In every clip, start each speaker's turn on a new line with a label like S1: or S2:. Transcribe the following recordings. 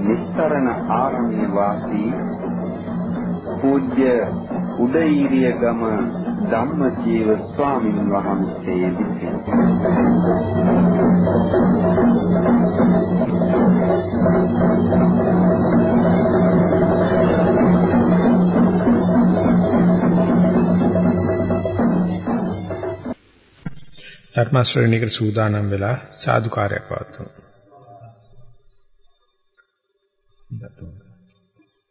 S1: නිස්තරණ ආරණ්‍ය වාසී පූජ්‍ය උදේීරිය ගම ධම්මජීව ස්වාමීන් වහන්සේ විසින්
S2: ධර්ම ශ්‍රේණියකට සූදානම් වෙලා සාදුකාරයක් පවත්වමු.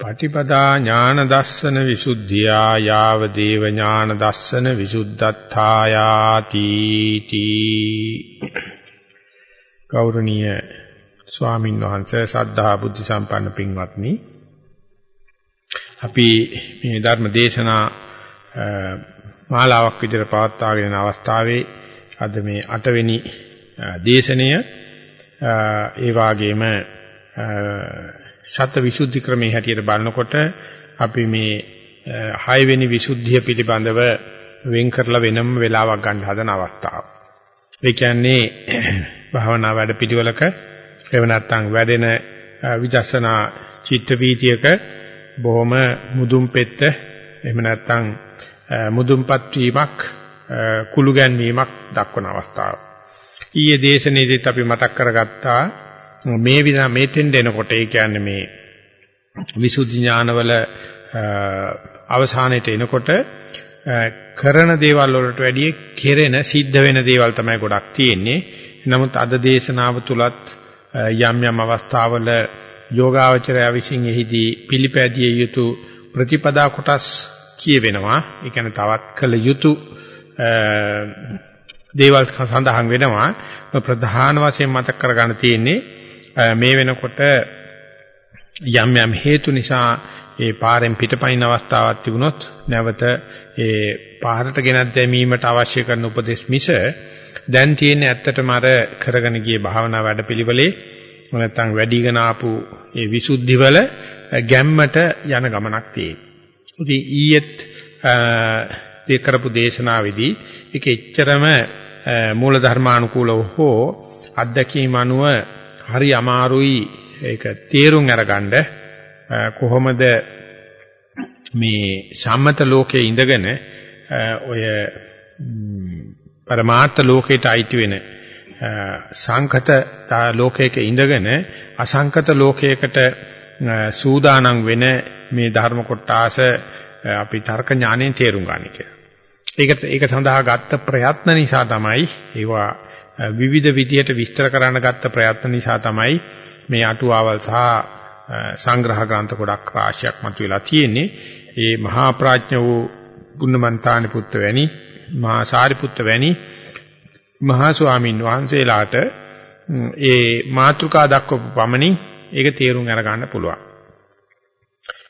S2: පටිපදා ඥාන දස්සන විසුද්ධියා යාව දේව ඥාන දස්සන විසුද්ධත්තායාති තී. ගෞරවනීය ස්වාමීන් වහන්සේ සද්ධා බුද්ධ සම්පන්න පින්වත්නි. අපි මේ ධර්ම දේශනා මාලාවක් විදිහට පවත්වාගෙන යන අවස්ථාවේ අද මේ 8 වෙනි දේශනය ඒ වාගේම සත්‍ය විසුද්ධි ක්‍රමයේ හැටියට බලනකොට අපි මේ හයවෙනි විසුද්ධිය පිළිබඳව වෙන් කරලා වෙනම වෙලාවක් ගන්න හදන අවස්ථාව. ඒ කියන්නේ භාවනා වැඩ පිළිවෙලක එහෙම නැත්නම් වැඩෙන විදර්ශනා චිත්ත වීතියක බොහොම මුදුන් පෙත්ත එහෙම නැත්නම් මුදුන්පත් වීමක් කුළු ගැන්වීමක් දක්වන අවස්ථාව. ඊයේ දේශනයේදීත් අපි මතක් කරගත්තා මේ විදිහ මේතෙන් දෙනකොට ඒ කියන්නේ මේ විසුද්ධි ඥානවල අවසානයේට එනකොට කරන දේවල් වලට වැඩිය කෙරෙන සිද්ධ වෙන දේවල් තමයි ගොඩක් තියෙන්නේ. නමුත් අද දේශනාව තුලත් යම් යම් අවස්ථාවල යෝගාවචරය විසින් එහිදී පිළිපැදිය යුතු ප්‍රතිපදා කොටස් කියවෙනවා. ඒ කියන්නේ තවත් කළ යුතු දේවල් සඳහන් වෙනවා. ප්‍රධාන වශයෙන් මතක් කරගන්න තියෙන්නේ මේ වෙනකොට යම් යම් හේතු නිසා ඒ පාරෙන් පිටපයින් අවස්ථාවක් තිබුණොත් නැවත ඒ පාරට ගෙනත් දැමීමට අවශ්‍ය කරන උපදෙස් මිස දැන් තියෙන්නේ ඇත්තටම අර කරගෙන ගිය භාවනා වැඩපිළිවෙලේ නැත්නම් වැඩිගෙන ආපු ඒ විසුද්ධිවල ගැම්මට යන ගමනක් තියෙයි. ඉතින් ඊයේත් ඒ කරපු දේශනාවේදී ඒක එච්චරම මූල ධර්මානුකූලව හෝ අත්දැකීම් අනුව හරි අමාරුයි ඒක තේරුම් අරගන්න කොහොමද මේ සම්මත ලෝකයේ ඉඳගෙන ඔය පරමාර්ථ ලෝකයට අයිති වෙන සංකත ලෝකයක ඉඳගෙන අසංකත ලෝකයකට සූදානම් වෙන මේ ධර්ම කොටාස අපි තර්ක ඥාණයෙන් තේරුම් ගන්න කියලා. ඒක ඒක සඳහා ගත්ත ප්‍රයත්න නිසා තමයි ඒවා විවිධ විදියට විස්තර කරන්න ගත්ත ප්‍රයත්න නිසා තමයි මේ අටුවාවල් සහ සංග්‍රහ ග්‍රන්ථ ගොඩක් රාශියක් මතුවලා තියෙන්නේ. ඒ මහා ප්‍රඥ වූ පුන්නමන්තානි පුත්ත වැනි මහා සාරිපුත්ත වැනි මහා ස්වාමින් වහන්සේලාට ඒ මාතෘකා දක්වපු පමණින් ඒක තේරුම් අරගන්න පුළුවන්.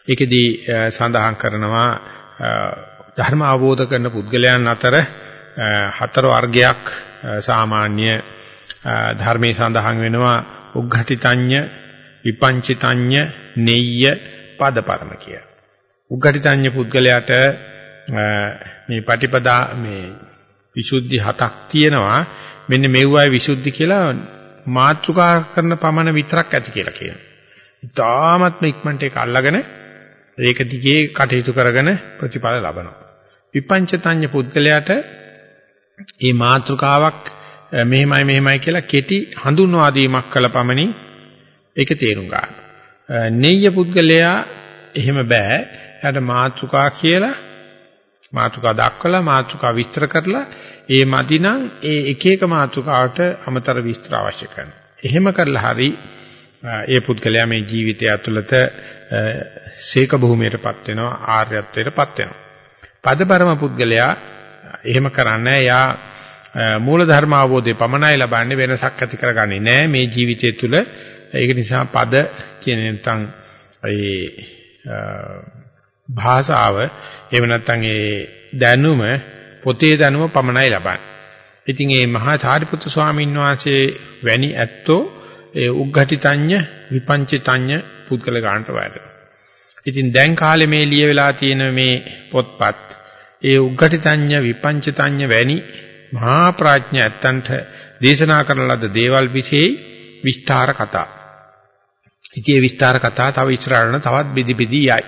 S2: ඒකෙදී සඳහන් කරනවා ධර්ම අවබෝධ කරන පුද්ගලයන් අතර හතර වර්ගයක් සාමාන්‍ය ධර්මයේ සඳහන් වෙනවා උග්ඝටිතඤ්ඤ විපංචිතඤ්ඤ නෙය්‍ය පදපරම කිය. උග්ඝටිතඤ්ඤ පුද්ගලයාට මේ පටිපදා මේ විසුද්ධි හතක් තියෙනවා මෙන්න මෙව්වයි විසුද්ධි කියලා මාත්‍රිකා කරන පමණ විතරක් ඇති කියලා කියනවා. ඉතාමත්ම ඉක්මනට ඒක අල්ලගෙන ඒක දිගේ කටයුතු කරගෙන ප්‍රතිඵල ලබනවා. විපංචතඤ්ඤ පුද්ගලයාට මේ මාත්‍රකාවක් මෙහෙමයි මෙහෙමයි කියලා කෙටි හඳුන්වා දීමක් කළ පමණින් ඒක තේරුම් ගන්න. නෙය්‍ය පුද්ගලයා එහෙම බෑ. එයාට මාත්‍රකා කියලා මාත්‍රකා දක්වලා මාත්‍රකා විස්තර කරලා ඒ මදිනම් ඒ එක එක මාතෘකාවට අමතර විස්තර අවශ්‍ය කරනවා. එහෙම කරලා හරි ඒ පුද්ගලයා මේ ජීවිතය ඇතුළත සීක භූමියටපත් වෙනවා ආර්යත්වයටපත් වෙනවා. පදපරම පුද්ගලයා එහෙම කරන්නේ එයා මූල ධර්ම අවබෝධය පමණයි ලබන්නේ වෙනසක් ඇති කරගන්නේ නැහැ මේ ජීවිතය තුළ. ඒක නිසා පද කියන නැත්නම් ඒ භාෂාව එහෙම නැත්නම් ඒ දැනුම පොතේ දැනුම පමණයි ලබන්නේ. ඉතින් මේ මහා සාරිපුත්තු ස්වාමීන් වහන්සේ වැනි ඇත්තෝ ඒ උග්ඝටිතඤ්ඤ විපංචිතඤ්ඤ පුද්ගල ගන්නට වැඩනවා. ඉතින් දැන් කාලේ මේ ලිය වෙලා තියෙන මේ පොත්පත් ඒ උග්ඝටිතඤ්ඤ විපංචිතඤ්ඤ වැනි මහා ප්‍රඥා ඇත්තන්ට දේශනා කරන ලද දේවල් વિશે විස්තර කතා. ඉතින් මේ විස්තර කතා තව ඉස්සරහට තවත් බෙදි බෙදි යයි.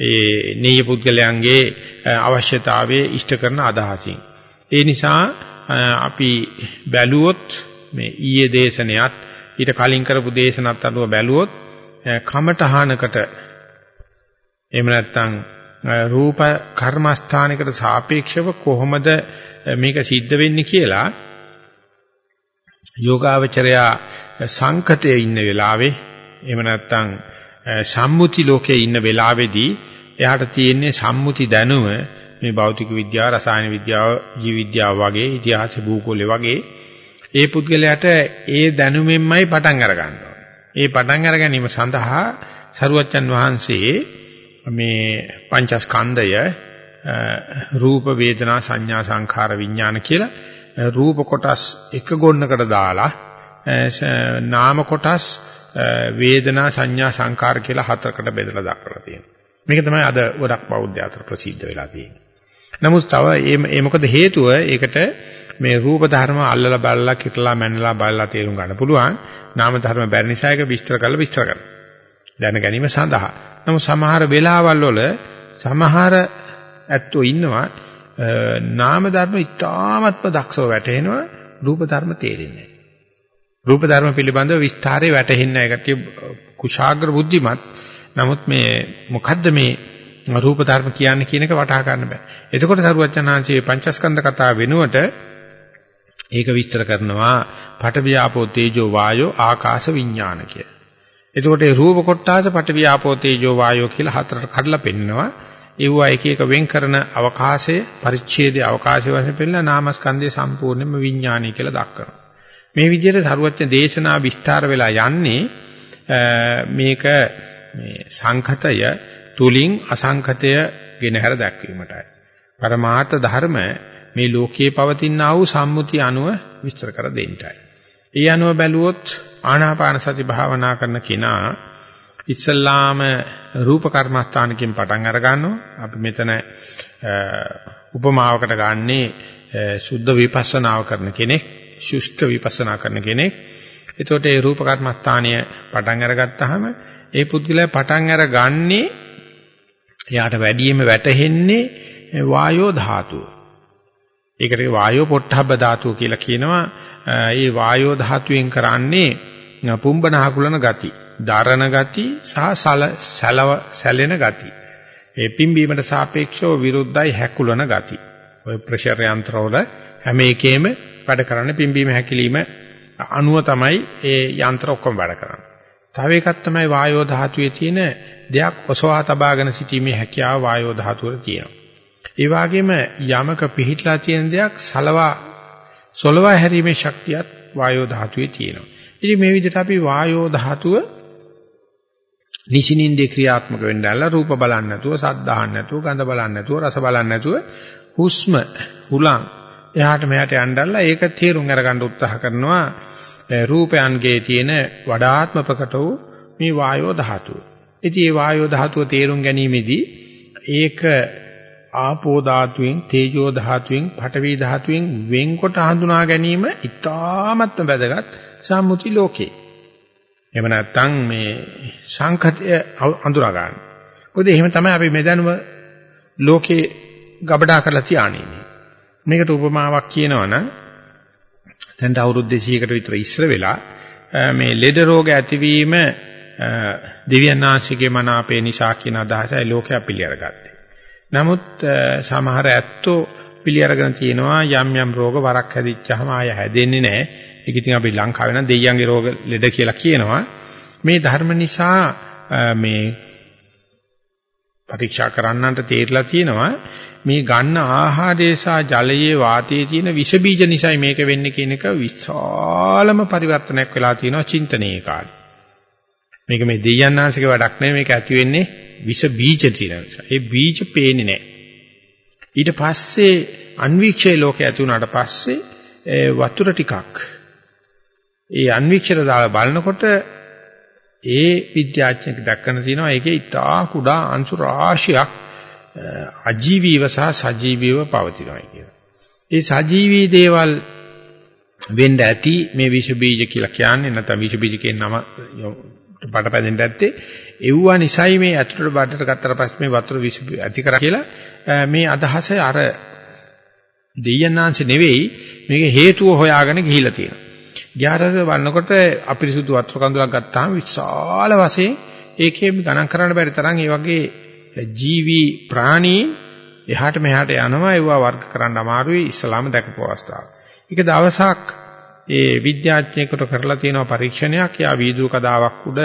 S2: ඒ නේය පුද්ගලයන්ගේ අවශ්‍යතාවයේ ඉෂ්ට කරන අදහසින්. ඒ නිසා අපි බැලුවොත් මේ ඊයේ දේශනයත් ඊට කලින් කරපු දේශනත් අනුව බැලුවොත් කමඨහනකට එහෙම නැත්නම් රූප කර්මස්ථානයකට සාපේක්ෂව කොහොමද මේක සිද්ධ වෙන්නේ කියලා යෝගාවචරයා සංකතයේ ඉන්න වෙලාවේ එහෙම නැත්නම් සම්මුති ලෝකයේ ඉන්න වෙලාවේදී එයාට තියෙන්නේ සම්මුති දැනුම මේ භෞතික විද්‍යාව, රසායන විද්‍යාව, ජීව විද්‍යාව වගේ, ඉතිහාස භූගෝලය වගේ ඒ පුද්ගලයාට ඒ දැනුමෙන්මයි පටන් අරගන්න ඒ පටන් අර ගැනීම සඳහා සරුවච්චන් වහන්සේ මේ පංචස්කන්ධය රූප වේදනා සංඥා සංඛාර විඥාන කියලා රූප කොටස් එක ගොන්නකට දාලා නාම කොටස් වේදනා සංඥා සංකාර කියලා හතරකට බෙදලා දක්වලා තියෙනවා. මේක තමයි අද ගොඩක් බෞද්ධ අතර ප්‍රසිද්ධ වෙලා තියෙන්නේ. නමුත් තව ඒ මොකද හේතුව ඒකට මේ රූප ධර්ම අල්ලලා බලලා කිටලා මැනලා බලලා තේරුම් ගන්න පුළුවන්. නාම ධර්ම බැරි නිසා ඒක විස්තර කරලා විස්තර කරනවා. දැන ගැනීම සඳහා. නමුත් සමහර වෙලාවල් වල සමහර ඇත්තෝ ඉන්නවා නාම ධර්ම ඉතාමත්ම දක්ෂව වැටෙනවා රූප ධර්ම තේරෙන්නේ රූප ධර්ම පිළිබඳව විස්තරේ වැටහෙන්නේ නැහැ. කට්ටිය කුශාග්‍ර බුද්ධිමත්. නමුත් මේ මොකද්ද මේ රූප ධර්ම කියන්නේ කියන එක වටහා ගන්න බෑ. එතකොට සරුවචනාංශයේ පංචස්කන්ධ කතාව වෙනුවට ඒක විස්තර කරනවා පඨවියාපෝ තේජෝ වායෝ ආකාශ විඥාන කිය. එතකොට ඒ රූප කොටාස පඨවියාපෝ තේජෝ වායෝ කියලා හතරට කඩලා පෙන්නනවා. ඒවා එක එක වෙන් කරන අවකාශයේ පරිච්ඡේදයේ අවකාශය වශයෙන් පෙන්නලා නාමස්කන්ධයේ සම්පූර්ණයෙන්ම විඥානයි කියලා දක්වනවා. මේ විදිහට සරුවච්ච දේශනා විස්තර වෙලා යන්නේ මේක මේ සංඛතය තුලින් අසංඛතය ගෙනහැර දැක්වීමටයි. පරමාර්ථ ධර්ම මේ ලෝකයේ පවතින ආ වූ සම්මුතිය අනුව විස්තර කර දෙන්නටයි. ඒ අනුව බැලුවොත් ආනාපාන සති භාවනා කරන කෙනා ඉස්සල්ලාම රූප කර්මස්ථානකින් පටන් අර ගන්නවා. අපි මෙතන උපමාවකට ගන්නේ සුද්ධ විපස්සනාව කරන කෙනෙක් ශුෂ්ක විපස්සනා කරන කෙනෙක්. එතකොට ඒ රූප කර්මස්ථානීය පටන් අරගත්තාම ඒ පුද්ගලයා පටන් අරගන්නේ එයාට වැඩියෙන්ම වැටහෙන්නේ වායෝ ධාතුව. ඒකට වායෝ පොට්ටහබ්බ ධාතුව කියලා කියනවා. ඒ වායෝ ධාතුවෙන් කරන්නේ පුම්බන හකුලන ගති, දරණ ගති සහ සලව සැලෙන ගති. ඒ පිම්බීමට සාපේක්ෂව විරුද්ධයි හැකුලන ගති. ඔය ප්‍රෙෂර් යන්ත්‍රවල හැම එකෙම වැඩ කරන්නේ පිම්බීම හැකිලිම අණුව තමයි ඒ යන්ත්‍ර ඔක්කොම වැඩ කරන්නේ. තව එකක් තමයි වායෝ ධාතුවේ තියෙන දෙයක් ඔසවා තබාගෙන සිටීමේ හැකියාව වායෝ ධාතුවල තියෙනවා. ඒ වගේම යමක පිහිටලා තියෙන දෙයක් සලවා සොලවා හැරීමේ ශක්තියත් වායෝ ධාතුවේ තියෙනවා. ඉතින් මේ විදිහට අපි වායෝ ධාතුව නිසිනින්දේ ක්‍රියාත්මක වෙන්න ඇල්ල රූප බලන්නේ නැතුව, සද්ද අහන්නේ නැතුව, ගඳ බලන්නේ නැතුව, රස බලන්නේ නැතුව හුස්ම හුලං එහාට මෙහාට යන්නදල්ලා ඒක තේරුම් අරගන්න උත්සාහ කරනවා රූපයන්ගේ තියෙන වඩාත්ම ප්‍රකට වූ මේ වායෝ ධාතුව. ඉතින් මේ වායෝ ධාතුව තේරුම් ගැනීමේදී ඒක ආපෝ ධාතුවෙන් තේජෝ ධාතුවෙන් පඨවි ධාතුවෙන් වෙන්කොට හඳුනා ගැනීම ඉතාමත්ම වැදගත් සම්මුති ලෝකේ. එහෙම නැත්නම් මේ සංකතය අඳුරා ගන්න. මොකද එහෙම තමයි අපි මේ දැනුම ලෝකේ ගබඩා කරලා තියාන්නේ. මේකට උපමාවක් කියනවා නම් දැන් අවුරුදු 200කට විතර ඉස්සර වෙලා මේ ලෙඩ රෝග ඇතිවීම දෙවියන් ආශිකේ මන අපේ නිසා කියන අදහසයි ලෝකයා පිළිඅරගත්තේ. නමුත් සමහර ඇත්තෝ පිළි අරගෙන තියෙනවා යම් යම් රෝග වරක් හැදිච්චාම ආය හැදෙන්නේ නැහැ. ඒක ඉතින් අපි ලංකාවේ නම් දෙයියන්ගේ රෝග ලෙඩ කියලා කියනවා. මේ ධර්ම නිසා මේ පරීක්ෂා කරන්නන්ට තේරලා තියෙනවා මේ ගන්න ආහාරයේ සහ ජලයේ වාතයේ තියෙන විෂ බීජ නිසායි මේක වෙන්නේ කියන එක විශාලම පරිවර්තනයක් වෙලා තියෙනවා චින්තනයේ කාලේ. මේක මේ දෙයයන්ාංශික වැඩක් නෙවෙයි මේක ඇති වෙන්නේ විෂ බීජ තියෙන නිසා. ඒ බීජ පේන්නේ නැහැ. ඊට පස්සේ අන්වීක්ෂය ලෝකේ ඇති වුණාට පස්සේ වතුර ටිකක් ඒ අන්වීක්ෂයට දාලා බලනකොට ඒ විද්‍යාඥයෙක් දක්වන තියෙනවා ඒකේ ඉතා කුඩා අංශු රාශියක් අජීවීව සහ සජීවීව පවතිනවා කියලා. ඒ සජීවී දේවල් වෙන්න ඇති මේ විෂ බීජ කියලා කියන්නේ නැත්නම් විෂ බීජ කියන නම බඩපැදෙන්න ඇත්තේ එව්වා නිසයි මේ ඇතුළට බඩට ගත්තට පස්සේ මේ වතුර විෂ ඇති කරා කියලා මේ අදහස අර දෙයයන්ාංශ නෙවෙයි මේක හේතුව හොයාගෙන ගිහිලා තියෙනවා. ගියාට බලනකොට අපිරිසුදු වතුර කඳුලක් ගත්තාම විශාල වශයෙන් ඒකේ ගණන් කරන්න බැරි තරම් ඒ වගේ ජීවි ප්‍රාණී එහාට මෙහාට යනවා ඒවා වර්ග කරන්න අමාරුයි ඉස්ලාම දැකපු අවස්ථාව. ඒක දවසක් ඒ විද්‍යාඥයෙකුට කරලා තියෙන පරීක්ෂණයක් යා වීදුරු කදාවක් උඩ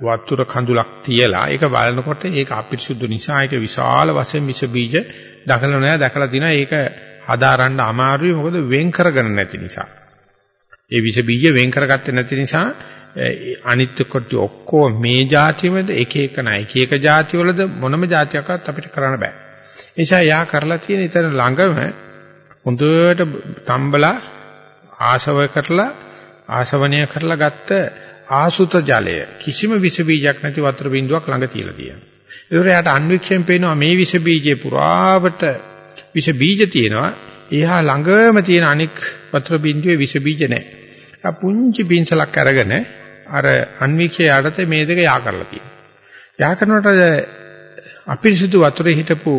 S2: වතුර කඳුලක් තියලා ඒක බලනකොට ඒක අපිරිසුදු නිසා ඒක විශාල වශයෙන් විස බීජ දකලා නැහැ දැකලා තිනා ඒක හදාරන්න අමාරුයි මොකද වෙන් කරගන්න නැති නිසා. ඒ විස බීජ වෙන් කරගත්තේ නැති නිසා අනිත් කොට ඔක්කොම මේ જાතියෙමද එක එක නයි එක එක જાතිවලද මොනම જાතියක්වත් අපිට කරන්න බෑ. එනිසා යා කරලා තියෙන ඊතර ළඟම හොඳට තම්බලා ආශව කරලා ආශවණය කරලා ගත්ත ආසුත ජලය කිසිම විස බීජයක් නැති වතුර බින්දුවක් ළඟ තියලා තියෙනවා. ඒතර යාට අන්වික්ෂයෙන් පේනවා මේ විස බීජේ පුරාවට විස බීජ තියෙනවා. එහා ළඟම තියෙන අනික් වතුර බින්දුවේ විස බීජ නැහැ. පුංචි පින්සලක් අරගෙන අර අන්වික්ෂය යටතේ මේ දෙක යා කරලා තියෙනවා. යා කරනකොට අපිරිසුදු වතුරේ හිටපු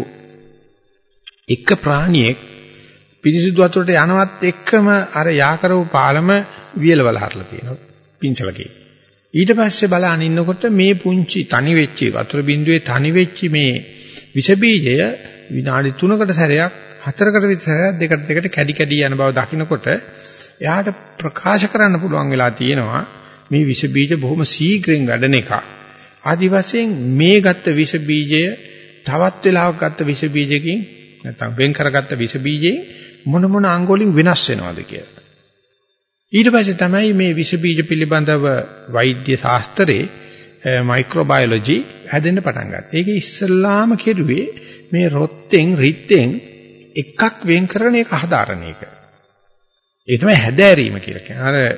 S2: එක ප්‍රාණියෙක් පිරිසුදු වතුරට යනවත් එක්කම අර යා කරපු පාලම වියලවල හරලා තියෙනවා. පින්සලකේ. ඊට පස්සේ බලන ඉන්නකොට මේ පුංචි තනි වෙච්ච වතුර බින්දුවේ තනි වෙච්ච මේ විස බීජය විනාඩි 3කට සැරයක් හතරකට විතර සැරයක් දෙකට දෙකට කැඩි කැඩි යන බව දකිනකොට එයාට ප්‍රකාශ කරන්න පුළුවන් වෙලා තියෙනවා මේ විස බීජ බොහොම ශීඝ්‍රයෙන් වැඩෙන එක. ආදි වශයෙන් මේ ගත්ත විස බීජය තවත් වෙලාවක ගත්ත විස බීජකින් නැත්නම් වෙන් කරගත්ත විස බීජයෙන් මොන මොන අංග වලින් වෙනස් වෙනවද කියලා. ඊට පස්සේ තමයි මේ විස බීජ පිළිබඳව වෛද්‍ය ශාස්ත්‍රයේ මයික්‍රෝබයොලොජි හැදෙන්න පටන් ගත්තා. ඒක ඉස්සල්ලාම කෙරුවේ මේ රොත්තෙන් රිත්තෙන් එකක් වෙන් කරන එක හදාරන එක. ඒ තමයි හැදෑරීම කියලා කියන්නේ.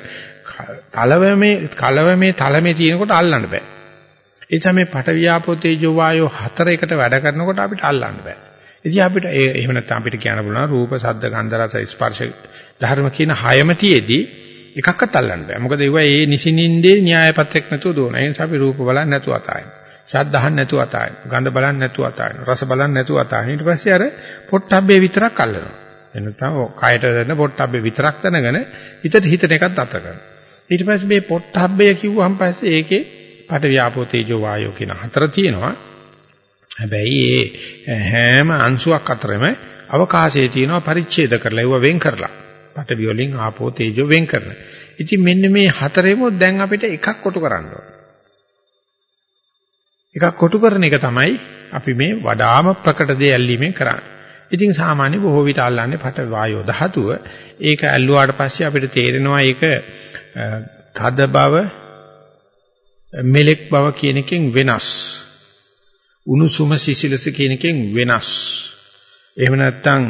S2: අර තලවමේ කලවමේ තලමේ තියෙනකොට අල්ලන්න බෑ. ඒ නිසා මේ පටවියාපෝ තේජෝ වායෝ හතර එකට වැඩ කරනකොට අපිට අල්ලන්න බෑ. ඉතින් අපිට එහෙම නැත්නම් අපිට කියන්න පුළුවන් රූප, ශබ්ද, ගන්ධ, රස, ස්පර්ශ ධර්ම කියන හයම තියේදී එකක්වත් අල්ලන්න බෑ. මොකද ඒවා ඒ නිසිනින්දේ න්‍යායපත්‍යක් නැතුව දුවන. ඒ නිසා අපි රූප බලන්නේ නැතුව අතාරින. ශබ්ද අහන්න නැතුව අතාරින. ගන්ධ බලන්නේ නැතුව අතාරින. රස බලන්නේ නැතුව අතාරින. ඊට පස්සේ අර පොට්ටබ්බේ විතරක් අල්ලනවා. එනතම කයට දැන පොට්ටබ්බේ විතරක් දැනගෙන හිතට හිතන එකත් අත කරනවා. ඊට පස්සේ මේ පොට්ටබ්බය කිව්වහම පස්සේ ඒකේ පට ව්‍යාපෝ තේජෝ වායෝ කියන හතර තියෙනවා. හැබැයි ඒ හැම අංශුවක් අතරම අවකාශයේ තියෙනවා පරිච්ඡේද කරලා ඒව වෙන් කරලා. පඨවි වලින් ආපෝ තේජෝ වෙන් කරන. ඉතින් මෙන්න මේ හතරෙම දැන් අපිට එකක් කොටු කරන්න එකක් කොටු කරන එක තමයි අපි මේ වඩාම ප්‍රකට දේ ඇල්ලීමෙන් කරන්නේ. ඉතින් සාමාන්‍ය බොහෝ විට අල්ලන්නේ පට වායෝ ධාතුව. ඒක ඇල්ලුවාට පස්සේ අපිට තේරෙනවා ඒක තද බව මෙලෙක් බව කියන එකෙන් වෙනස්. උණුසුම සිසිලස කියන එකෙන් වෙනස්. එහෙම නැත්නම්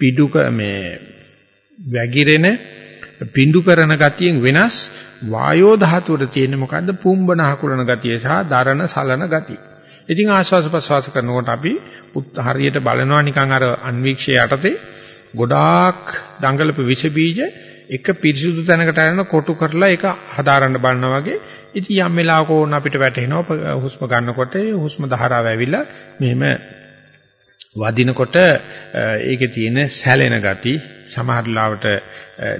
S2: පිඩුක මේ වැగిරෙන පිඬු කරන ගතියෙන් වෙනස් වායෝ ධාතුවට තියෙන මොකද්ද පුම්බන හකුලන ගතිය සහ දරණ සලන ගතිය. ඉතින් ආශ්වාස ප්‍රශ්වාස කරනකොට අපි හරියට බලනවා නිකන් අර අන්වීක්ෂය යටතේ ගොඩාක් දඟලපු විෂ බීජ එක පිරිසුදු තැනකට අරගෙන කොටු කරලා ඒක හදාරන්න බලනවා වගේ ඉතින් යම් වෙලාවක ඕන අපිට වැටෙනවා හුස්ම ගන්නකොට හුස්ම ධාරාව ඇවිල්ලා මෙහෙම වදිනකොට ඒකේ තියෙන සැලෙන ගති සමහර ලාවට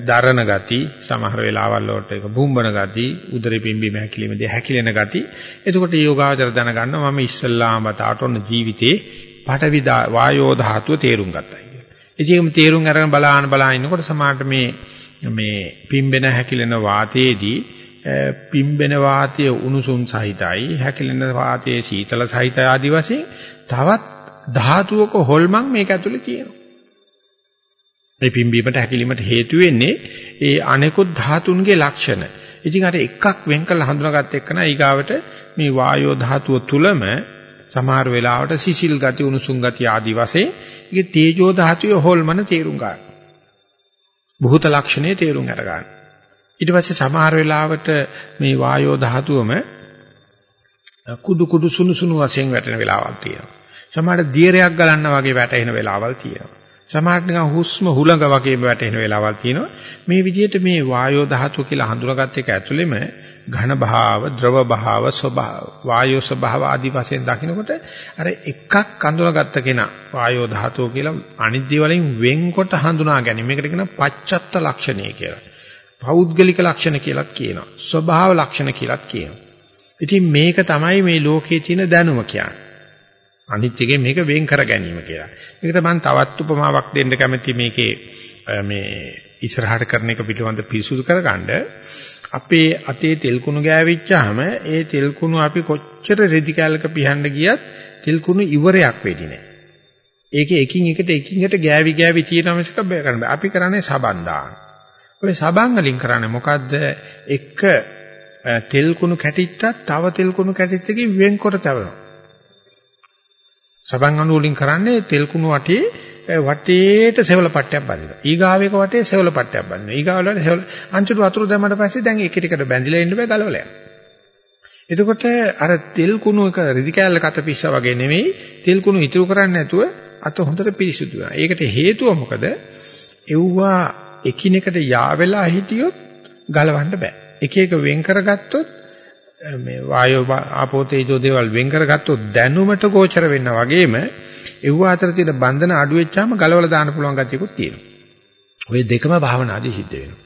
S2: දරණ ගති සමහර වෙලාවල් වලට ඒක බුම්බන ගති උදරේ පිම්බීම හැකිලිමේදී හැකිලෙන ගති එතකොට යෝගාවචර දැනගන්න මම ඉස්සල්ලාම වතාවට ඔන්න ජීවිතේ පඨවි වායෝ ධාතුව තේරුම් ගත්තා කියලා. ඉතින් තේරුම් අරගෙන බලාන බලා ඉන්නකොට සමහරට මේ මේ පිම්බෙන හැකිලෙන වාතයේදී පිම්බෙන වාතයේ උණුසුම් සහිතයි හැකිලෙන වාතයේ සීතල සහිතයි ආදි වශයෙන් තවත් ධාතුවක හොල්මන් මේක ඇතුලේ තියෙනවා. මේ පිම්බීමට හැකිලීමට හේතු වෙන්නේ ඒ අනෙකුත් ධාතුන්ගේ ලක්ෂණ. ඉතින් අර එකක් වෙන් කරලා හඳුනාගත්ත එක්කන ඊගාවට මේ වායෝ ධාතුව තුලම සමහර වෙලාවට සිසිල් ගති උණුසුම් ගති ආදි වශයෙන් ඒකේ තේජෝ ධාතුවේ හොල්මන තේරුම් ගන්න. බුහත ලක්ෂණේ තේරුම් අර ගන්න. ඊට පස්සේ සමහර වෙලාවට මේ වායෝ ධාතුවම කුඩු කුඩු සුණු සුණු වශයෙන් වැටෙන වෙලාවල් තියෙනවා. සමහර දියරයක් ගලන්න වගේ වැටෙන වෙලාවල් තියෙනවා. සමහරට නිකන් හුස්ම හුලඟ වගේම වැටෙන වෙලාවල් තියෙනවා. මේ විදිහට මේ වායෝ ධාතුව කියලා හඳුනාගත් එක ඇතුළෙම ඝන භාව, ද්‍රව භාව, ස්වභාව, වායෝ ස්වභාව ආදී වශයෙන් දකිනකොට අර එකක් හඳුනාගත්ත කෙනා වායෝ ධාතුව කියලා අනිත් දේවලින් වෙන්කොට හඳුනා ගැනීම. මේකට කියනවා පච්චත්ත ලක්ෂණය කියලා. පෞද්ගලික ලක්ෂණ කියලාත් කියනවා. ස්වභාව ලක්ෂණ කියලාත් කියනවා. ඉතින් මේක තමයි මේ ලෝකයේ තියෙන දැනුම කියන්නේ. අනිත් එකේ මේක වෙන් කර ගැනීම කියලා. මේකට මම තවත් උපමාවක් දෙන්න කැමති මේකේ මේ ඉස්සරහට කරන එක පිළිබඳ පිරිසුදු කරගන්න. අපේ අතේ තෙල් කුණු ගෑවිච්චාම ඒ තෙල් කුණු අපි කොච්චර රෙදි කැලක පිහන්න ගියත් තෙල් කුණු ඉවරයක් වෙන්නේ නැහැ. ඒකේ එකින් එකට එකින් එකට ගෑවි ගෑවි තියෙන මිසක බෑ කරන්න බෑ. අපි කරන්නේ සබන් දාන. ඔය සබන් වලින් කරන්නේ මොකද්ද? එක තෙල් කුණු කැටිත්තක් තව තෙල් කුණු කැටිත්තකින් වෙන්කොට තවනවා. සබන් අණු වලින් කරන්නේ තෙල් කුණු වටේ වටේට සෙවල පට්ටයක් බඳිනවා. ඊගාවේක වටේ සෙවල පට්ටයක් බඳිනවා. ඊගාවලට සෙවල අන්තිමට වතුර දැම්මට පස්සේ දැන් එක ටිකට බැඳිලා ඉන්න බෑ ගලවලා යනවා. එතකොට අර තෙල් කුණු එක රිදි කෑල්ල කට පිස්සා වගේ නෙමෙයි තෙල් කුණු ඉතුරු කරන්නේ නැතුව අත හොඳට පිරිසුදු වෙනවා. ඒකට හේතුව මොකද? එව්වා එකිනෙකට යා වෙලා හිටියොත් ගලවන්න බෑ. එක එක වෙන් කරගත්තොත් මේ වායෝ ආපෝ තේජෝ දේවල් වෙන් කරගත්තොත් දැනුමට ගෝචර වෙන්න වගේම ඒව අතර තියෙන බන්ධන අඩු වෙච්චාම ගලවලා දාන්න පුළුවන් ගතියකුත් තියෙනවා. ওই දෙකම භාවනාදී සිද්ධ වෙනවා.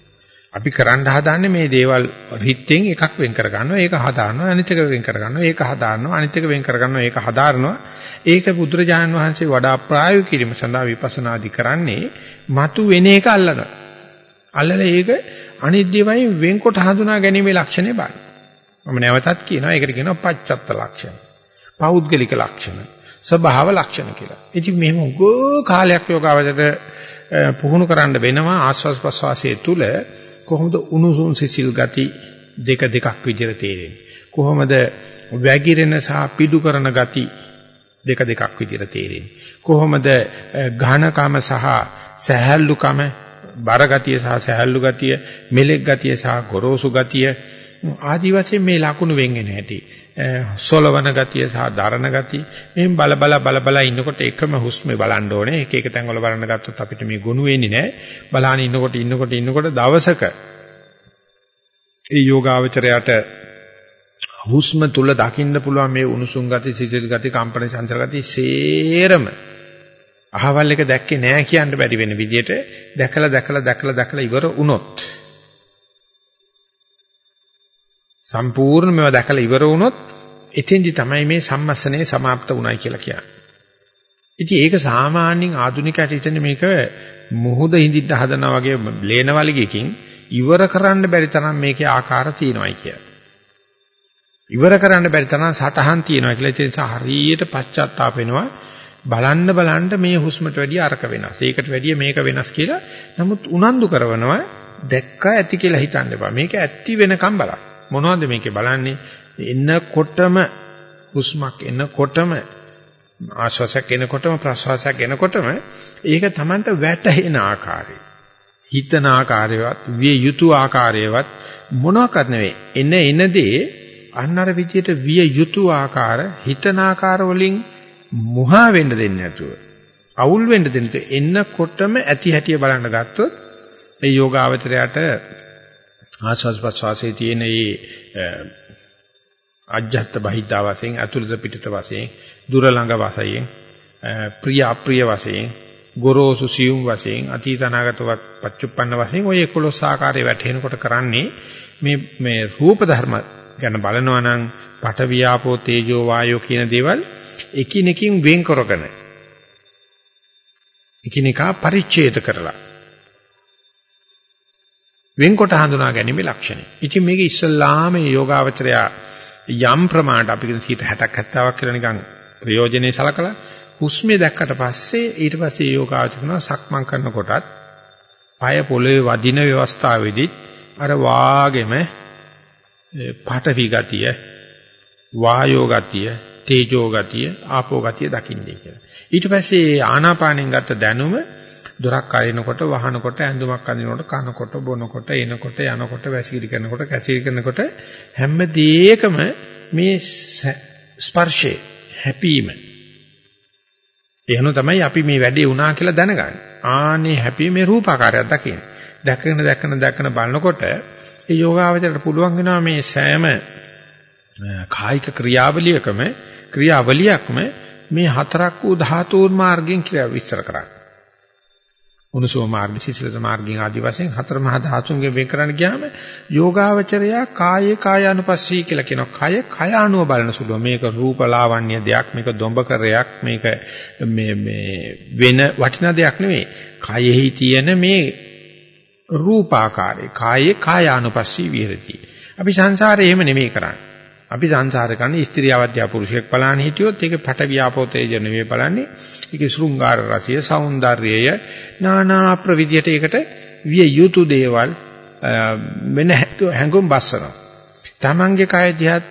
S2: අපි කරන්න හදාන්නේ මේ දේවල් හිතෙන් එකක් වෙන් කර ගන්නවා ඒක හදානවා අනිත් එක වෙන් කර ගන්නවා ඒක හදානවා අනිත් එක වෙන් කර ගන්නවා ඒක හදාරනවා ඒක බුදුරජාණන් වහන්සේ වඩා ප්‍රායෝගික කිරීම සඳහා විපස්සනාදි කරන්නේ මතු වෙන එක අල්ලනවා අල්ලලා ඒක අනිත් දේවයින් වෙන්කොට හඳුනා ගැනීමේ ලක්ෂණය බලන්න මම නැවතත් කියනවා ඒකට කියනවා පච්චත්ත ලක්ෂණ. පෞද්ගලික ලක්ෂණ. ස්වභාව ලක්ෂණ කියලා. ඉතින් මෙහෙම උගෝ කාලයක් යෝගාවචරයට පුහුණු කරන්න වෙනවා ආස්වාස් ප්‍රස්වාසයේ තුල කොහොමද උණුසුම් සිසිල් ගති දෙක දෙකක් විදිහට තේරෙන්නේ. කොහොමද වැగిරෙන සහ පිඩු කරන ගති දෙක දෙකක් විදිහට තේරෙන්නේ. කොහොමද ඝනකම සහ සහැල්ලුකම බර ගතිය සහ සහැල්ලු ගතිය, මෙලෙක් ගතිය සහ ගොරෝසු ගතිය ආදි වශයෙන් මේ ලකුණු වෙන්නේ නැහැටි. සොලවන ගතිය සහ දරණ ගතිය. මෙහෙන් බල බල බල බල ඉන්නකොට එකම හුස්මේ බලන්න ඕනේ. එක එක තැන්වල බලන්න ගත්තොත් අපිට මේ ගොනු වෙන්නේ නැහැ. බලාන ඉන්නකොට ඉන්නකොට ඉන්නකොට දවසක ඒ යෝගාවචරයට හුස්ම තුල දකින්න පුළුවන් මේ උණුසුම් ගති, සිසිල් ගති, කම්පන චංචල ගති සේරම අහවල් එක දැක්කේ නෑ කියන්න බැරි වෙන විදිහට දැකලා දැකලා දැකලා දැකලා ඉවර වුණොත් සම්පූර්ණ මේවා දැකලා ඉවර වුණොත් එතෙන්දි තමයි මේ සම්මස්සනේ સમાપ્ત වුණයි කියලා කියන්නේ. ඉතින් ඒක සාමාන්‍යයෙන් ආධුනිකයට හිතන්නේ මේක මුහුද හිඳින්න හදනා වගේ ලේන වලිගයකින් ඉවර කරන්න බැරි තරම් මේකේ ආකාර තියෙනවායි කියලා. ඉවර කරන්න බැරි තරම් සටහන් තියෙනවා කියලා ඒ නිසා හරියට පශ්චාත්තාප වෙනවා. බලන්න බලන්න මේ හුස්මට වැඩිය අරක වෙනස්. ඒකට වැඩිය මේක වෙනස් කියලා. නමුත් උනන්දු කරනවා දැක්ක ඇති කියලා හිතන්න එපා. මේක ඇත්ති වෙනකම් බලන්න. මොනවද මේකේ බලන්නේ? එන්නකොටම හුස්මක් එන්නකොටම ආශ්වාසයක් එනකොටම ප්‍රශ්වාසයක් එනකොටම ඒක Tamanට වැටහෙන ආකාරය. හිතන ආකාරයවත් විය යුතු ආකාරයවත් මොනවාක්වත් නෙවෙයි. එන එනදී අන්නර විදියට විය යුතු ආකාර හිතන ආකාර වලින් මුහා වෙන්න දෙන්නේ නැතුව අවුල් වෙන්න දෙන්නේ එන්නකොටම ඇති හැටිය බලන්න ගත්තොත් ඒ යෝගාවචරයට ආස්වාස් ප්‍රස්වාසයේ තියෙන මේ අජ්ජත් බහිද්දා වශයෙන් අතුලත පිටත වශයෙන් දුර ළඟ වශයෙන් ප්‍රිය අප්‍රිය වශයෙන් ගොරෝසු සියුම් වශයෙන් අතීත අනාගත පච්චුප්පන්න වශයෙන් ওই 11 ආකාරයේ වැටෙනකොට කරන්නේ මේ මේ රූප ධර්ම ගැන බලනවා නම් පඨ වියාපෝ තේජෝ වායෝ කියන දේවල් එකිනෙකින් වෙන් කරගෙන එකිනෙකා පරිච්ඡේද කරලා වෙන්කොට හඳුනා ගැනීමේ ලක්ෂණය. ඉතින් මේක ඉස්සල්ලාම මේ යෝගාවචරය යම් ප්‍රමාණයට අපි කියන 60ක් 70ක් කියලා නිකන් ප්‍රයෝජනේ සලකලා හුස්මේ දැක්කට පස්සේ ඊට පස්සේ යෝගාවචර කරනවා සක්මන් කරනකොටත් পায় පොළවේ වදින ව්‍යවස්ථාවේදී අර වාගෙම පාඨවි ගතිය වායෝ ගතිය තේජෝ ගතිය ආපෝ ගතිය දකින්නේ කියලා. ඊට පස්සේ ආනාපානෙන් ගත්ත දැනුම දොරක් අරිනකොට වහනකොට ඇඳුමක් අඳිනකොට කනකොට බොනකොට එනකොට යනකොට වැසිකිලි කරනකොට කැසිලි කරනකොට හැම දෙයකම මේ ස්පර්ශේ හැපීම එහෙනම් තමයි අපි මේ වැඩේ වුණා කියලා දැනගන්නේ. ආනේ හැපීමේ රූපාකාරයක් දකින්න. දැකගෙන දැකගෙන දැකගෙන බලනකොට ඒ යෝගාවචරයට පුළුවන් වෙනවා මේ සෑම කායික ක්‍රියාවලියකම ක්‍රියාවලියක්ම මේ හතරක් වූ ධාතුන් මාර්ගයෙන් ක්‍රියා විස්තර කරන්න. උණුසුම මාර්ග, සිසිලස මාර්ගයෙන් ආදි වශයෙන් හතර මහා ධාතුන්ගෙන් වෙන් කරන්න ගියාම යෝගාවචරයා කායේ කායානුපස්සී කියලා කියනවා. කය කය අනුව බලන සුළුව. මේක රූපලාවන්‍ය දෙයක්, මේක දොඹකරයක්, මේක මේ මේ වෙන වටිනා දෙයක් නෙවෙයි. කයෙහි තියෙන මේ රූපාකාරය. කායේ කායානුපස්සී විහෙරති. අපි සංසාරේ එහෙම නෙමෙයි කරන්නේ. අපි සංසාර කරන්නේ ස්ත්‍රියවද්‍යා පුරුෂයෙක් බලන්න හිටියොත් ඒක පට ව්‍යාපෝතේජ නෙවෙයි බලන්නේ. ඒකේ ශෘංගාර රසය, సౌందර්යය নানা ප්‍රවිධයට ඒකට විය යුතු දේවල් වෙන හැඟුම් බස්සනවා. තමන්ගේ කය දිහත්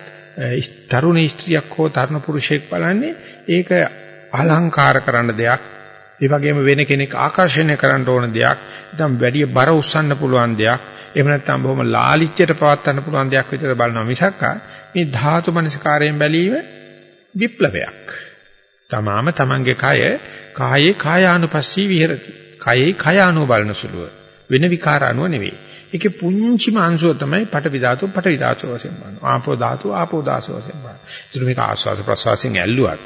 S2: තරුණ ස්ත්‍රියක් හෝ තරුණ පුරුෂයෙක් බලන්නේ ඒක අලංකාර කරන දෙයක් ඒ වගේම වෙන කෙනෙක් ආකර්ෂණය කරන්න ඕන දෙයක්. නැත්නම් වැඩි බර උස්සන්න පුළුවන් දෙයක්. එහෙම නැත්නම් බොහොම ලාලිච්චයට පවත්වන්න පුළුවන් දෙයක් විතර බලනවා මිසක් මේ ධාතු මනසකාරයෙන් බැලීම විප්ලවයක්. තමාම තමන්ගේ කය කායේ කායානුපස්සී විහෙරති. කයේ කයානුව බලන සුළුව. වෙන විකාර අනුව නෙවෙයි. ඒකේ පුංචිම අංශුව තමයි පටවි ධාතු පටවි ධාතු වශයෙන් බලනවා. ආපෝ ධාතු ආපෝ ධාතු වශයෙන් බලනවා. ඒත් මේක ආස්වාස ප්‍රසවාසයෙන් ඇල්ලුවත්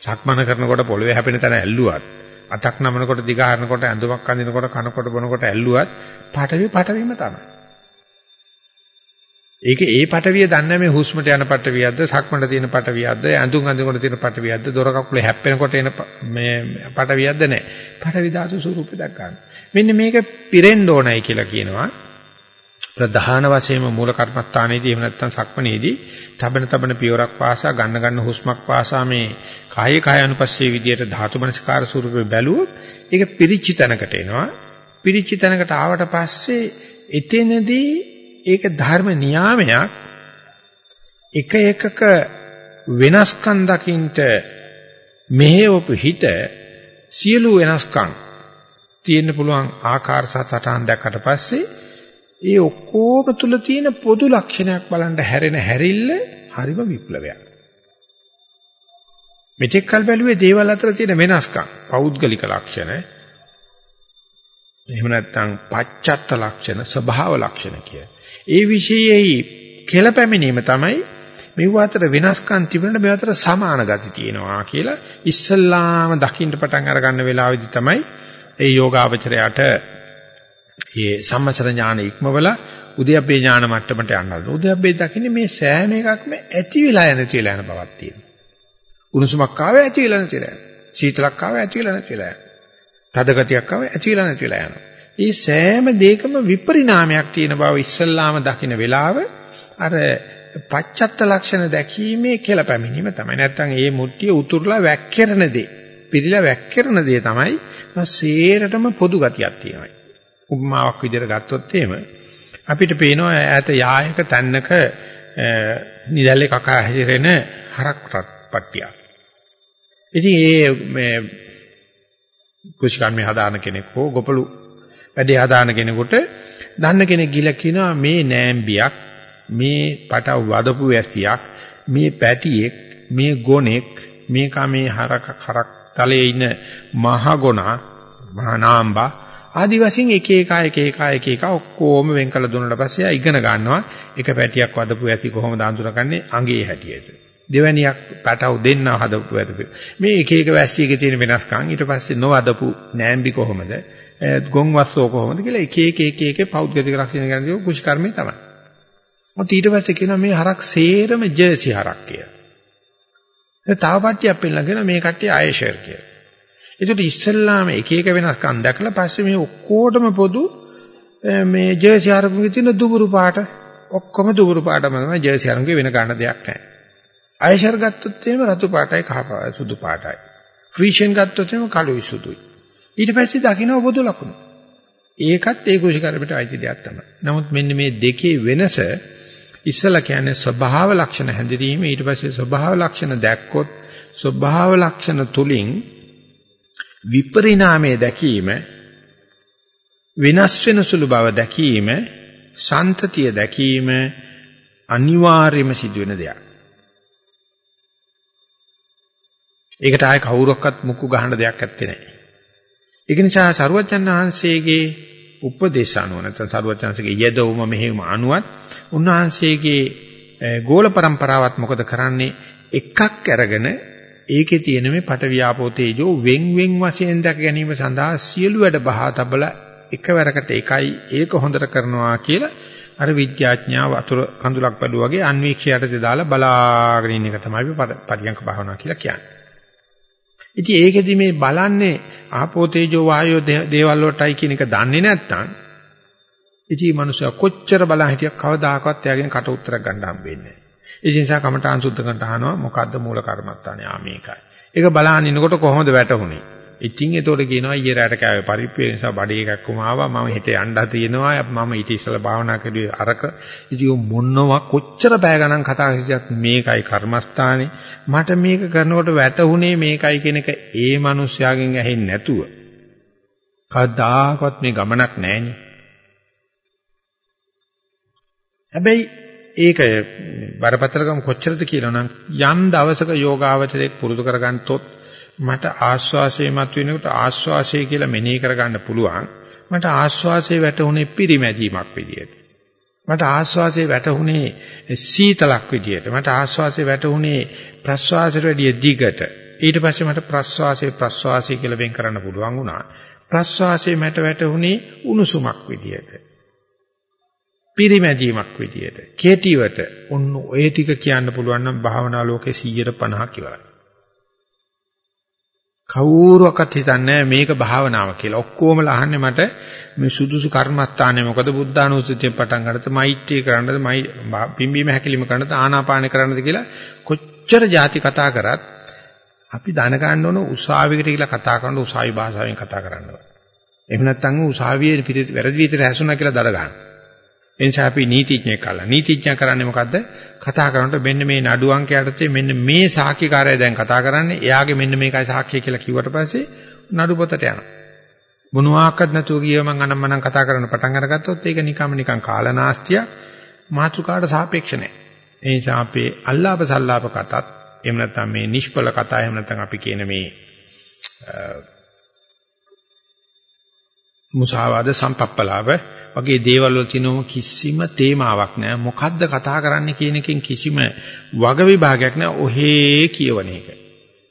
S2: සක්මන කරනකොට පොළවේ හැපෙන තැන ඇල්ලුවත් අතක් නමනකොට දිගහරනකොට ඇඳුමක් අඳිනකොට කනකොට බොනකොට ඇල්ලුවත් පටවි පටවිම තමයි. ඒක ඒ පටවිය දන්නේ මේ හුස්මට යන පටවියක්ද සක්මණට තියෙන පටවියක්ද ඇඳුම් අඳිනකොට තියෙන පටවියක්ද දොර කකුලේ හැප්පෙනකොට එන මේ පටවියක්ද නැහැ. පටවි ධාතු ස්වරූපය දක් ගන්න. මෙන්න මේක පිරෙන්න ඕනයි කියලා කියනවා. ප්‍රධාන වශයෙන්ම මූල කර්මස්ථානයේදී එහෙම නැත්නම් සක්මණේදී තබන තබන පියවරක් පාසා ගන්න ගන්න හුස්මක් පාසා මේ කායේ කාය අනුපස්සේ විදියට ධාතු මනස්කාර ස්වරූපේ බැලුවොත් ඒක පිරිච්ච තැනකට එනවා. පිරිච්ච තැනකට ආවට පස්සේ එතනදී ඒක ධර්ම නියාමයක් එක එකක වෙනස්කම් දකින්ට මෙහෙවපු හිත සියලු වෙනස්කම් තියෙන්න පුළුවන් ආකාර සහ සටහන් දැක්කට පස්සේ ඒ ඔක්කොම තුල තියෙන පොදු ලක්ෂණයක් බලන්න හැරෙන හැරිල්ල හරිම විප්ලවයක්. මෙතෙක් කල් බැලුවේ දේවල් අතර තියෙන වෙනස්කම්, පෞද්ගලික ලක්ෂණ. එහෙම නැත්නම් පච්චත්ත ලක්ෂණ, ස්වභාව ලක්ෂණ කිය. ඒ විශේෂයෙහි කෙලපැමිනීම තමයි මෙව අතර වෙනස්කම් තිබුණාට මේ අතර සමාන ගති තියෙනවා කියලා ඉස්සල්ලාම දකින්න පටන් අර ගන්න වෙලාවේදී තමයි ඒ යෝගාවචරයට ඒ සම්මසර ඥාන ඉක්මවල උද්‍යප්පේ ඥාන මට්ටමට යනවා. උද්‍යප්පේ දකින්නේ මේ සෑම එකක්ම ඇති වෙලා යන තියලා යන බවක් තියෙනවා. උණුසුමක් ආවේ ඇති වෙලා නැතිලා යනවා. සීතලක් ආවේ ඇති වෙලා නැතිලා යනවා. තද ගතියක් ආවේ ඇති වෙලා නැතිලා යනවා. මේ සෑම දෙයකම විපරිණාමයක් තියෙන බව ඉස්සල්ලාම දකින්න වෙලාව අර පච්චත්ත ලක්ෂණ දැකීමේ කියලා පැමිණීම තමයි. නැත්තම් මේ මුට්ටිය උතුරලා වැක්කිරන දේ. පිළිලා වැක්කිරන දේ තමයි සේරටම පොදු ගතියක් තියෙනවා. උපමාවක් විදිහට ගත්තොත් එහෙම අපිට පේනවා ඈත යායක තැන්නක නිදැල්ලේ කකා හැසිරෙන හරක් පට්ටියක්. ඉතින් ඒ මේ කුෂිකර්මේ හදාන කෙනෙක් හෝ ගොපලු වැඩේ හදාන කෙනෙකුට දන්න කෙනෙක් ගිහලා කියනවා මේ නෑම්බියක් මේ පටව වදපු වැස්තියක් මේ පැටියෙක් මේ ගොනෙක් මේ කමේ හරක හරක් තලයේ ඉන්න මහ ගොනා මහා නාම්බා ආදි වශයෙන් එක එක එක එක එක එක ඔක්කොම වෙන් කළ දුන්නාට පස්සේ ඉගෙන ගන්නවා එක පැටියක් වදපු ඇති කොහොමද අඳුරගන්නේ අඟේ හැටියට දෙවැනියක් පැටව දෙන්න හදපු ඇති මේ එක එක වැස්සියක තියෙන වෙනස්කම් ඊට පස්සේ නොවදපු නෑම්බි කොහොමද ගොන් වස්සෝ කොහොමද කියලා එක එක එක එක පෞද්ගලික ලක්ෂණ ගැන දීව කුෂ් කර්මේ තමයි. මොකද ඊට පස්සේ කියනවා මේ හරක් සේරම ජර්සි හරක් කියලා. ඒ තව කට්ටියක් පෙන්නගෙන මේ කට්ටිය ආයෙෂර් කියලා. ඒකට ඉස්සල්ලාම එක එක වෙනස්කම් දැකලා පස්සේ මේ ඔක්කොටම පොදු මේ ජර්සි අරකුගේ තියෙන දුබුරු පාට ඔක්කොම දුබුරු පාටම තමයි ජර්සි අරකුගේ වෙන ගන්න දෙයක් නැහැ. අයෂර් ගත්තොත් එහෙම රතු පාටයි කහ සුදු පාටයි. ක්‍රීෂන් ගත්තොත් එහෙම කළුයි සුදුයි. ඊට පස්සේ දකින්න පොදු ලකුණු. ඒකත් ඒ කුෂිකර්මයට අයිති දෙයක් තමයි. නමුත් මෙන්න මේ දෙකේ වෙනස ඉස්සලා කියන්නේ ස්වභාව ලක්ෂණ හැඳිනීම ඊට පස්සේ ස්වභාව ලක්ෂණ දැක්කොත් ස්වභාව ලක්ෂණ තුලින් විපරිණාමයේ දැකීම වෙනස් වෙන සුළු බව දැකීම සන්තතිය දැකීම අනිවාර්යම සිදුවෙන දෙයක්. ඒකට ආයේ කවුරක්වත් මුක්කු ගහන්න දෙයක් ඇත්තේ නැහැ. ඒක නිසා සරුවචන් වහන්සේගේ උපදේශ අනුව නැත්නම් සරුවචන්සේගේ යෙදවුම මෙහෙම අනුවත් උන්වහන්සේගේ ගෝල પરම්පරාවත් මොකද කරන්නේ එකක් අරගෙන ඒකේ තියෙන මේ පට වියාපෝ තේජෝ වෙන් වෙන් වශයෙන් දැක ගැනීම සඳහා සියලු වැඩ බහා තබලා එකවරකට එකයි ඒක හොඳට කරනවා කියලා අර විද්‍යාඥයා වතුර කඳුලක් බැලුවා වගේ අන්වීක්ෂයට දාලා බලාගෙන ඉන්න එක තමයි පරියන්ක භාවනා කියලා කියන්නේ. ඉතින් ඒකෙදි මේ බලන්නේ ආපෝ තේජෝ වායෝ දේවල් වලටයි කියන එක දන්නේ නැත්නම් ඉතින් මනුස්සයා කොච්චර බලන් හිටියක් කවදාකවත් එයාගෙන් කට උත්තරයක් ගන්න හම්බෙන්නේ නැහැ. ඒ නිසා කමඨාන් සුද්ධ කරන්න අහනවා මොකද්ද මූල කර්මත්තානේ ආ මේකයි. ඒක බලහන් ඉන්නකොට කොහොමද වැටහුනේ? ඉතින් ඒතකොට කියනවා ඊයේ රාට කෑවේ පරිප්පේ නිසා බඩේ එකක්ම ආවා? මම හිත යන්න තියෙනවා. මම ඊට ඉස්සලා භාවනා කරුවේ අරක. ඉතින් මොනවා කොච්චර පැය ගණන් කතා කරද්දිත් මේකයි කර්මස්ථානේ. මට මේක කරනකොට වැටහුනේ මේකයි කියන එක ඒ මිනිස්යාගෙන් ඇහෙන්නේ නැතුව. කවදාකවත් මේ ගමනක් නැහෙනේ හැබැයි ඒක බරපතලකම කොච්චරද කියලා නම් යම් දවසක යෝගාවචරයක් පුරුදු කරගන්නතොත් මට ආස්වාසයේ මත වෙනකොට ආස්වාසය කියලා මෙනෙහි කරගන්න පුළුවන්. මට ආස්වාසයේ වැටුනේ පිරිමැදීමක් විදියට. මට ආස්වාසයේ වැටුනේ සීතලක් විදියට. මට ආස්වාසයේ වැටුනේ ප්‍රස්වාසයට වැඩිය දිගට. ඊට පස්සේ මට ප්‍රස්වාසයේ ප්‍රස්වාසය කියලා වෙන් කරන්න පුළුවන් වුණා. ප්‍රස්වාසයේ මට වැටුනේ උණුසුමක් විදියට. පිරිමැදීමක් විදියට. කේටිවට ඔන්න ඔය ටික කියන්න පුළුවන් නම් භාවනා ලෝකේ 150ක් ඉවරයි. කවුරුවක්වත් හිතන්නේ මේක භාවනාව කියලා. ඔක්කොම අහන්නේ මට මේ සුදුසු කර්මස්ථානේ මොකද බුද්ධානුස්සතිය පටන් ගන්නද මෛත්‍රී කරන්නද මයි පිම්බීම හැකිලිම කරන්නද ආනාපාන කරන්නද කියලා කොච්චර જાති කතා කරත් අපි දැන ගන්න ඕන උසාවියකට කියලා කතා කරන උසාවි භාෂාවෙන් කතා කරන්න ඕන. එහෙම නැත්නම් උසාවියේ පිළිත් වැරදි විදිහට හැසුණා කියලා දඩ ගන්න. එනිසා අපි නීතිඥයෙක් කළා. නීතිඥයා කරන්නේ මොකද්ද? කතා කරනකොට මෙන්න මේ නඩු අංකයට මෙන්න මේ සාක්ෂිකාරය දැන් කතා කරන්නේ. එයාගේ මෙන්න මේකයි සාක්ෂිය කියලා කිව්වට පස්සේ නඩු පොතට යනවා. මොනවාක්වත් නැතුව ගියව මං අනම්මනම් කතා කරන්න පටන් අරගත්තොත් ඒක නිකම්ම නිකම් කාලනාස්තිය මාතෘකාට සාපේක්ෂ නැහැ. ඒ නිසා අපේ අල්ලාප සල්ලාප කතාත් එහෙම නැත්නම් මේ නිෂ්පල කතා එහෙම නැත්නම් අපි කියන මේ මුසාවාද සම්පප්පලාව වගේ දේවල් වල තියෙන කිසිම තේමාවක් නැහැ. මොකද්ද කතා කරන්න කියන එකෙන් කිසිම වග විභාගයක් නැහැ. ඔහේ කියවන එක.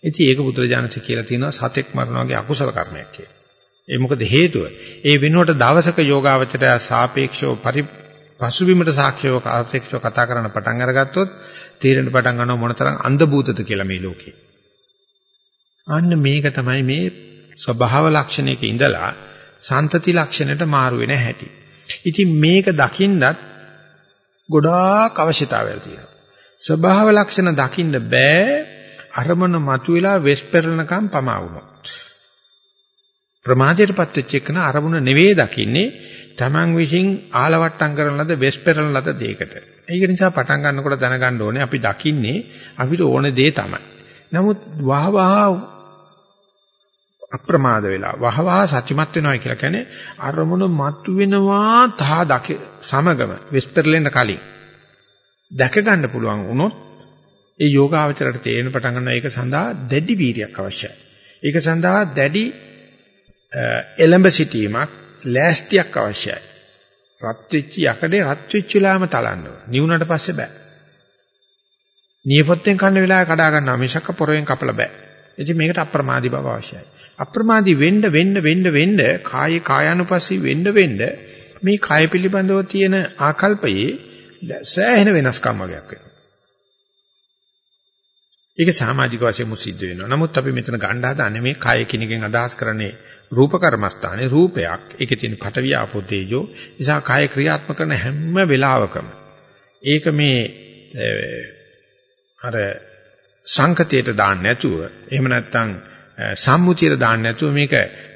S2: ඉතින් ඒක බුදුරජාණන්සේ කියලා තියෙනවා සතෙක් මරනවා වගේ අකුසල කර්මයක් කියලා. ඒ මොකද හේතුව? ඒ වෙනුවට දවසක යෝගාවචරය සාපේක්ෂව පරි පසුබිමට සාක්ෂිව සාපේක්ෂව කතා කරන්න පටන් අරගත්තොත් තීරණ පටන් ගන්නව මොනතරම් අන්ධ භූතද කියලා මේ ලෝකේ. අන්න මේක තමයි මේ ස්වභාව ලක්ෂණයක ඉඳලා සන්තති ලක්ෂණයට මාරු වෙන හැටි. ඉතින් මේක දකින්නත් ගොඩාක් අවශ්‍යතාවයල් තියෙනවා. ස්වභාව ලක්ෂණ දකින්න බෑ අරමුණ මතුවලා වෙස් පෙරලනකම් පමා වුණොත්. ප්‍රමාදයටපත් වෙච්ච එකන අරමුණ නෙවෙයි දකින්නේ Taman විසින් ආලවට්ටම් කරන ලද වෙස් පෙරලන ලද දෙයකට. ඒක නිසා පටන් ගන්නකොට දැනගන්න ඕනේ අපි දකින්නේ අපිට ඕන දේ තමයි. නමුත් වහ වහ අප්‍රමාද වෙලා වහවහ සත්‍යමත් වෙනවා කියලා කියන්නේ අරමුණ මතු වෙනවා තා දක සමගම විස්තරලෙන්න කලින් දැක ගන්න පුළුවන් වුණොත් ඒ යෝගාවචරයට තේරෙන පටන් ගන්න ඒක සඳහා දැඩි වීරියක් අවශ්‍යයි. ඒක සඳහා දැඩි එලඹ සිටීමක් ලෑස්තියක් අවශ්‍යයි. රත් වෙච්ච යකඩේ රත් වෙච්ච ලාම තලන්න ඕන. නිවුනට පස්සේ බෑ. නියපොත්තෙන් කන්න වෙලාව කඩා ගන්නවා මිසක පොරවෙන් කපලා බෑ. ඉතින් මේකට අප්‍රමාදී බව අවශ්‍යයි. අප්‍රමාදී වෙන්න වෙන්න වෙන්න වෙන්න කායේ කායानुපස්සී වෙන්න වෙන්න මේ කාය පිළිබඳව තියෙන ආකල්පයේ සෑහෙන වෙනස්කම් වගේක් වෙනවා. ඒක සමාජික වශයෙන් සිද්ධ වෙනවා. නමුත් අපි මෙතන ගන්න හදන්නේ මේ කය කිනකින් අදහස් කරන්නේ රූප කර්මස්ථානේ රූපයක්. ඒකේ තියෙන පඨවි ආපෝ තේජෝ. නිසා කය ක්‍රියාත්මක කරන හැම වෙලාවකම ඒක මේ අර සංකතයට දාන්න නැතුව එහෙම නැත්නම් සම්මුතියට දාන්න නැතුව මේක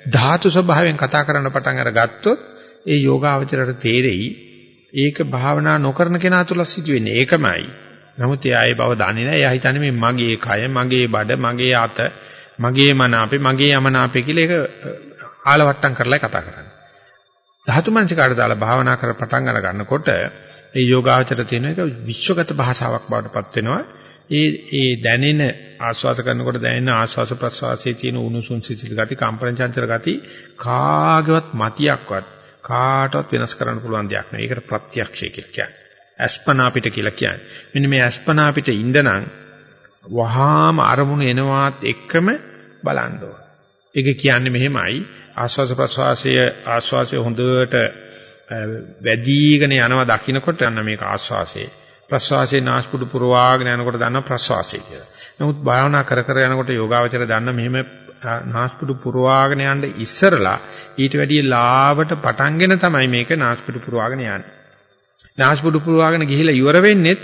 S2: ධාතු ස්වභාවයෙන් කතා කරන්න පටන් අරගත්තොත් ඒ යෝගාවචරයට තේරෙයි ඒක භාවනා නොකරන කෙනා තුල සිදුවෙන්නේ ඒකමයි. නමුත් එයා ඒ බව දන්නේ නැහැ. එයා හිතන්නේ මේ මගේ කය, මගේ බඩ, මගේ අත, මගේ මන අපේ, මගේ යමන අපේ කියලා ඒක ආලවට්ටම් කරලා කතා කරන්නේ. ධාතු මනසිකාට දාලා භාවනා කර පටන් අර ගන්නකොට ඒ යෝගාචර තියෙන එක විශ්වගත භාෂාවක් බවට පත් වෙනවා. ඒ ඒ දැනෙන ආස්වාස කරනකොට දැනෙන ආස්වාස ප්‍රස්වාසයේ තියෙන උණුසුම් සිසිල් ගති, කම්පන චංචල ගති කාගේවත් මතියක්වත් කාටවත් වෙනස් කරන්න පුළුවන් දෙයක් නෙවෙයි. ඒකට ප්‍රත්‍යක්ෂය කියලා කියන්නේ. අස්පනා පිට කියලා කියන්නේ. මෙන්න මේ අස්පනා පිට ඉඳනං වහාම අරමුණු එනවාත් එක්කම බලන්න ඕන. ඒක කියන්නේ මෙහෙමයි ආස්වාස ප්‍රස්වාසය ආස්වාසය හොඳට වැඩිගෙන යනවා දකින්නකොට යන මේක ආස්වාසය. ප්‍රස්වාසයේ නාස්පුඩු පුරවාගෙන යනකොට දන්න ප්‍රස්වාසය කියලා. නමුත් භාවනා කර කර යනකොට යෝගාවචර දන්න මෙහෙම නාස්පුඩු පුරවාගෙන යන්න ඉස්සරලා ඊට වැඩිය ලාවට පටන්ගෙන තමයි මේක නාස්පුඩු පුරවාගෙන යන්නේ. නාස්පුඩු පුරවාගෙන ගිහිලා ඉවර වෙන්නේ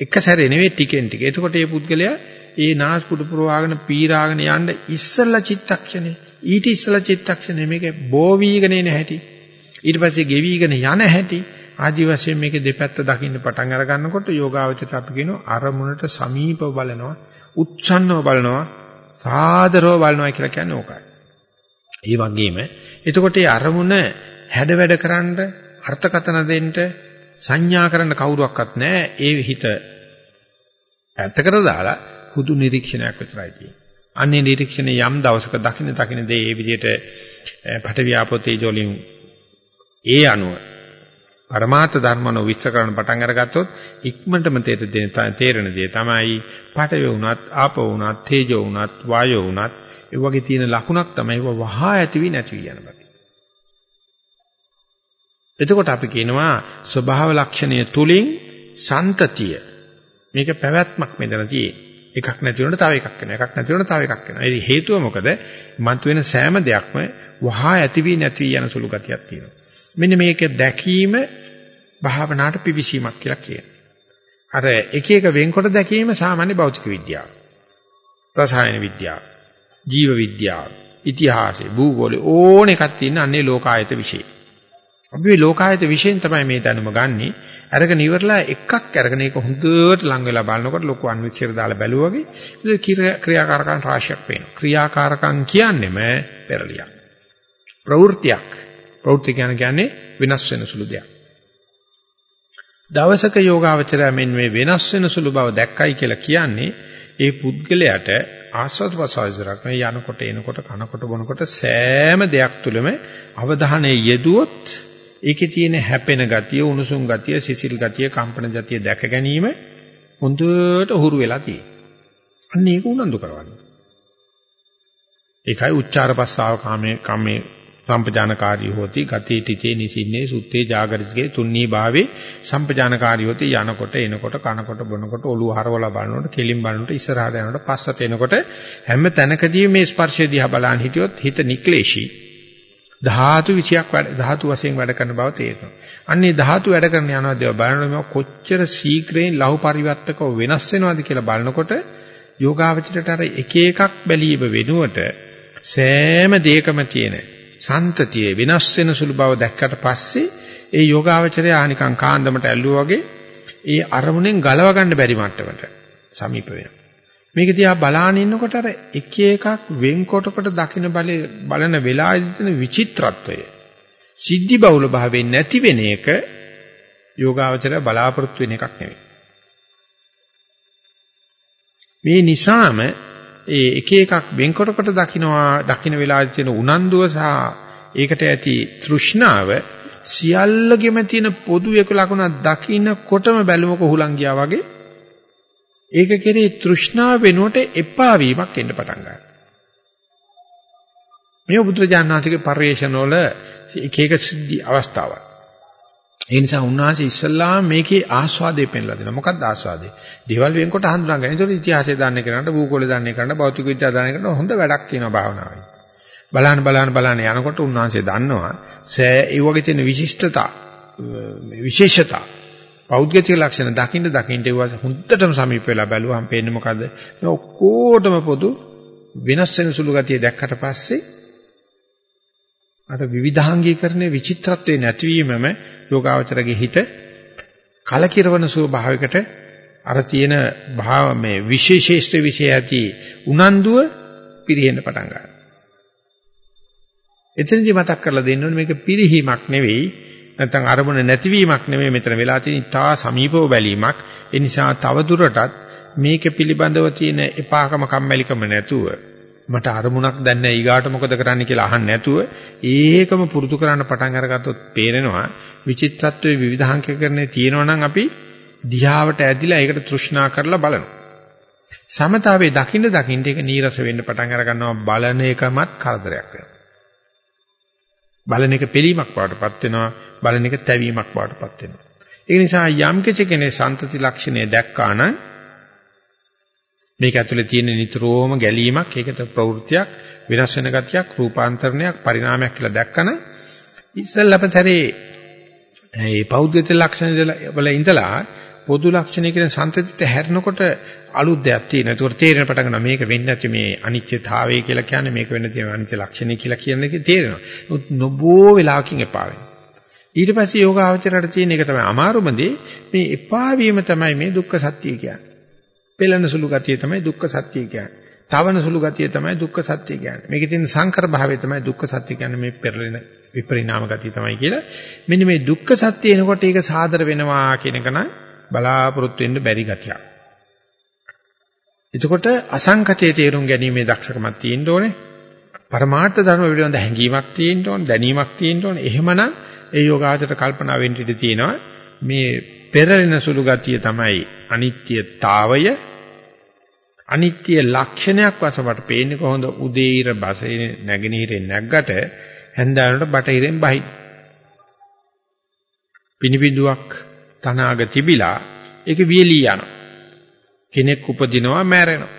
S2: එක සැරේ නෙවෙයි ටිකෙන් ටික. එතකොට මේ පුද්ගලයා ඒ නාස්පුඩු පුරවාගෙන පීරාගෙන යන්න ඉස්සල්ලා චිත්තක්ෂණේ ඊට ඉස්සලා චිත්තක්ෂණේ මේක බෝ වීගෙන එන හැටි ඊට පස්සේ ගෙවිගෙන යන හැටි ආදි වශයෙන් මේකේ දෙපැත්ත දකින්න පටන් අර ගන්නකොට යෝගාවචරයට අපි කියනවා අරමුණට සමීපව බලනවා උච්ඡන්නව බලනවා සාදරව බලනවා කියලා කියන්නේ ඕකයි. ඒ වගේම එතකොට මේ අරමුණ හැඩ වැඩ කරන්න අර්ථකතන දෙන්න සංඥා කරන්න කවුරුවක්වත් නැහැ. ඒ හිත ඇත්තකට දාලා හුදු නිරීක්ෂණයක් විතරයි තියෙන්නේ. අන්නේ නිරීක්ෂණය යම් දවසක දකින්න දකින්න දේ ඒ විදිහට පටවියාපෝතේ ජෝලින් ඒ අනුව පරමාර්ථ ධර්මන විස්තර කරන්න පටන් අරගත්තොත් ඉක්මනටම තේරෙන දේ තමයි පටවේ වුණත් ආපෝ වුණත් තේජෝ වුණත් වායෝ වුණත් ඒ වගේ තියෙන ලකුණක් තමයි වහා ඇතිවි නැතිවි යන බව. එතකොට අපි කියනවා ස්වභාව ලක්ෂණය තුලින් සන්තතිය මේක පැවැත්මක් මෙතන තියෙන්නේ. එකක් නැති වුණොත් තව එකක් වෙනවා. එකක් නැති වුණොත් තව එකක් වෙනවා. ඒ හේතුව මොකද? මතුවෙන සෑම දෙයක්ම වහා ඇති වී නැති වී යන සුළු ගතියක් තියෙනවා. මෙන්න මේක දැකීම භාවනාවට පිවිසීමක් කියලා කියනවා. අර එක එක වෙන්කොට දැකීම සාමාන්‍ය භෞතික විද්‍යාව. රසායන විද්‍යාව, ජීව විද්‍යාව, ඉතිහාසය, භූගෝලය ඕන එකක් තියෙන අන්නේ ලෝකායත විශේෂ. අපි මේ ලෝකායත විශේෂයෙන් තමයි මේ දැනුම ගන්නෙ. අරගෙන ඉවරලා එකක් අරගෙන ඒක හොඳට ලං වෙලා බලනකොට ලොකු අන්වික්ෂර දාලා බැලුවා වගේ ක්‍රියාකාරකම් රාශියක් පේනවා. ක්‍රියාකාරකම් කියන්නේම පෙරලියක්. ප්‍රවෘත්තියක්. ප්‍රවෘත්ති කියන්නේ වෙනස් වෙන සුළු දෙයක්. දවසක යෝගාවචරය මෙන්න මේ වෙනස් වෙන සුළු බව දැක්කයි කියලා කියන්නේ ඒ පුද්ගලයාට ආස්වාද ප්‍රසවාසයක් මේ යනකොට එනකොට කනකොට බොනකොට සෑම දෙයක් තුළම අවධානය යෙදුවොත් ඒකේ තියෙන හැපෙන ගතිය, උණුසුම් ගතිය, සිසිල් ගතිය, කම්පන ගතිය දැක ගැනීම හොඳට උහුරු වෙලා තියෙනවා. අන්න ඒක උනන්දු කරවන්න. ඒකයි උච්චාර පස්සාව කාමේ කම්මේ සම්පජානකාරී හොති. ගති ටිකේ නිසින්නේ සුත්තේ ජාගරිස්ගේ තුන්නී භාවේ සම්පජානකාරී හොති. යනකොට එනකොට කනකොට බොනකොට ඔළුව හරවලා බලනකොට කෙලින් බලනකොට ඉස්සරහට යනකොට පස්සට එනකොට හැම තැනකදී මේ ස්පර්ශය දිහා බලන් හිටියොත් හිත නික්ලේශී. ධාතු විචයක් වැඩ ධාතු වශයෙන් වැඩ කරන බව තේරෙනවා. අන්නේ ධාතු වැඩ කරන යනවා දේව බලනකොට කොච්චර ශීඝ්‍රයෙන් ලහු පරිවර්තකව වෙනස් වෙනවද කියලා බලනකොට යෝගාවචරයට අර එක එකක් බැලීම වෙනුවට සෑම දෙයකම තියෙන සන්තතිය වෙනස් වෙන සුළු බව දැක්කට පස්සේ ඒ යෝගාවචරය ආනිකං කාන්දමට ඇල්ලුවා වගේ ඒ අරමුණෙන් ගලව ගන්න බැරි මට්ටමට සමීප වෙනවා. මේක දිහා බලාන ඉන්නකොට අර එක එකක් වෙන්කොට කොට දකින්න බලන වෙලාවේදී තියෙන විචිත්‍රත්වය සිද්ධි බහුල භාවයෙන් නැති වෙන එක යෝගාවචරය බලාපොරොත්තු වෙන එකක් නෙවෙයි. මේ නිසාම ඒ එක එකක් වෙන්කොට කොට දකින්නවා දකින්න වෙලාවේදී තියෙන උනන්දුව සහ ඒකට ඇති තෘෂ්ණාව සියල්ලගෙම තියෙන පොදු එක ලකුණක් දකින්නකොටම බැලුමක හුලං ගියා වගේ ඒක කෙරේ තෘෂ්ණාව වෙනුවට එපා වීමක් එන්න පටන් ගන්නවා. මේ බුදුරජාණන්සේගේ පරිශ්‍රණ වල එක එක සිද්ධි අවස්ථාවක්. ඒ නිසා උන්වහන්සේ ඉස්සල්ලාම මේකේ ආස්වාදේ පෙන්ලා දෙනවා. මොකක්ද ආස්වාදේ? දේවල් වෙන්කොට හඳුනා ගන්න. ඒතකොට ඉතිහාසය දන්නේ කරනට, භූගෝලය දන්නේ කරනට, භෞතික විද්‍යාව දන්නේ කරනට හොඳ වැඩක් තියෙනවා භාවනාවේ. බලන්න බලන්න බලන්න යනකොට උන්වහන්සේ දන්නවා සෑ ඒ වගේ තියෙන විශිෂ්ටතා විශේෂතා පෞද්ගලික ලක්ෂණ දකින්න දකින්න ඒවා හුද්දටම සමීප වෙලා බැලුවහම පේන්නේ මොකද්ද? මේ ඔක්කොටම පොදු වෙනස් වෙන සුළු ගතිය දැක්කට පස්සේ අර විවිධාංගීකරණයේ විචිත්‍රත්වයේ නැතිවීමම යෝගාවචරගේ හිත කලකිරවන ස්වභාවයකට අර තියෙන භාව මේ විශේෂේෂ්ඨ විශේෂ ඇති උනන්දුව පිරෙහෙන්න පටන් ගන්නවා. එතනදි මතක් කරලා දෙන්න ඕනේ මේක පිරිහීමක් නෙවෙයි නැත්නම් අරමුණ නැතිවීමක් නෙවෙයි මෙතන වෙලා තියෙන තා සමීපව බැලීමක්. ඒ නිසා තව දුරටත් මේක පිළිබඳව තියෙන එපාකම කම්මැලිකම නැතුව මට අරමුණක් දැන් නැහැ ඊගාට මොකද කරන්න කියලා අහන්න නැතුව ඒකම පුරුදු කරන්න පටන් අරගත්තොත් පේරෙනවා විචිත්‍රත්වයේ විවිධාංකකරණේ තියෙනවා නම් අපි දිහාවට ඇදිලා ඒකට තෘෂ්ණා කරලා බලනවා. සමතාවයේ දකින්න දකින්න ඒක නීරස වෙන්න පටන් අර ගන්නවා බලන එකමත් කරදරයක් වෙනවා. බලන එක පිළීමක් වඩටපත් වෙනවා බලන එක තැවීමක් වඩටපත් වෙනවා. ඒ නිසා යම් කෙනෙක් සන්තති ලක්ෂණය දැක්කා නම් මේක ඇතුලේ තියෙන නිතරම ගැලීමක්, ඒකට ප්‍රවෘත්තියක්, විනාශ වෙන ගතියක්, රූපාන්තරණයක්, පරිණාමයක් කියලා දැක්කම ඉස්සල්ලාපතරේ මේ පෞද්ගලික ලක්ෂණ වල ඉඳලා පොදු ලක්ෂණ කියන සංතතිත හැරෙනකොට අලුත් දෙයක් තියෙනවා. ඒකට තේරෙන පටන් ගන්නවා මේක වෙන්නේ නැති මේ අනිත්‍යතාවය කියලා කියන්නේ මේක වෙන්න තියෙන අනිත්‍ය ලක්ෂණය කියලා කියන එක තේරෙනවා. නොබෝ වෙලාවකින් එපා වෙනවා. ඊට පස්සේ යෝගාවචරයට තියෙන එක තමයි අමාරුම දේ මේ එපා වීම තමයි මේ දුක්ඛ සත්‍ය කියන්නේ. පෙළෙන සුළු ගතිය තමයි දුක්ඛ සත්‍ය කියන්නේ. තවන සුළු ගතිය තමයි දුක්ඛ සත්‍ය කියන්නේ. මේකේ තියෙන සංකර භාවය තමයි දුක්ඛ සත්‍ය කියන්නේ මේ පෙරලෙන විපරිණාම ගතිය තමයි කියලා. මෙන්න මේ දුක්ඛ සත්‍ය එනකොට ඒක සාදර වෙනවා කියන එක නම් බලාපොරොත්තු වෙන්න බැරි ගතියක්. එතකොට අසංකතයේ තේරුම් ගැනීමේ දක්ෂකමක් තියෙන්න ඕනේ. පරමාර්ථ ධර්ම පිළිබඳ හැඟීමක් තියෙන්න ඕනේ, දැනීමක් තියෙන්න ඕනේ. එහෙමනම් ඒ යෝගාචර කල්පනා වෙන්න ඉඩ තියෙනවා. මේ පෙරලෙන සුළු ගතිය තමයි අනිත්‍යතාවය අනිත්‍ය ලක්ෂණයක් වශයෙන් පේන්නේ කොහොමද උදේිර බසේ නැගිනහිරෙන් නැග්ගට හැන්දානට බටහිරෙන් බහි පිනිබිදුවක් තනාග තිබිලා ඒක වියලී යනවා කෙනෙක් උපදිනවා මැරෙනවා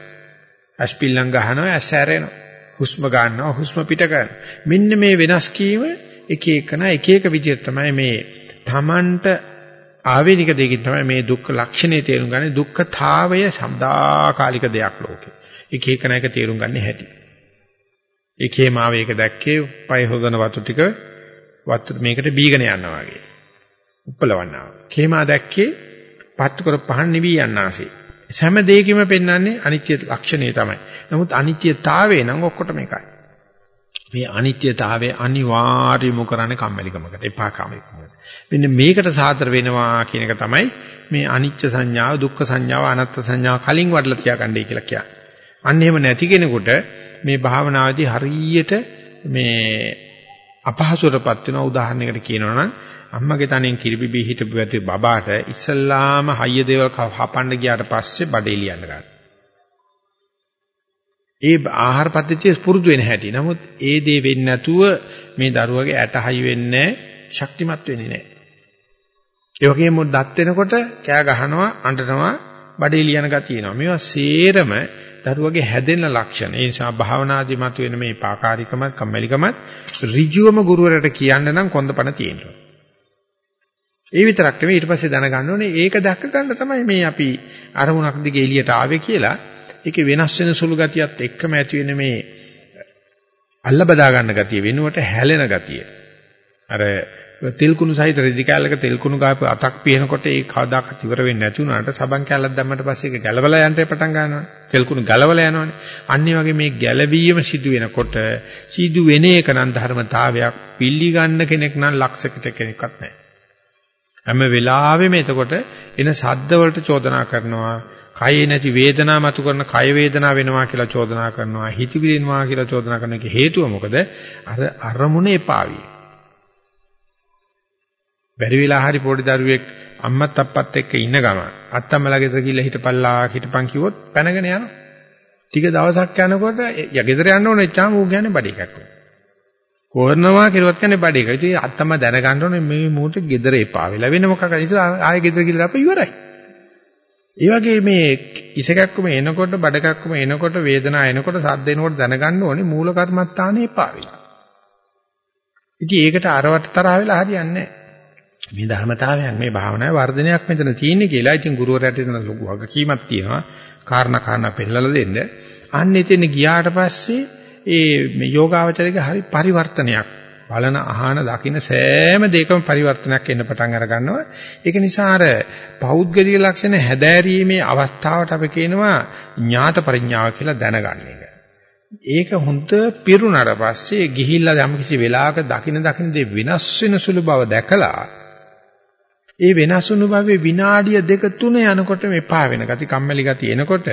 S2: ඇස්පිල්ලම් ගහනවා ඇස් හැරෙනවා හුස්ම ගන්නවා හුස්ම පිට කරනවා මෙන්න මේ වෙනස් කීම එක එකන එක එක විදිහට තමයි මේ Tamanට ආවේනික දෙයකින් තමයි මේ දුක්ඛ ලක්ෂණය තේරුම් ගන්න දුක්ඛතාවය සම්දාකාලික දෙයක් ලෝකේ. එක එක නැක තේරුම් ගන්න හැටි. එකේ මාව ඒක දැක්කේ පය හොදන වතු ටික වතු මේකට බීගෙන යනවා වගේ. උපලවන්නා. කේමා දැක්කේ පත්තු කර පහන් නිවි යන්නාසේ. හැම දෙයකම පෙන්වන්නේ අනිත්‍ය ලක්ෂණය තමයි. නමුත් අනිත්‍යතාවය නම් ඔක්කොටම එකයි. මේ අනිත්‍යතාවය අනිවාර්යම කරන්නේ කම්මැලිකමකට එපාකමකට. මෙන්න මේකට සාතර වෙනවා කියන එක තමයි මේ අනිත්‍ය සංඥාව, දුක්ඛ සංඥාව, අනාත්ම සංඥාව කලින් වඩලා තියාගන්නයි කියලා කියන්නේ. අන්න එහෙම නැති කෙනෙකුට මේ භාවනාවේදී හරියට මේ අපහසුරපත් වෙන උදාහරණයකට කියනවා නම් අම්මගේ තනෙන් කිරිබිබි හිටපු ඇති බබාට ඉස්සල්ලාම හයිය දේවල් හපන්න ගියාට පස්සේ බඩේ ලියන්න ගන්නවා. ඒ ආහාර පද්ධතිය පුරුදු වෙන හැටි. නමුත් ඒ දේ වෙන්නේ නැතුව මේ දරුවගේ ඇටහයි වෙන්නේ ශක්තිමත් වෙන්නේ නැහැ. ඒ වගේම දත් වෙනකොට කෑ ගහනවා, අඬනවා, බඩේ ලියන ගතිය එනවා. මේවා සේරම දරුවගේ හැදෙන ලක්ෂණ. ඒ නිසා භාවනාදී මතුවෙන මේ පාකාරිකමත්, කම්මැලිකමත් ඍජුවම ගුරුවරට කියන්න නම් කොන්දපණ තියෙනවා. ඒ විතරක් නෙවෙයි ඊට පස්සේ දැනගන්න ඕනේ ඒක දැක්ක ගන්න තමයි මේ අපි අරමුණක් දිගේ එළියට ආවේ කියලා ඒකේ වෙනස් වෙන සුළු ගතියත් එක්කම ඇති වෙන මේ අල්ල බදා ගන්න ගතිය වෙනුවට හැලෙන ගතිය. අර තෙල් කුණු සහිත රෙදි කැලක තෙල් කුණු ගාපු අතක් පියනකොට ඒ කවදාකවත් ඉවර වෙන්නේ නැති වුණාට සබන් කැලක් දැම්මට පස්සේ ඒක ගැලවලා යන්න පටන් ගන්නවා. තෙල් කුණු ගලවලා යනවනේ. අන්න වගේ මේ ගැලවීම සිදු වෙනකොට සිදු වෙන එක නම් ධර්මතාවයක් පිළිගන්න කෙනෙක් නම් ලක්ෂයකට කෙනෙක්වත් නැහැ. හැම වෙලාවෙම එතකොට එන සද්ද වලට චෝදනා කරනවා කයේ නැති වේදනා මතු කරන කය වේදනා වෙනවා කියලා චෝදනා කරනවා හිතවිලි වෙනවා කියලා චෝදනා කරන එක හේතුව මොකද? අර අරමුණ එපාවි බැරි වෙලා හරි පොඩි දරුවෙක් අම්මත් අප්පත් එක්ක ඉන්න ගම අත්තම්මලා ගෙදර ගිහලා හිටපල්ලා හිටපන් කිව්වොත් පැනගෙන යනවා. ටික දවසක් යනකොට ය ගෙදර යන්න ඕනේ එච්චාම ඌ කියන්නේ බඩේ කැක්කුව කරනවා කිරුවත් කියන්නේ බඩේක. ඉතින් අත්තම දැනගන්න ඕනේ මේ මූට gedara එපා වෙලා වෙන මොකක්ද ඉතින් ආයෙ gedara ගිහලා අප ඉවරයි. ඒ වගේ මේ ඉසකක්කම එනකොට බඩකක්කම එනකොට වේදනාව එනකොට සද්ද එනකොට දැනගන්න ඕනේ මූල කර්මත්තානේ එපා වෙලා. ඉතින් ඒකට අරවට තරහ වෙලා හරියන්නේ නැහැ. මේ ධර්මතාවයන් මේ භාවනාවේ වර්ධනයක් මෙතන තියෙන්නේ කියලා. ඉතින් ගුරුවරයාට එතන ලොකු වගකීමක් තියෙනවා. කාරණා කාරණා පෙන්නලා දෙන්න. අන්න එතන ගියාට පස්සේ ඒ මේ යෝගාවචරයේ හරි පරිවර්තනයක් බලන අහන දකින්න සෑම දෙයකම පරිවර්තනයක් එන්න පටන් අර ගන්නවා. ඒක නිසා අර පෞද්ගලික ලක්ෂණ හැදෑරීමේ අවස්ථාවට අපි කියනවා ඥාත පරිඥාව කියලා දැනගන්න එක. ඒක හොඳ පිරුණාට පස්සේ ගිහිල්ලා යම් කිසි වෙලාවක දකින්න දකින්න දේ වෙනස් වෙන සුළු බව දැකලා ඒ වෙනස් වුණු භවයේ විනාඩිය දෙක තුන යනකොට මෙපා වෙන ගති කම්මැලි ගති එනකොට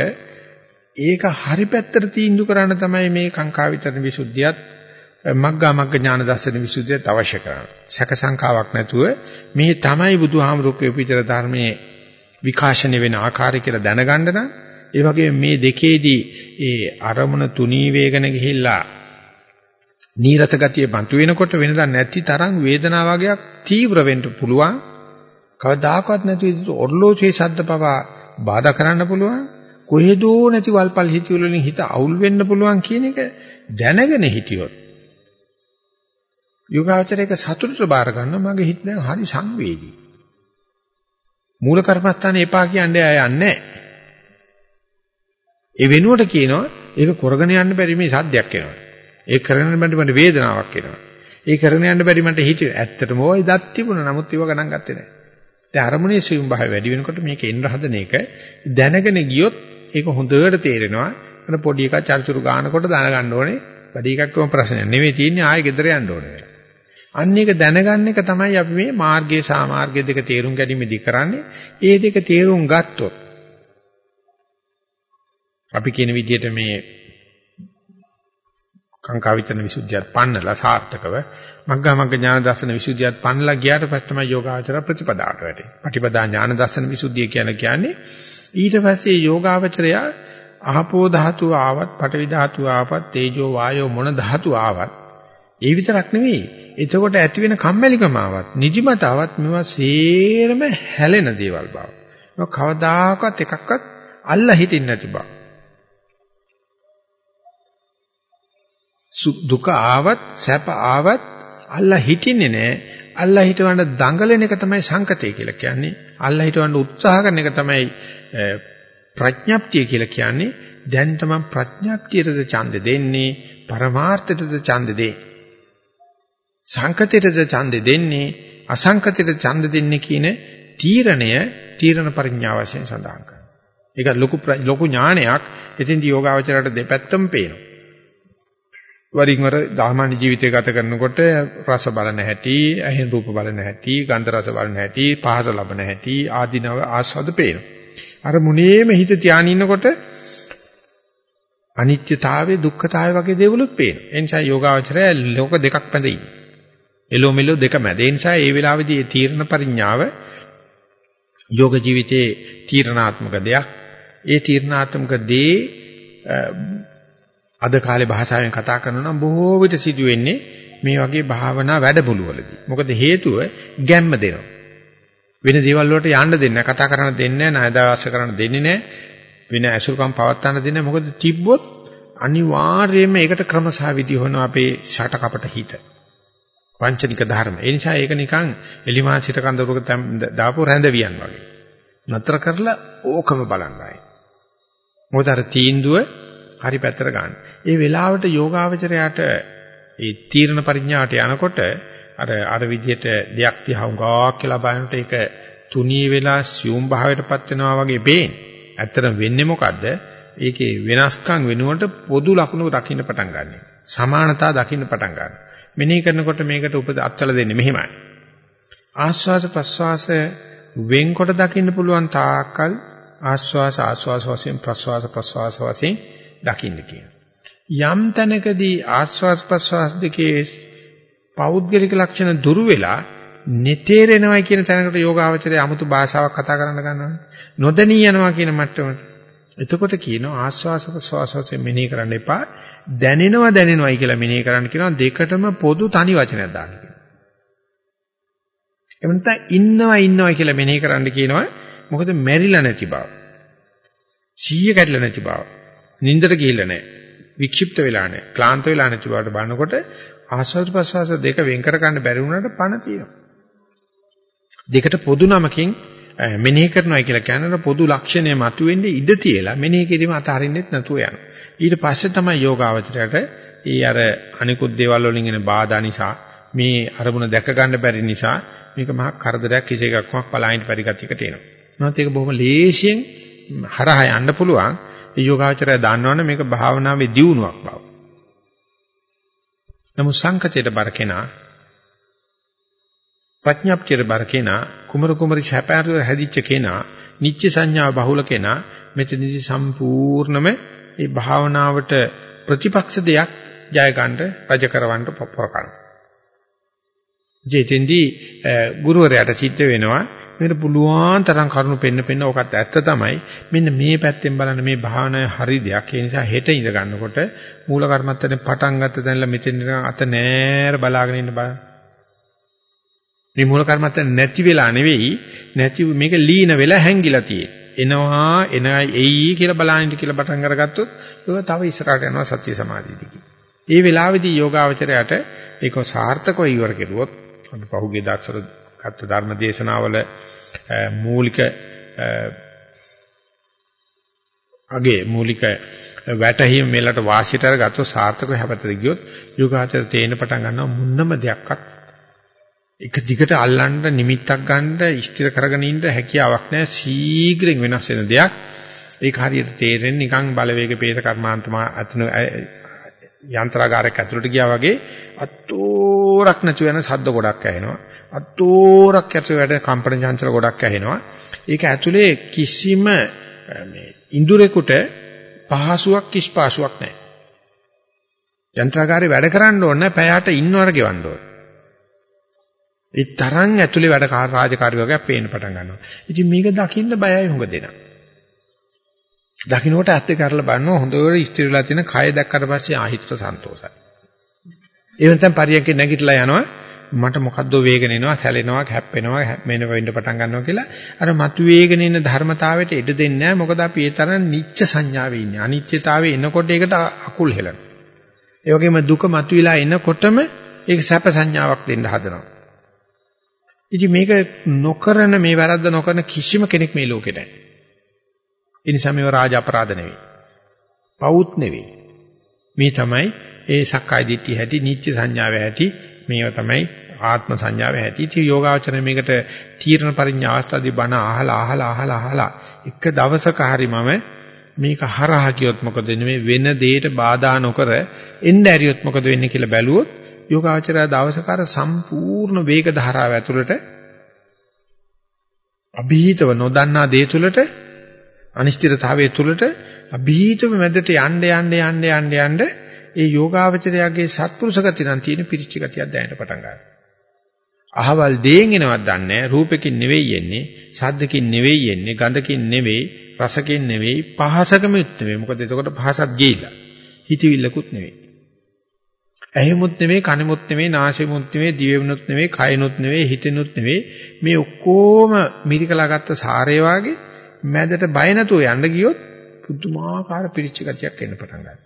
S2: ඒක හරි පැත්තට තීන්දුව කරන්න තමයි මේ කාංකා විතරන විසුද්ධියත් මග්ගා මග්ග ඥාන දර්ශන විසුද්ධියත් අවශ්‍ය කරන්නේ. සැක සංකාවක් නැතුව මේ තමයි බුදුහාමුදුරුවෝ පිටර ධර්මයේ විකාශනය වෙන ආකාරය කියලා දැනගන්න නම් ඒ වගේ මේ දෙකේදී ඒ අරමුණ තුනී වේගන ගිහිල්ලා නීරස ගතිය බඳු වෙනකොට වෙනදා නැති තරම් වේදනාව වගේක් තීව්‍ර වෙන්න පුළුවන්. කවදාකවත් නැති ඔර්ලෝසේ ශබ්ද පවා බාධා කරන්න පුළුවන්. කොහෙදෝ නැති වල්පල් හිතවිලි වලින් හිත අවුල් වෙන්න පුළුවන් කියන එක දැනගෙන හිටියොත් යෝගාචරයක සතුටට බාර ගන්න මගේ හිත දැන් හරි සංවේදී. මූල කර්මස්ථානේ එපා කියන්නේ අය යන්නේ ඒ වෙනුවට කියනවා ඒක කරගෙන යන්න බැරි මේ සද්දයක් එනවා. ඒක කරගෙන යන්න බැරි මට වේදනාවක් එනවා. ඒක කරගෙන යන්න බැරි මට හිතේ ඇත්තටම ওই දත් තිබුණා නමුත් ඒව ගණන් ගත්තේ නැහැ. දැන් අරමුණේ සියුම් භාවය වැඩි වෙනකොට මේක එන්න හදන එක දැනගෙන ගියොත් ඒක හොඳට තේරෙනවා. අර පොඩි එකා චර්චුරු ගන්නකොට දැනගන්න ඕනේ. වැඩි එකක්ම ප්‍රශ්නයක් නෙවෙයි තියෙන්නේ ආයෙ ගෙදර යන්න ඕනේ. අන්න ඒක දැනගන්න එක තමයි අපි මේ මාර්ගයේ සාමාර්ගයේ දෙක තේරුම් ගැනීමදී කරන්නේ. ඒ දෙක තේරුම් ගත්තොත් අපි කියන විදිහට මේ කාංකාවිතන විසුද්ධියත් පන්නලා සාර්ථකව මග්ගා මග්ග ඥාන දර්ශන විසුද්ධියත් පන්නලා ගියාට පස්සේ තමයි යෝගාචර ප්‍රතිපදාට වැටෙන්නේ. ප්‍රතිපදා ඥාන දර්ශන විසුද්ධිය කියන කියන්නේ ඊට පස්සේ යෝගාවචරය ආපෝ ධාතුව ආවත්, පඨවි ධාතුව ආවත්, තේජෝ වායෝ මොන ධාතුව ආවත් ඒ විතරක් නෙවෙයි. එතකොට ඇති වෙන කම්මැලිකම ආවත්, නිදිමත ආවත් මේවා සේරම හැලෙන දේවල් බව. මේවා කවදාකවත් එකක්වත් අල්ලා හිටින්න නැති බව. දුක ආවත් සැප ආවත් අල්ලා හිටින්නේ නැහැ. අල්ලා හිටවන්න දඟලන එක තමයි සංකතය කියලා කියන්නේ. අල්ලා හිටවන්න උත්සාහ කරන එක තමයි ප්‍රඥාප්තිය කියලා කියන්නේ. දැන් තමයි ප්‍රඥාප්තියටද ඡන්ද දෙන්නේ, පරමාර්ථයටද ඡන්ද දෙන්නේ. සංකතයටද ඡන්ද දෙන්නේ, අසංකතයට ඡන්ද දෙන්නේ කියන තීරණය තීරණ පරිඥා වශයෙන් සඳහන් කරනවා. ඒක ලොකු ලොකු ඥානයක්. එතෙන්දී යෝගාවචරයට දෙපැත්තම පේනවා. වරින් වර සාමාන්‍ය ජීවිතය ගත කරනකොට රස බලන හැටි, ඇහෙන් රූප බලන හැටි, ගන්ධ රස බලන හැටි, පහස ලබන හැටි ආදීනව ආස්වාද පේනවා. අර මුනේම හිත ධානය ඉන්නකොට අනිත්‍යතාවය, දුක්ඛතාවය වගේ දේවලුත් පේනවා. ඒ නිසා යෝගාවචරය ලෝක දෙකක් මැද ඉන්නේ. එලෝ මෙලෝ දෙක මැද. ඒ නිසා මේ වෙලාවේදී තීර්ණ පරිඥාව යෝග ජීවිතයේ තීරණාත්මක දෙයක්. ඒ තීරණාත්මක දේ අද කාලේ භාෂාවෙන් කතා කරනවා නම් බොහෝ විට සිදු වෙන්නේ මේ වගේ භාවනා වැඩමුළුවලදී. මොකද හේතුව ගැම්ම දෙනවා. වෙන දේවල් වලට යන්න දෙන්නේ නැහැ, කතා කරන්න දෙන්නේ නැහැ, ණයදාස්ස කරන්න දෙන්නේ නැහැ. වෙන ඇසුරුකම් පවත්වන්න දෙන්නේ නැහැ. මොකද තිබ්බොත් අනිවාර්යයෙන්ම ඒකට ක්‍රමසහ විදි වෙනවා අපේ ෂට කපට හිත. වංචනික ධර්ම. ඒ නිසා ඒක නිකන් එලිමාසිත කන්දරුවක දාපු රැඳවියන් වගේ. නතර කරලා ඕකම බලන්නයි. මොකද අර තීන්දුව හරි පැත්තට ගන්න. ඒ වෙලාවට යෝගාවචරයට ඒ තීරණ පරිඥාවට යනකොට අර අර විදිහට දෙයක් දිහා උගාවක් කියලා බලනකොට ඒක තුනී වෙලා සියුම් භාවයටපත් වෙනවා වගේ පේන. ඇත්තටම වෙන්නේ මොකද්ද? ඒකේ වෙනස්කම් වෙනුවට පොදු ලක්ෂණ දකින්න පටන් ගන්නවා. සමානතා දකින්න පටන් ගන්නවා. මෙනෙහි කරනකොට මේකට උපද අත්වල දෙන්නේ මෙහෙමයි. ආස්වාස ප්‍රස්වාස වෙන්කොට දකින්න පුළුවන් තාක්කල් ආස්වාස ආස්වාස වශයෙන් ප්‍රස්වාස ප්‍රස්වාස වශයෙන් දකින්න කියනවා. යම් තැනකදී ආස්වාස් ප්‍රස්වාස් දෙකේ පෞද්ගලික ලක්ෂණ දුරු වෙලා නිතේරෙනවා කියන තැනකට යෝගාවචරය 아무තු භාෂාවක් කතා කරන්න ගන්නවා. නොදණී යනවා කියන මට්ටමට. එතකොට කියනවා ආස්වාස ප්‍රස්වාස වශයෙන් මෙනෙහි කරන්න එපා. දැනෙනවා දැනෙනවයි කියලා මෙනෙහි කරන්න කියනවා දෙකටම පොදු තනි වචනයක් දාන්න කියනවා. එහෙම නැත්නම් ඉන්නවා ඉන්නවා කියලා මෙනෙහි කරන්න කියනවා මොකද මැරිලා නැති බව. සීය කැඩලා නැති බව. නින්දට ගිහිල්ලා නැහැ. වික්ෂිප්ත වෙලා නැහැ. ක්ලාන්ත වෙලා නැති බවට බලනකොට ආස්වාද ප්‍රසවාස දෙක වෙන් කර ගන්න බැරි වුණාට පණ තියෙනවා. දෙකට පොදු නමකින් මෙනෙහි කරනවා කියලා කියනකොට පොදු ලක්ෂණය මතුවෙන්නේ ඉඩ තියලා මෙනෙහි කිරීම අතහරින්නෙත් නැතුව යනවා. ඊට පස්සේ තමයි යෝගාවචරයට ඒ අර අනිකුත් දේවල් වලින් එන බාධා නිසා මේ අරමුණ දැක ගන්න බැරි නිසා මේක මහා කරදරයක් කිසි එකක්වත් පලායින් පරිගතියකට එනවා. මොනවද ඒක බොහොම ලේසියෙන් හරහා යන්න පුළුවන්. ඒ යෝගාචරය දන්නවනේ මේක භාවනාවේ දියුණුවක් බව. නමුත් සංකතයට බර කෙනා ප්‍රඥාප්තියට බර කෙනා කුමරු කුමරි සැපෑරුව හැදිච්ච කෙනා නිච්ච සංඥාව බහුල කෙනා මෙතනදී සම්පූර්ණම මේ භාවනාවට ප්‍රතිපක්ෂ දෙයක් ජය ගන්න රජ කරවන්න පොර කරනවා. ජීතෙන්දී ගුරුවරයාට සිද්ධ වෙනවා මේකට පුළුවන් තරම් කරුණු පෙන්න පෙන්න ඕකත් ඇත්ත තමයි. මෙන්න මේ පැත්තෙන් බලන්න මේ භාවනාවේ හරි දෙයක්. ඒ නිසා හෙට ඉඳ ගන්නකොට මූල කර්මත්තනේ පටන් ගත්ත තැනලා මෙතෙන් අත නෑර බලාගෙන ඉන්න බලන්න මේ මූල කර්මත්තනේ නැති වෙලා නෙවෙයි නැති මේක ලීන වෙලා හැංගිලා තියෙන්නේ. එනවා එනයි එයි කියලා බලන්න කියලා පටන් අරගත්තොත් ඒක තව ඉස්සරහට යනවා සත්‍ය සමාධියදී ඒ වෙලාවේදී යෝගාවචරයට ඒක සාර්ථකව ඉවර කෙරුවොත් අපි පහුගිය දවස්වල ගත්ත ධර්ම දේශනාවල මූලික අගේ මූලික වැටහීම මෙලට වාසියට අරගත්තොත් සාර්ථකව හැපතට ගියොත් යෝගාචර තේන පටන් ගන්නවා මුන්නම දෙයක්වත් එක දිගට අල්ලන්න නිමිත්තක් ගන්න ස්ථිර කරගෙන ඉන්න හැකියාවක් නැහැ ශීඝ්‍රයෙන් වෙනස් වෙන දෙයක් ඒක හරියට තේරෙන්නේ නිකන් බලවේග පේත කර්මාන්තම අතන යන්ත්‍රාගාරයක් ඇතුළට ගියා වගේ අතෝරක් නැති වෙන ශබ්ද ගොඩක් ඇහෙනවා. අතෝරක් ඇතුළේ වැඩ කම්පන චංචල ගොඩක් ඇහෙනවා. ඒක ඇතුලේ කිසිම මේ ඉඳුරෙකුට පහසුවක් කිස්පාසුවක් නැහැ. යන්ත්‍රාගාරේ වැඩ කරන්න ඕන පැයට ඉන්නවර ගෙවන්න ඕන. ඒ තරම් ඇතුලේ වැඩ රාජකාරී වගේ පේන්න පටන් ගන්නවා. ඉතින් මේක දකින්න බයයි හුඟ දෙනා. දකින්නට ඇත්ත කරලා බලනවා හොඳට ස්ථිර වෙලා තියෙන කය දැක්කට පස්සේ ආහිතට සන්තෝෂයි. ඒ වෙනතෙන් පරියන්කේ නැගිටලා යනවා මට මොකද්ද වේගන එනවා සැලෙනවා හැප්පෙනවා මෙන්න වෙන්න පටන් ගන්නවා කියලා. අර මතු වේගන ඉන්න ධර්මතාවයට ඉඩ දෙන්නේ නැහැ. මොකද අපි ඒ තරම් නිච්ච සංඥාවේ ඉන්නේ. අනිත්‍යතාවයේ එනකොට ඒකට අකුල් හෙලනවා ඒ වගේම දුක මතුවලා එනකොටම ඒක සැප සංඥාවක් දෙන්න හදනවා. ඉතින් මේක නොකරන මේ වැරද්ද නොකරන කිසිම කෙනෙක් මේ ලෝකේ නැහැ. ඒ නිසා මේව රාජ අපරාධ නෙවෙයි. පවුත් නෙවෙයි. මේ තමයි ඒ සක්කාය දිට්ඨිය හැටි, නිත්‍ය සංඥාවේ හැටි, මේව තමයි ආත්ම සංඥාවේ හැටි. ඉතින් යෝගාචරණය මේකට තීරණ පරිඥා අවස්ථාවේදී බණ අහලා අහලා අහලා අහලා එක දවසක හරි මම මේක හරහා කියොත් මොකද වෙන්නේ වෙන දෙයකට බාධා නොකර එන්න ඇරියොත් මොකද වෙන්නේ කියලා බැලුවොත් යෝගාචරය දවසකාර සම්පූර්ණ වේග ධාරාව ඇතුළට අභීතව නොදන්නා දේ තුළට අනිශ්චිතතාවයේ තුලට අභීතව මැදට යන්න යන්න යන්න යන්න යන්න ඒ යෝගාවචරයාගේ සත්පුරුෂ ගතිය නම් තියෙන පිරිච්ච ගතියක් දැනෙන්න පටන් ගන්නවා. අහවල් දේෙන් එනවත් දන්නේ රූපකින් නෙවෙයි එන්නේ, සද්දකින් නෙවෙයි එන්නේ, ගඳකින් නෙවෙයි, රසකින් නෙවෙයි, පහසකෙමුත් නෙවෙයි. මොකද එතකොට පහසක් ගියිලා. හිතවිල්ලකුත් නෙවෙයි. ඇහෙමුත් නෙවෙයි, කනෙමුත් නෙවෙයි, නාසෙමුත් නෙවෙයි, දිවෙමුත් නෙවෙයි, කයනුත් නෙවෙයි, හිතෙනුත් නෙවෙයි. මේ ඔක්කොම මිරිකලා ගත්ත සාරේ වාගේ මැදට බය නැතුව යන්න ගියොත් පුදුමාකාර පිරිච්ච ගතියක් එන්න පටන් ගන්නවා.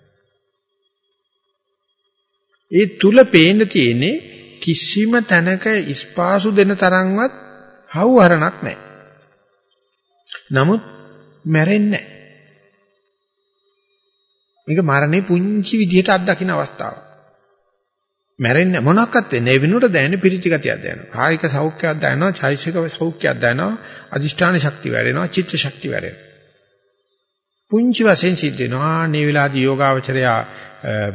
S2: ඒ තුල පේන්න තියෙන්නේ කිසිම තැනක ස්පාසු දෙන තරම්වත් හවුහරණක් නැහැ. නමුත් මැරෙන්නේ නැහැ. මේක මරණේ පුංචි විදිහට අත්දකින්න අවස්ථාවක්. මැරෙන්නේ මොනක්වත් වෙන්නේ. ඒ වෙනුවට දැනෙන පිරිචි ගතියක් දැනෙනවා. කායික සෞඛ්‍යයක් දැනෙනවා, චෛසික සෞඛ්‍යයක් දැනෙනවා, අදිෂ්ඨාන ශක්තිය වැඩෙනවා, චිත්ත ශක්තිය වැඩෙනවා. පුංචි වශයෙන් සිද්ධ වෙනවා. මේ වෙලාවේදී යෝගාවචරයා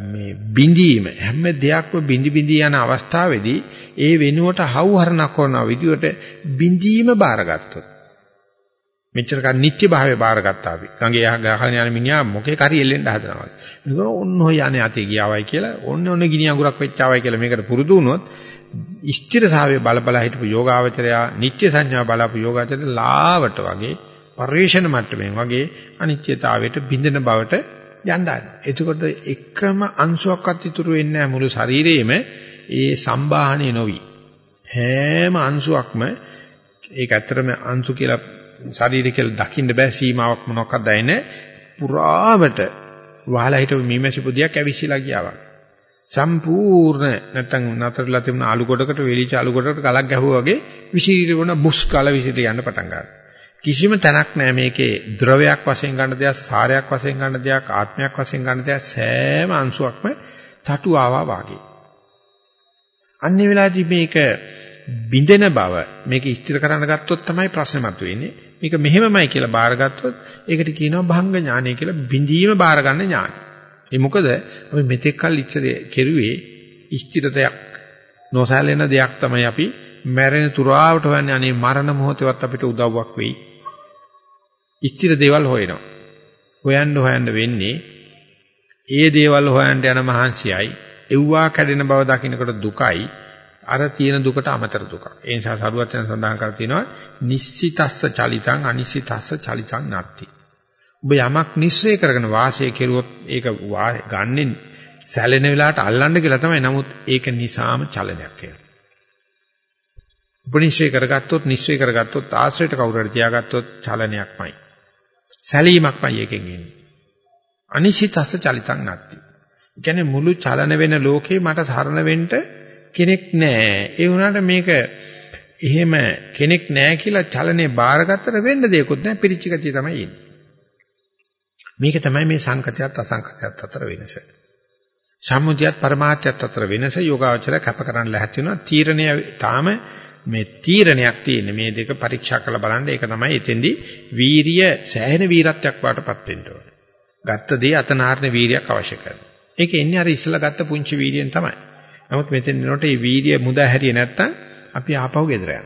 S2: මේ බිඳීම හැම දෙයක්ම බිඳි බිඳි යන අවස්ථාවේදී ඒ වෙනුවට හවුහරණක් කරන විදියට බිඳීම බාරගත්තොත් මෙච්චර කන් නිත්‍ය භාවය බාරගත්තා අපි. ගඟේ ගහගෙන යන මිනිහා මොකේ කරි එල්ලෙන්න හදනවා. මේක ඔන්න ඔය යන්නේ අතේ ගියාවයි කියලා ඔන්න ඔන්න ගිනි අඟුරක් වෙච්චාවයි කියලා මේකට පුරුදු වුණොත් ස්ථිරතාවයේ බල බල හිටපු යෝගාවචරයා නිත්‍ය සංඥා බලපු යෝගාවචරය ලාවට වගේ පරිේශන මට්ටමින් වගේ අනිත්‍යතාවයට බින්දන බවට යන්න එතකොට එකම අංශුවක්වත් ඉතුරු වෙන්නේ නැහැ මුළු ශරීරයේම ඒ සම්බාහනේ නොවි. හැම අංශුවක්ම ඒක ඇත්තටම අංශු කියලා ශරීරය කියලා දකින්න බෑ සීමාවක් මොනවාක්වත් දැනෙන්නේ පුරාවට වහලා හිටපු මීමැසි පුදියක් ඇවිස්සලා ගියා වගේ. සම්පූර්ණ නැත්තම් නතරලා තිබුණ ආලු කොටකට වෙලිච්ච ආලු කොටකට ගලක් ගැහුවා වගේ විසිරි වුණ බුස් කල විසිරි යන්න පටන් ගන්නවා. කිසිම තැනක් නැහැ මේකේ ද්‍රවයක් වශයෙන් ගන්න දෙයක්, සාරයක් වශයෙන් ගන්න දෙයක්, ආත්මයක් වශයෙන් ගන්න දෙයක් සෑම අංශුවක්ම තටු ආවා වාගේ. අන්නේ වෙලාවේදී මේක බිඳෙන බව මේක ස්ථිර කරන්න ගත්තොත් තමයි ප්‍රශ්නේ මතුවෙන්නේ. මේක මෙහෙමමයි කියලා බාරගත්තොත් ඒකට කියනවා භංග ඥානය කියලා බිඳීම බාර ගන්න ඥානය. ඒ මොකද අපි මෙතෙක් කල් ඉච්ඡදේ කෙරුවේ ස්ථිර දෙයක් නොසැලෙන දෙයක් තමයි අපි මැරෙන තුරාවට හොයන්නේ අනේ මරණ මොහොතේවත් අපිට උදව්වක් වෙයි. ස්ථිර දේවල් හොයනවා. හොයන්න හොයන්න වෙන්නේ ඒ දේවල් හොයන්න යන මහන්සියයි එව්වා කැඩෙන බව දකින්නකොට දුකයි අර තියෙන දුකට අමතර දුකක්. ඒ නිසා සරුවචන සඳහන් කර තියෙනවා නිශ්චිතස්ස චලිතං අනිශ්චිතස්ස චලිතං නැත්ති. ඔබ යමක් නිශ්චය කරගෙන වාසය කෙරුවොත් ඒක ගන්නෙ සැලෙන වෙලාවට අල්ලන්න කියලා තමයි. නමුත් ඒක නිසාම චලනයක් කියලා. උපනිශ්චය කරගත්තොත් නිශ්චය කරගත්තොත් ආශ්‍රයට කවුරු හරි තියාගත්තොත් චලනයක්මයි. සැලීමක්මයි එකෙන් එන්නේ. අනිශ්චිතස්ස චලිතං නැත්ති. කියන්නේ මුළු චලන වෙන ලෝකේ මට සරණ වෙන්න කෙනෙක් නැහැ. ඒ වුණාට මේක එහෙම කෙනෙක් නැහැ කියලා චලනේ බාරගත්තට වෙන්න දෙයක්වත් නැහැ. පිරිච්ච ගතිය තමයි ඉන්නේ. මේක තමයි මේ සංකතයත් අසංකතයත් අතර වෙනස. සම්මුතියත් පරමාර්ථයත් අතර වෙනස යෝගාවචර කැප කරන්න ලැහැත් වෙනවා. තීරණය තාම මේ තීරණයක් තියෙන මේ දෙක පරීක්ෂා කරලා බලන්න ඒක තමයි එතෙන්දී වීරිය සෑහෙන වීරත්වයක් වාටපත් වෙන්න ඕනේ. ගත්ත දේ අතනාරන වීරියක් අවශ්‍ය කරනවා. ඒක එන්නේ අර ඉස්සලා ගත්ත පුංචි වීරියෙන් තමයි. නමුත් මෙතෙන් එනකොට මේ වීර්ය මුදා හැරියේ නැත්තම් අපි ආපහු ගෙදර යනවා.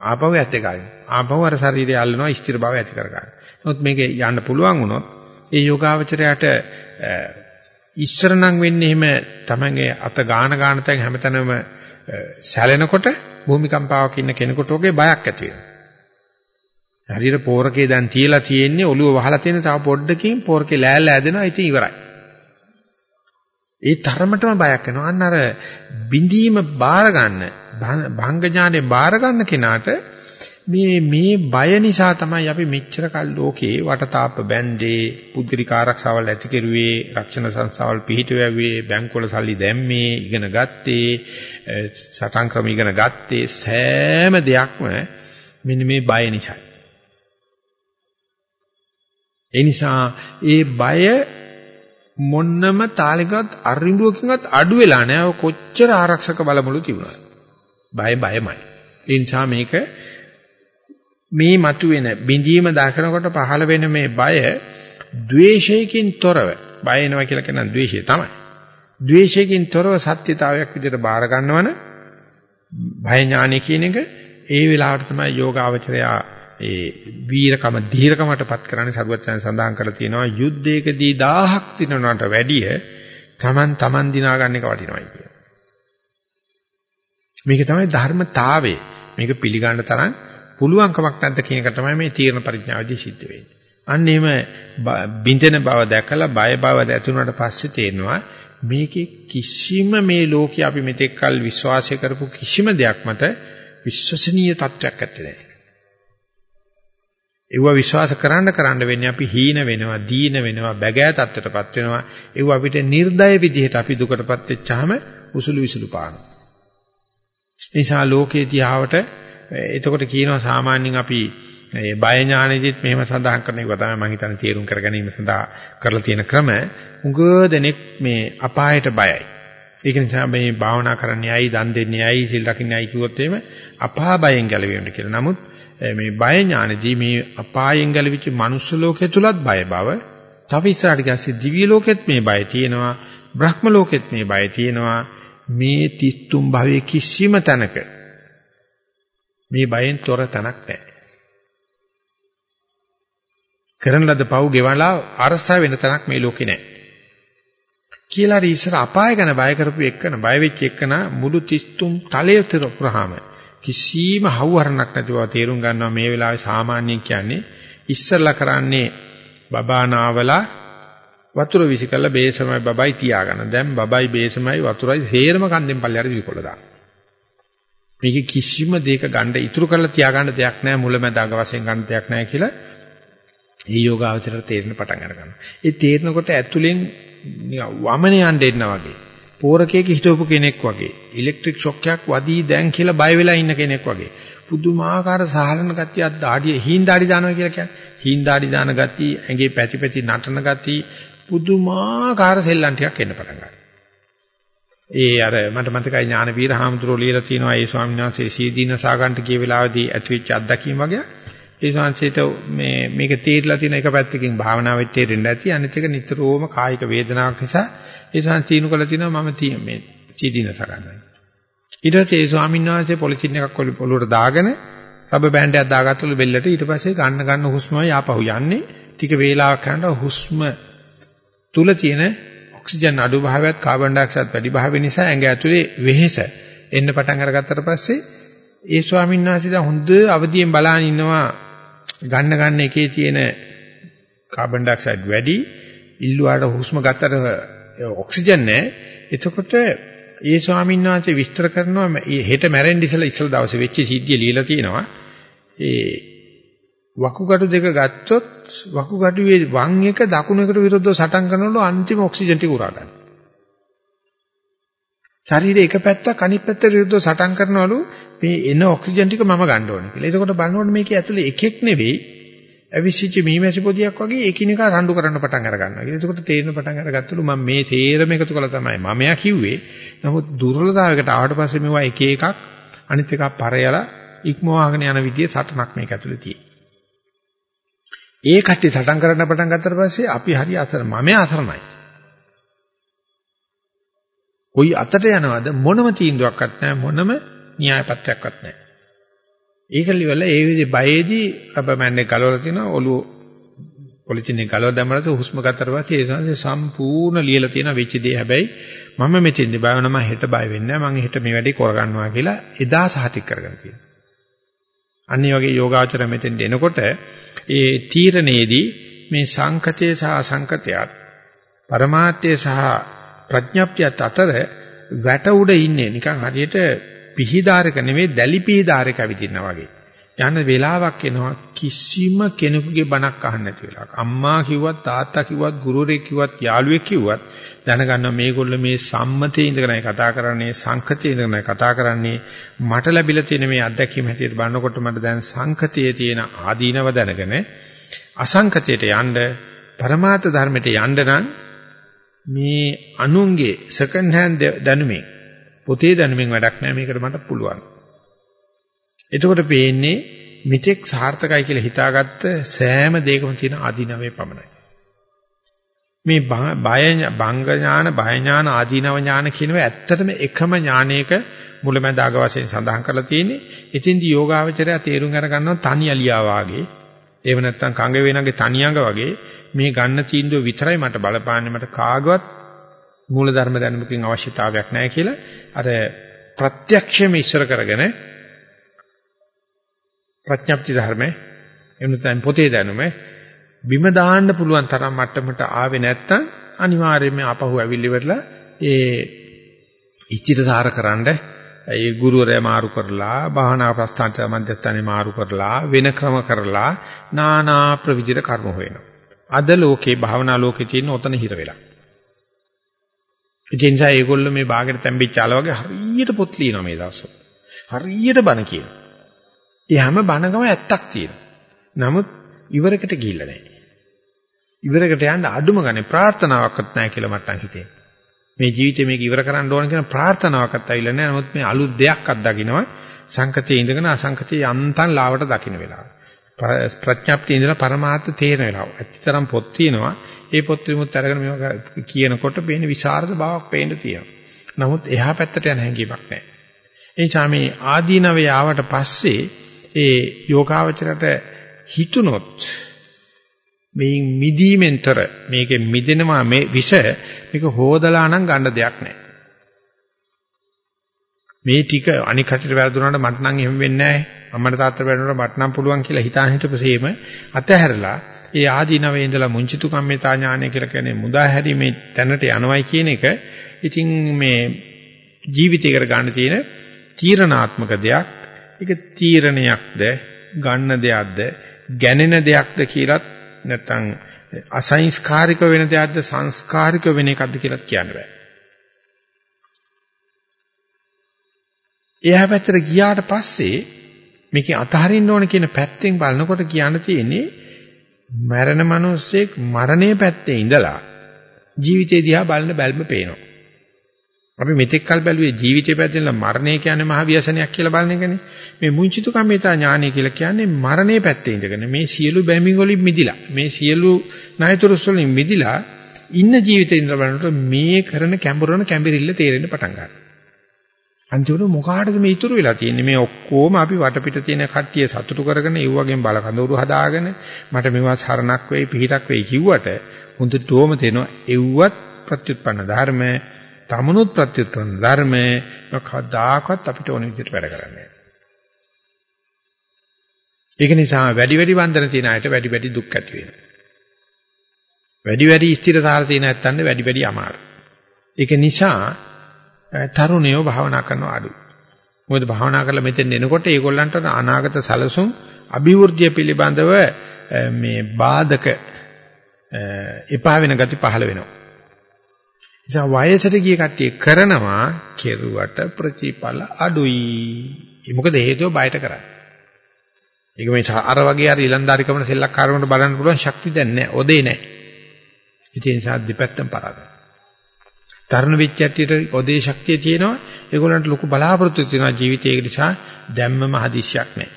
S2: ආපහු ඇත්ත ගන්න. ආපහු අර ශරීරය අල්ලනවා ස්ථිර භාවය ඇති කර ගන්න. නමුත් මේක යන්න පුළුවන් වුණොත් ඒ යෝගාවචරයට ඉස්සර නම් වෙන්නේ එහෙම තමන්ගේ අත ගාන ගාන තැන් හැමතැනම සැලෙනකොට භූමිකම්පාවක් ඉන්න කෙනෙකුට ඔගේ බයක් ඇති වෙනවා. හරියට පෝරකේ දැන් තියලා තියෙන්නේ ඔළුව වහලා තියෙන තව පොඩ්ඩකින් පෝරකේ ලෑල්ල ඇදෙනවා ඉතින් ඉවරයි. ඒ තරමටම බයක් වෙනවා. අන්න අර බිඳීම බාර ගන්න භංග ඥානේ බාර ගන්න කෙනාට මේ මේ බය නිසා තමයි අපි මෙච්චර කල් ලෝකේ වටතාප බැන්දේ පුද්ගලික ආරක්ෂාවල් ඇති කෙරුවේ රක්ෂණ සංස්ථාවල් පිහිටුවුවේ බැංකුවල සල්ලි දැම්මේ ඉගෙන ගත්තේ සටන් ක්‍රම ඉගෙන ගත්තේ සෑම දෙයක්ම මෙන්න මේ බය නිසායි. ඒ නිසා ඒ බය මොන්නම තාලෙකවත් අරිඹුවකින්වත් අඩු වෙලා නැහැ. කොච්චර ආරක්ෂක බලමුළු තිබුණා. බය බයමයි. ඒ නිසා මේක මේ මතුවෙන බිඳීම දකිනකොට පහළ වෙන මේ බය ද්වේෂයකින් තොරව බය එනවා කියලා කියන ද්වේෂය තමයි. ද්වේෂයකින් තොරව සත්‍යතාවයක් විදිහට බාර ගන්නවන භය ඥානය කියන එක ඒ වෙලාවට තමයි යෝගාවචරයා ඒ වීරකම ධීරකමටපත් කරන්නේ සරුවචන සඳහන් කරලා තියෙනවා යුද්ධයකදී 1000ක් දිනනකට වැඩිය Taman Taman දිනා ගන්න එක වටිනවයි කියන. මේක තමයි ධර්මතාවය. මේක පිළිගන්න තරම් පුළුවන්කමක් නැද්ද කියන එක තමයි මේ තීරණ පරිඥාවේදී සිද්ධ වෙන්නේ. අන්න එහෙම බින්දෙන බව දැකලා බය බව ඇතුණාට පස්සේ තේරෙනවා මේකේ කිසිම මේ ලෝකේ අපි මෙතෙක් කල් විශ්වාසය කරපු කිසිම දෙයක් මත විශ්වසනීය තත්වයක් ඇත්තේ නැහැ. ඒව විශ්වාස කරන්න කරන්න වෙන්නේ අපි හීන වෙනවා, දීන වෙනවා, බැගෑ තත්ත්වයටපත් වෙනවා. ඒව අපිට නිර්දය විදිහට අපි දුකටපත් වෙච්චාම උසුළු විසුළු පානවා. නිසා ලෝකේ තියාවට එතකොට කියනවා සාමාන්‍යයෙන් අපි මේ බය ඥානෙදිත් මෙහෙම සඳහන් කරන එක තමයි මම හිතන්නේ තේරුම් කර ගැනීම සඳහා කරලා තියෙන ක්‍රම. උග දෙනෙක් මේ අපායට බයයි. ඒක නිසා මේ භාවනා කරන්නයි, දන් දෙන්නේයි, සිල් රකින්නයි කිව්වොත් එහෙම අපා බයෙන් ගැලවෙන්න කියලා. නමුත් මේ බය ඥානදී මේ අපායෙන් ගැලවිච්ච මනුස්ස ලෝකයේ තුලත් බය බව තව ඉස්සරහට ගියාසේ දිව්‍ය ලෝකෙත් මේ බය තියෙනවා බ්‍රහ්ම ලෝකෙත් මේ බය තියෙනවා මේ 33 භවයේ කිසිම තැනක මේ බයෙන් තොර තැනක් නැහැ කරන ලද පව් ගෙවලා අරසා වෙන තැනක් මේ ලෝකේ නැහැ කියලා ඉස්සර අපාය ගැන බය කරපු එක්කන බය වෙච්ච එක්කන මුළු 33 තලයේ පුරාම කිසිම හවුහරණක් නැතිව තේරුම් ගන්නවා මේ වෙලාවේ සාමාන්‍යයෙන් කියන්නේ ඉස්සරලා කරන්නේ බබා නාවලා වතුර විසි කළා බේසමයි බබයි තියාගන්න. දැන් බබයි බේසමයි වතුරයි හේරම කන්දෙන් පල්ලයට විකොල දාන්න. මේක කිසිම දෙයක ගන්න ඉතුරු කරලා තියාගන්න දෙයක් නැහැ මුලැමැදාග වශයෙන් ගන්න දෙයක් නැහැ කියලා ඒ යෝගාවචරයට තේරෙන පටන් අරගන්නවා. ඒ තේරෙනකොට ඇතුලෙන් වමනේ යන්න එන්න වගේ පෝරකයක හිටවපු කෙනෙක් වගේ ඉලෙක්ට්‍රික් ෂොක් එකක් වදී දැන් කියලා බය වෙලා ඉන්න කෙනෙක් වගේ පුදුමාකාර සහලන ගතියක් දාඩිය හීන් දාඩි දානවා කියලා කියන්නේ හීන් දාඩි දාන ගතිය ඇඟේ පැති පැති නටන ගතිය පුදුමාකාර සෙල්ලම් ටිකක් එන්න පටන් ගන්නවා. ඒ අර මට මතකයි ඥානවීර හාමුදුරුවෝ ලියලා තිනවා ඒ ස්වාමීන් වහන්සේ සීදීන සාගන්ට ගිය වෙලාවේදී ඇතිවෙච්ච අත්දැකීම් වගේ. ඒ සංසිත මේ මේක තීරලා තියෙන එක පැත්තකින් භාවනාවෙත් තේරෙන්න ඇති අනිත් එක නිතරම කායික වේදනාවක් නිසා ඒ සංසීනු කළ තිනවා මම මේ සීදීන සාගන්නවා. ඊට පස්සේ ඒ ස්වාමීන් වහන්සේ පොලිතින් එකක් ඔලුවට දාගෙන රබර් බෑන්ඩ් එකක් දාගත්තලු බෙල්ලට ඊට පස්සේ ගන්න ගන්න හුස්මයි ආපහු යන්නේ. ටික වේලාවක් යනකොට හුස්ම තුල තියෙන ඔක්සිජන් අඩු භාවයත් කාබන් ඩයොක්සයිඩ් වැඩි භාවය නිසා ඇඟ ඇතුලේ වෙහෙස එන්න පටන් අරගත්තට පස්සේ ඒ ස්වාමීන් වහන්සේ දැන් හොඳ අවදියෙන් බලන් ඉන්නවා. ගන්න ගන්න එකේ තියෙන කාබන් ඩයොක්සයිඩ් වැඩි ඉල්ලුවාට හුස්ම ගත්තට ඔක්සිජන් නැහැ. එතකොට ඒ ස්වාමීන් වහන්සේ විස්තර කරනවා මේ හෙට මැරෙන්න ඉස්සලා ඉස්සලා දවසේ වෙච්ච සිද්ධිය ලියලා තියෙනවා. ඒ වකුගඩු දෙක ගත්තොත් වකුගඩුවේ වම් එක දකුණු එකට විරුද්ධව සටන් කරනවලු අන්තිම ඔක්සිජන් ටික උරා ගන්න. ශරීරයේ එක පැත්තක් අනිත් පැත්තට විරුද්ධව සටන් කරනවලු මේ එන ඔක්සිජන් ටික මම ගන්න ඕනේ කියලා. එතකොට බලනකොට මේකේ ඇතුලේ එකෙක් නෙවෙයි ඇවිසිච්ච මීමැසි පොදියක් වගේ එකිනෙකා රණ්ඩු කරන්න පටන් අර ගන්නවා. එතකොට තේරෙන පටන් අරගත්තලු මම මේ තේරම එකතු කළා තමයි මමයා කිව්වේ. නමුත් දුර්වලතාවයකට ආවට පස්සේ මේවා එක එකක් අනිත් එකක් පරයලා ඉක්මවාගෙන යන විදිහේ සටනක් මේක ඇතුලේ තියෙනවා. ඒ කට්ටිය සටන් කරන්න පටන් ගත්තට පස්සේ අපි හරි අසර මම අසරණයි. කොයි අතට යනවද මොනම තීන්දුවක්වත් නැහැ මොනම න්‍යායපත්‍රයක්වත් නැහැ. ඒකලි වල ඒ විදිහේ බයේදී රබර්මෑන් එක ගලවලා තිනවා ඔළුව පොලිතින් එක ගලව දැම්මම හුස්ම ගත්තට පස්සේ ඒ සංසේ සම්පූර්ණ ලියලා තියෙන වෙච්ච දේ හැබැයි මම මෙතෙන්දි බය වෙනවා මම හෙට බය වෙන්නේ නැහැ මම හෙට මේ වැඩේ කරගන්නවා කියලා එදා සහතික කරගෙන තියෙනවා. අනිත් වගේ යෝගාචර මෙතෙන් එනකොට ඒ තීරණයේදී මේ සංකතය සහ අසංකතයත් પરමාර්ථය සහ ප්‍රඥප්තියත් අතර වැට උඩ ඉන්නේ නිකන් හරියට පිහිදාරක නෙවෙයි දැලි පිහිදාරක ඇවිදිනා වගේ. යන වෙලාවක් එනවා කිසිම කෙනෙකුගේ බණක් අහන්න නැති වෙලාවක්. අම්මා කිව්වත් තාත්තා කිව්වත් ගුරුවරයෙක් කිව්වත් යාළුවෙක් කිව්වත් දැනගන්නවා මේගොල්ලෝ මේ සම්මතයේ ඉඳගෙනයි කතා කරන්නේ සංකතයේ ඉඳගෙනයි කතා කරන්නේ මට ලැබිලා තියෙන මේ අත්දැකීම හැටියට බලනකොට මට දැන් සංකතයේ තියෙන ආදීනව දැනගෙන අසංකතයට යන්න පරමාර්ථ ධර්මයට යන්න නම් මේ අනුන්ගේ සෙකන්ඩ් හෑන්ඩ් දැනුමෙන් පොතේ දැනුමෙන් වැඩක් නැහැ මේකට මට පුළුවන්. එතකොට පේන්නේ මිත්‍යක් සාර්ථකයි කියලා හිතාගත්ත සෑම දෙයකම තියෙන ආදීනවේ පමණයි. මේ බය බංග ඥාන බය ඥාන ආදීනව ඥාන කියනවා ඇත්තටම එකම ඥානයක මුලැමැදාග වශයෙන් සඳහන් කරලා තියෙන්නේ. ඉතින්දි යෝගාවචරය තේරුම් අරගන්නවා තනි අලියා වාගේ. එහෙම නැත්නම් කංග වේනගේ තනියඟ වගේ මේ ගන්න තීන්දුව විතරයි මට බලපාන්නේ මට කාගවත් මූලධර්ම දැනුමකින් අවශ්‍යතාවයක් නැහැ කියලා අර ප්‍රත්‍යක්ෂයෙන්ම ඉස්සර කරගෙන ප්‍රඥප්ති ධර්ම එහෙම නැත්නම් පොතේ දැනුම බිම දාන්න පුළුවන් තරම් මට්ටමට ආවේ නැත්තම් අනිවාර්යයෙන්ම ආපහු ඇවිල්ලිවලා ඒ ඉච්ඡිතසාරකරනද ඒ ගුරුවරයා මාරු කරලා භාවනා ප්‍රස්ථාන්ත මධ්‍යස්ථානේ මාරු කරලා වෙන ක්‍රම කරලා নানা ප්‍රවිජිත කර්ම හොයනවා. අද ලෝකේ භාවනා ලෝකේ තියෙන ඔතන හිර වෙලා. ඉතින් සා ඒගොල්ලෝ මේ ਬਾගෙට තැම්බිච්චාලා වගේ හරියට පොත් ලියනවා මේ දවස්වල. හරියට බණ කියනවා. ඒ හැම බණකම ඇත්තක් තියෙනවා. නමුත් ඉවරකට ගිහිල්ලා නැහැ. ඉවරකට යන්න අඩුම ගන්නේ ප්‍රාර්ථනාවක්වත් නැහැ කියලා මට හිතේ. මේ ජීවිතේ මේක ඉවර කරන්න ඕන කියන ප්‍රාර්ථනාවක්වත් ඇවිල්ලා නැහැ. නමුත් මේ අලුත් දෙයක් අත්දකින්නවා. සංකතයේ ඉඳගෙන අසංකතයේ යන්තම් ලාවට දකින්න වෙලාව. ප්‍රඥාප්තිය ඉඳලා පරමාර්ථ තේරෙන වෙලාව. ඇත්තටම පොත් තියෙනවා. ඒ පොත් විමුත් අරගෙන මේවා කියනකොට පේන විශාරද බවක් පේන්න තියෙනවා. නමුත් එහා පැත්තට යන හැඟීමක් නැහැ. ඒ නිසා මේ ආදීනවේ ආවට පස්සේ ඒ යෝගාවචරයට හිතුනොත් මේ මිදීමෙන්තර මේකෙ මිදෙනවා මේ විෂ මේක හොදලා නම් ගන්න දෙයක් නැහැ. මේ ටික අනික් කටට වැරදුනාට මට නම් එහෙම වෙන්නේ නැහැ. අම්මට තාත්තට වැරදුනාට මට නම් පුළුවන් කියලා හිතාන හිටපසේම අතහැරලා ඒ ආදීනවේ ඉඳලා මුංචිතු කම්මිතා ඥානය කියලා කියන්නේ මුදා හැරීමේ තැනට යනවයි කියන එක ඉතින් මේ ජීවිතයකට ගන්න තියෙන තීරණාත්මක දෙයක්. ඒක තීරණයක්ද ගන්න දෙයක්ද ගැනෙන දෙයක්ද කියලත් නැත්නම් අසංස්කාරික වෙන දෙයක්ද සංස්කාරික වෙන එකක්ද කියලා කියන්න බෑ. එයා පැත්තට ගියාට පස්සේ මේකේ අතහරින්න ඕන කියන පැත්තෙන් බලනකොට කියන්න තියෙන්නේ මරණ මිනිස්සෙක් මරණයේ පැත්තේ ඉඳලා ජීවිතේ දිහා බලන බැල්ම පේනවා. අපි මෙතෙක් කල් බැලුවේ ජීවිතේ පැත්තෙන් මරණය කියන්නේ මහ ව්‍යසනයක් කියලා බලන එකනේ. මේ මුංචිතු කම්මිතා ඥානය කියලා කියන්නේ මරණයේ පැත්තේ ඉඳගෙන මේ සියලු බැමින් වලින් මිදිලා මේ සියලු ණයතුරුස් වලින් මිදිලා ඉන්න ජීවිතේ ඉඳලා බලනකොට මේ කරන කැඹුරන කැඹිරිල්ල තේරෙන්න පටන් ගන්නවා. අන්තිමට මොකාටද මේ ඉතුරු වෙලා තියෙන්නේ මේ ඔක්කොම අපි වටපිට තියෙන කට්ටිය සතුටු කරගෙන ඒ වගේම බල කඳවුරු හදාගෙන මට මේවා සරණක් වෙයි පිහිටක් වෙයි කිව්වට හොඳටම තේනවා එව්වත් ප්‍රත්‍යুৎපන්න ධර්ම තමනුත් ප්‍රත්‍යুৎපන්න ධර්ම කවදාකවත් අපිට ඕන විදිහට වැඩ කරන්නේ ඒක නිසා වැඩි වැඩි වන්දන තියෙන අයට වැඩි වැඩි දුක් ඇති වෙනවා වැඩි වැඩි ස්ථිරතාවය තියෙන නැත්තන් වැඩි වැඩි අමාරු ඒක නිසා තරුණයෝ භාවනා කරනවා අඩුයි. මොකද භාවනා කරලා මෙතෙන් එනකොට ඒගොල්ලන්ට අනාගත සැලසුම් අභිවෘද්ධිය පිළිබඳව මේ බාධක එපා වෙන ගති පහළ වෙනවා. නිසා වයසට ගිය කට්ටිය කරනවා කෙරුවට ප්‍රතිඵල අඩුයි. මොකද හේතුව බයට කරන්නේ. ඒක මේ අර වගේ අර ඊලන්දාරිකමන සෙල්ලක්කාරකමට බලන්න පුළුවන් ශක්තිය දැන් නැහැ. ඔදේ නැහැ. ඒ නිසා දෙපැත්තම පරාදයි. තරුණ වෙච්ච ඇටියට ඔදේ ශක්තිය තියෙනවා. ඒගොල්ලන්ට ලොකු බලාපොරොත්තු තියෙනවා ජීවිතේ නිසා දැම්මම හදිස්සියක් නැහැ.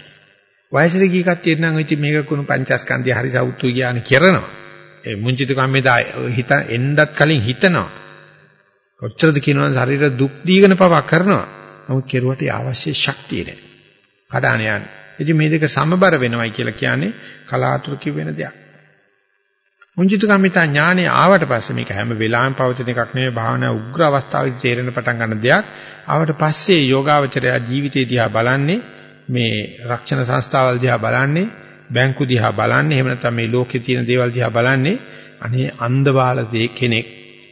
S2: වයසට ගිය කට්ටියට නම් ඉතින් මේක කුණු පංචස්කන්ධය හරි සවුත්තු කියන කරනවා. ඒ මුංචිත කම්මේදා හිත එන්නත් කලින් හිතනවා. කොච්චරද කියනවද ශරීර දුක් දීගෙන පවා කරනවා. නමුත් කෙරුවට අවශ්‍ය ශක්තිය නැහැ. කඩාන යන්නේ. ඉතින් මේ දෙක සමබර වෙනවයි කියලා කියන්නේ කලාතුරකින් වෙන දෙයක්. මුංජිත කම්මිතා ඥානෙ ආවට පස්සේ මේක හැම වෙලාවෙම පවතින එකක් නෙවෙයි භාවනා උග්‍ර අවස්ථාවේදී තේරෙන පටන් ගන්න දෙයක්. ආවට පස්සේ යෝගාවචරය ජීවිතේ දිහා බලන්නේ මේ රක්ෂණ සංස්ථාවල් දිහා බලන්නේ බැංකු දිහා බලන්නේ එහෙම නැත්නම් මේ ලෝකේ තියෙන දේවල් දිහා බලන්නේ අනේ අන්ධබාල දේ කෙනෙක්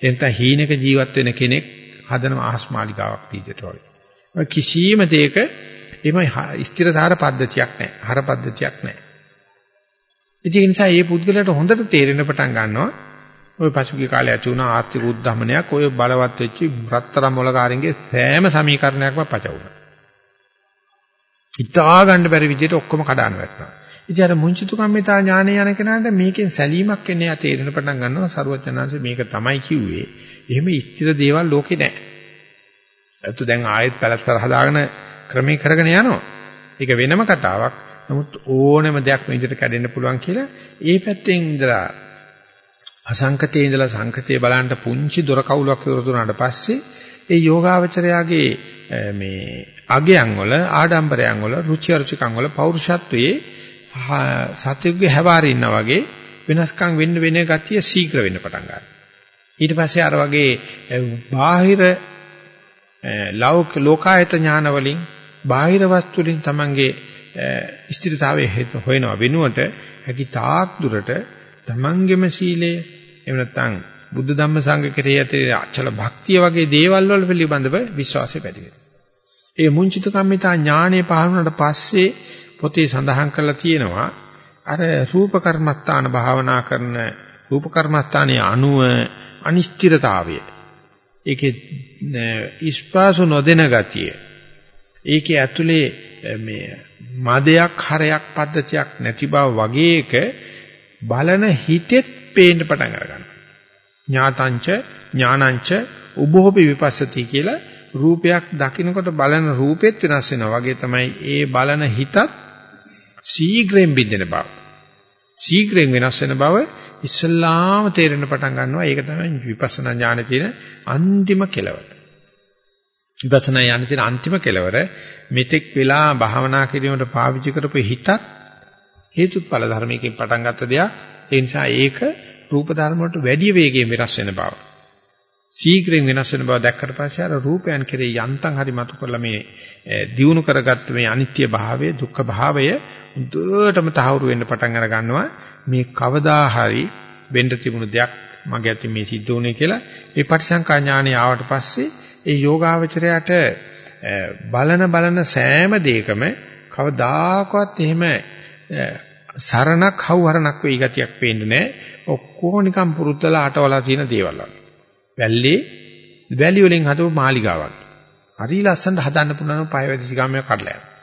S2: එතන හීනක ජීවත් වෙන කෙනෙක් හදන ආස්මාලිකාවක් විදිහට වගේ. කිසියම් දෙයක එimhe ස්ථිරසාර පද්ධතියක් නැහැ. හර පද්ධතියක් නැහැ. ඉතින් ඒ නිසා මේ පුද්ගලයාට හොඳට තේරෙන්න පටන් ගන්නවා ওই පසුගිය කාලේ ඇති වුණ ආර්ථික උද්දමනයක් ඔය බලවත් වෙච්ච රත්තරන් මොලකාරින්ගේ සෑම සමීකරණයක්ම පච වුණා. හිතා ගන්න බැරි විදිහට ඔක්කොම කඩාන වැටෙනවා. ඉතින් අර මුංචිතු කම්මිතා ඥානය යන කෙනාට මේකෙන් සැලීමක් එන්නේ ආ තේරෙන පටන් ගන්නවා සරුවචනාංශ මේක තමයි කිව්වේ. එහෙම ස්ථිර දේවල් ලෝකේ නැහැ. ඒත් දැන් ආයෙත් පැලස්තර හදාගෙන ක්‍රමී කරගෙන යනවා. ඒක වෙනම කතාවක්. නමුත් ඕනෑම දෙයක් මේ විදිහට කැඩෙන්න පුළුවන් කියලා ඒ පැත්තෙන් ඉඳලා අසංකතයේ ඉඳලා සංකතයේ බලන්න පුංචි දොර කවුලක් විවෘතුනාට පස්සේ ඒ යෝගාවචරයාගේ මේ අගයන් වල ආඩම්බරයන් වල රුචි අරුචිකම් වල පෞරුෂත්වයේ සත්‍යයේ හැවාරින්න වගේ වෙනස්කම් වෙන්න වෙන ගතිය ශීඝ්‍ර වෙන්න පටන් ගන්නවා. ඊට පස්සේ අර වගේ බාහිර ලෞක ලෝකායත ඥාන වලින් බාහිර වස්තු වලින් තමන්ගේ ස්ථිරතාවයේ හේතු හොයනවා වෙනුවට හැකි තාක් දුරට තමන්ගෙම සීලය එහෙම නැත්නම් බුද්ධ ධම්ම සංඝ කෙරෙහි ඇති අචල භක්තිය වගේ දේවල් වල පිළිබඳව විශ්වාසය වැඩි වෙනවා. ඒ මුංචිත කම්මිතා ඥානෙ පහළ වුණාට පස්සේ පොතේ සඳහන් කරලා තියෙනවා අර රූප කර්මස්ථාන භාවනා කරන රූප කර්මස්ථානයේ අණුව අනිශ්චිතතාවය. ඒකේ ඉස්පාසු නොදෙන ගතිය. ඒකේ ඇතුලේ මේ මදයක් හරයක් පද්ධතියක් නැති බව වගේ එක බලන හිතෙත් පේන්න පටන් අරගන්නවා. ඥාතංච ඥානංච උභෝපි විපස්සති කියලා රූපයක් දකිනකොට බලන රූපෙත් වෙනස් වෙනවා වගේ තමයි ඒ බලන හිතත් ශීඝ්‍රයෙන් බින්දෙන බව. ශීඝ්‍රයෙන් වෙනස් වෙන බව ඉස්සල්ලාම තේරෙන්න පටන් ගන්නවා. ඒක තමයි විපස්සනා ඥානයේ තියෙන අන්තිම කෙලවර. විපස්සනා යන තියෙන අන්තිම කෙලවර මෙතෙක් වෙලා භාවනා කිරීමට පාවිච්චි කරපු හිතත් හේතුඵල ධර්මයකින් පටන් ගත්ත දෙයක්. ඒ නිසා ඒක රූප ධර්ම වලට වැඩි වේගයෙන් වෙනස් වෙන බව. ශීඝ්‍රයෙන් වෙනස් වෙන බව දැක්කට පස්සේ අර රූපයන් කෙරේ යන්තම් හරි මතු කරලා මේ දියුණු කරගත්ත මේ අනිත්‍ය භාවය, දුක්ඛ භාවය දුරටම තහවුරු වෙන්න පටන් අර ගන්නවා. මේ කවදා හරි වෙන්න තිබුණු දෙයක් මගේ අතින් මේ සිද්ධ වුණේ කියලා ඒ පටිසංකා ඥානය ආවට පස්සේ ඒ යෝගාවචරයට බලන බලන සෑම දෙයකම කවදාකවත් එහෙම සරණක් හවුහරණක් වෙයි ගතියක් පේන්නේ නැහැ. ඔක්කොම නිකන් පුරුද්දලා අටවලා තියෙන දේවල් වගේ. වැල්ලේ වැලි වලින් හදපු මාලිගාවක්. හරි ලස්සනට හදන්න පුළුවන් පය වැදිසි ගාමයක් කඩලා යනවා.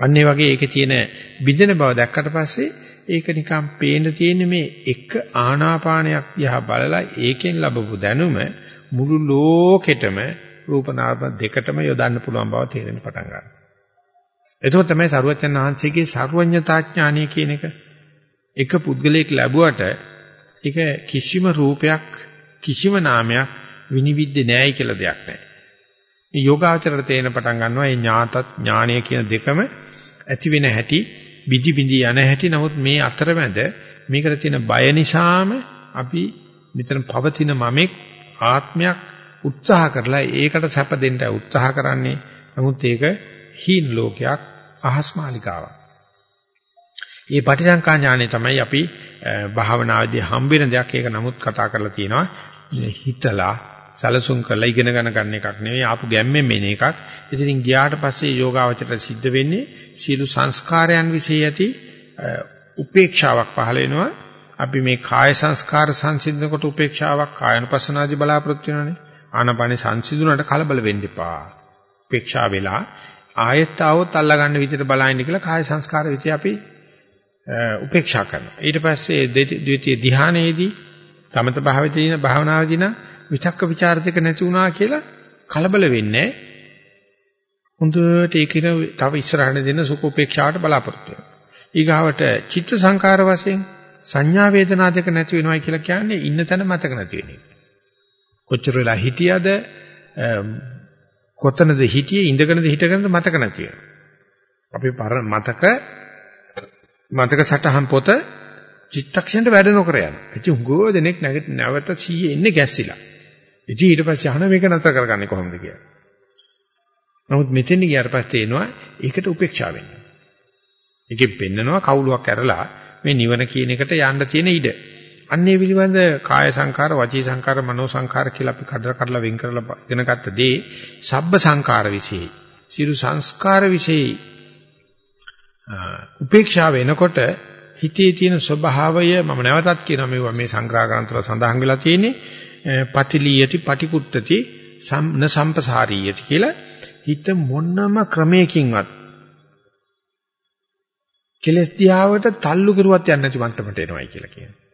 S2: අන්න ඒ වගේ ඒකේ තියෙන බිඳෙන බව දැක්කට පස්සේ ඒක නිකන් පේන්න තියෙන මේ එක ආනාපානයක් දිහා බලලා ඒකෙන් ලැබපු දැනුම මුළු ලෝකෙටම රූපනාම දෙකටම යොදන්න පුළුවන් බව තේරෙන්න පටන් ගන්නවා. ඒක තමයි සරුවචන් වහන්සේගේ සර්වඥතා ඥානය කියන එක. එක පුද්ගලයෙක් ලැබුවට ඒක කිසිම රූපයක් කිසිම නාමයක් විනිවිද්දේ නැහැයි කියලා දෙයක් නැහැ. මේ යෝගාචරයට තේරෙන පටන් ගන්නවා මේ ඥාතත් ඥානය කියන දෙකම ඇති වෙන හැටි විදි විදි යන හැටි නමුත් මේ අතරමැද මේකට තියෙන බය නිසාම අපි මෙතන පවතින මමෙක් ආත්මයක් උත්සාහ කරලා ඒකට සැප දෙන්න උත්සාහ කරන්නේ නමුත් ඒක හීන ලෝකයක් අහස් මාලිකාවක්. මේ පටිසංකා ඥානෙ තමයි අපි භාවනාවේදී හම්බ වෙන දෙයක් ඒක නමුත් කතා කරලා තියෙනවා හිතලා සැලසුම් කරලා ඉගෙන ගන්න ගන්න එකක් නෙවෙයි ආපු ගැම්මෙන් මෙන එකක්. ඉතින් ගියාට පස්සේ යෝගාවචරයට සිද්ධ වෙන්නේ සියලු සංස්කාරයන් વિશે ඇති උපේක්ෂාවක් පහළ වෙනවා. අපි මේ කාය සංස්කාර සංසිඳනකොට උපේක්ෂාවක් කායනුපස්සනාදි බලාපොරොත්තු වෙනවානේ. ආනපානේ සංසිඳුණාට කලබල වෙන්න එපා. උපේක්ෂා වෙලා ආයෙත් આવොත් අල්ලා ගන්න විදිහට බලන්න කියලා කාය සංස්කාර විචය අපි උපේක්ෂා කරනවා. ඊට පස්සේ ද්විතීය ධානයේදී සමත භාවිතින භාවනාවේදී නම් විතක්ක ਵਿਚාර දෙක නැති වුණා කියලා කලබල වෙන්නේ හොඳට ඒකින තව ඉස්සරහට දෙන සුඛ උපේක්ෂාවට බලාපොරොත්තු වෙනවා. ඊගාවට චිත්ත සංකාර වශයෙන් සංඥා වේදනා දෙක නැති වෙනවයි කියලා කියන්නේ ඉන්න තැන මතක නැති වෙන එක. කොච්චර වෙලා හිටියද කොතනද හිටියේ ඉඳගෙනද හිටගෙනද මතක නැති වෙනවා. අපි මතක මතක සටහන් පොත චිත්තක්ෂණයට වැඩ නොකර යනවා. ඉතින් හුඟෝ දෙනෙක් නැවත 100 ඉන්නේ ගැස්සිලා. ඉතින් ඊට පස්සේ අහන මේක නතර කරගන්නේ කොහොමද කියලා. නමුත් මෙතෙන් ගියාට පස්සේ එනවා ඒකට උපේක්ෂා වෙන්න. ඒකෙන් පෙන්නනවා කවුලුවක් ඇරලා මේ නිවන කියන එකට යන්න තියෙන ඉඩ. අන්නේ පිළිබඳ කාය සංකාර, වචී සංකාර, මනෝ සංකාර කියලා අපි කඩලා කඩලා වෙන් කරලා ඉගෙනගත්ත දේ සබ්බ සංකාර વિશેයි. සියලු සංස්කාර વિશેයි. උපේක්ෂාව එනකොට හිතේ තියෙන ස්වභාවය මම නැවතත් කියනවා මේවා මේ සංග්‍රහ ග්‍රන්ථ වල සඳහන් වෙලා තියෙන්නේ පටිලීයති පටිකුත්තති සම්න සම්පසාරීයති කියලා හිත මොනම ක්‍රමයකින්වත් කෙලස් දිහාවට තල්ලු කරුවත් යන්නේ නැති මට්ටමට එනවයි කියලා කියනවා.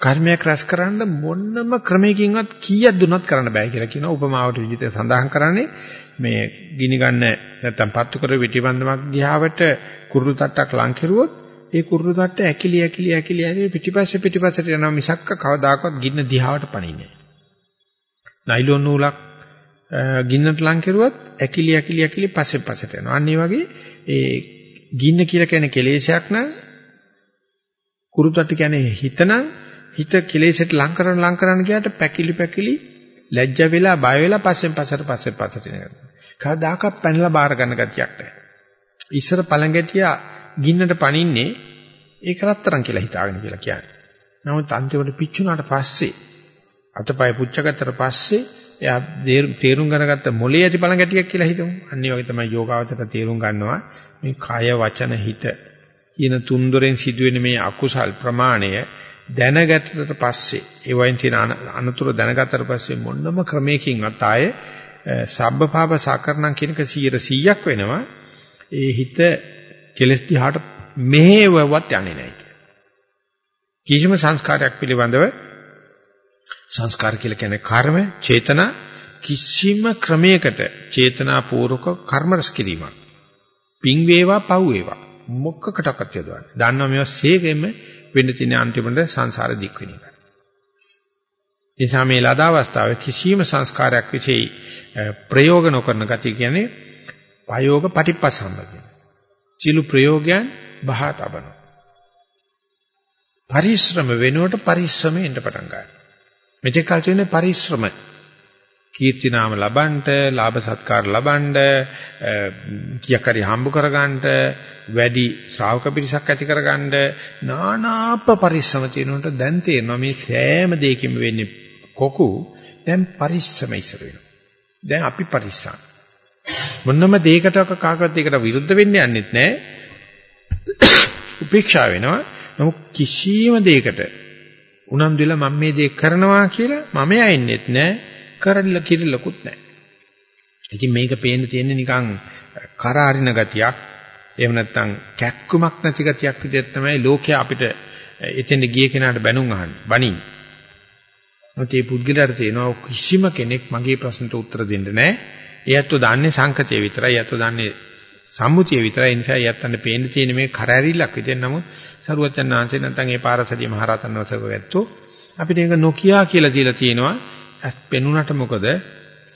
S2: කර්මයක් රැස් කරන්න මොනම ක්‍රමයකින්වත් කීයක් දුන්නත් කරන්න බෑ කියලා කියන උපමාවට විදිහට සඳහන් කරන්නේ මේ ගිනි ගන්න නැත්තම් පත්තු කර පිටිබන්ධමක් දිහාවට කුරුළු තට්ටක් ලං කෙරුවොත් ඒ කුරුළු තට්ට ඇකිලි ඇකිලි ඇකිලි ඇකිලි පිටිපස්සේ පිටිපස්සට යනවා මිසක්ක කවදාකවත් ගින්න දිහාවට පණින්නේ නැහැ. නයිලොන් නූලක් ගින්නට ලං කෙරුවොත් ඇකිලි ඇකිලි ඇකිලි පස්සේ පස්සට යනවා. අන්න ඒ වගේ ඒ ගින්න කියලා කියන්නේ කෙලෙසයක් නම් කුරුළු තට්ට කියන්නේ හිතනම් හිත කෙලෙසට ලං කරන ලං කරන ගියාට පැකිලි පැකිලි ලැජ්ජ වෙලා බය වෙලා පස්සෙන් පස්සට පස්සෙන් පස්සට යනවා. කවදාකවත් පැනලා බාර ගන්න ගතියක් නැහැ. ඉස්සර පළඟැටියා ගින්නට පනින්නේ ඒක රත්තරන් කියලා හිතාගෙන කියලා කියන්නේ. නමුත් අන්තිමට පිච්චුනාට පස්සේ අතපය පුච්චගත්තට පස්සේ එයා තේරුම් ගන්නගත්ත මොලේ ඇති පළඟැටියක් කියලා හිතමු. අනිත් වගේ තමයි යෝගාවචර තේරුම් ගන්නවා මේ කය වචන හිත කියන තුන්දොරෙන් සිදුවෙන මේ අකුසල් ප්‍රමාණය දැනගත්තට පස්සේ ඒ වයින් තියෙන අනතුරු දැනගත්තට පස්සේ මොනම ක්‍රමයකින්වත් ආයේ සබ්බපාප සාකරණම් කියනක 100ක් වෙනවා. ඒ හිත කෙලස් දිහාට මෙහෙවවත් යන්නේ නැහැ කිසිම සංස්කාරයක් පිළිබඳව සංස්කාර කියලා කියන්නේ කර්ම චේතනා කිසිම ක්‍රමයකට චේතනා පූර්වක කර්ම රැස් කිරීමක්. පිං වේවා පව් වේවා. මොකකටවත් යදවන්නේ. දන්නවා මේවා සේගෙම වෙන්න තියෙන අන්තිමට සංසාර දික් වෙන එක. නිසා මේ ලද අවස්ථාවේ කිසියම් සංස්කාරයක් විශේෂයි ප්‍රයෝග නොකරන ගතිය කියන්නේ ප්‍රයෝග පටිපස්සම්බ කියන. සිළු ප්‍රයෝගයන් බහා තබන. පරිශ්‍රම වෙනුවට පරිශ්‍රමෙන් පටන් ගන්නවා. මෙතෙක් කල් තියෙන්නේ පරිශ්‍රම. කීර්ති නාම ලබන්නට, ලාභ සත්කාර ලබන්නට, කියක් හරි හම්බ කරගන්නට, වැඩි ශ්‍රාවක පිරිසක් ඇති කරගන්න නානාප පරිශ්‍රම තියෙනකොට දැන් තේරෙනවා මේ සෑම දෙයකින්ම වෙන්නේ කොකු දැන් පරිශ්‍රම ඉස්සර වෙනවා. දැන් අපි පරිස්සම්. මොනම දෙයකට කාකවත් දෙයකට විරුද්ධ වෙන්න යන්නෙත් නැහැ. උපේක්ෂා වෙනවා. නමුත් කිසියම් දෙයකට උනන්දු වෙලා මම මේ දේ කරනවා කියලා මම යන්නෙත් නැහැ. කරilla කිරිලකුත් නැහැ. ඉතින් මේක පේන්න තියෙන්නේ නිකන් කරාරින ගතියක්. එහෙම නැත්නම් කැක්කුමක් නැති ගතියක් විදිහට තමයි ලෝකයා අපිට එතෙන්ද ගිය කෙනාට බැනුම් අහන්නේ. බණින්. මොකද මේ පුද්ගලයාට තියෙනවා කිසිම කෙනෙක් මගේ ප්‍රශ්නට උත්තර දෙන්න නැහැ. එයත්ෝ දන්නේ සංකතය විතරයි. එයත්ෝ දන්නේ සම්මුතිය විතරයි. ඒ නිසා එයත්න්ට පේන්න තියෙන මේ කරැරිල්ලක් විදිහට නමුත් සරුවචන් ආංශේ නැත්නම් ඒ පාරසදී මහරහතන් වහන්සේ ගැත්තෝ අපිට ඒක නොකියා කියලා තියලා තියෙනවා. ඇස් පෙනුනට මොකද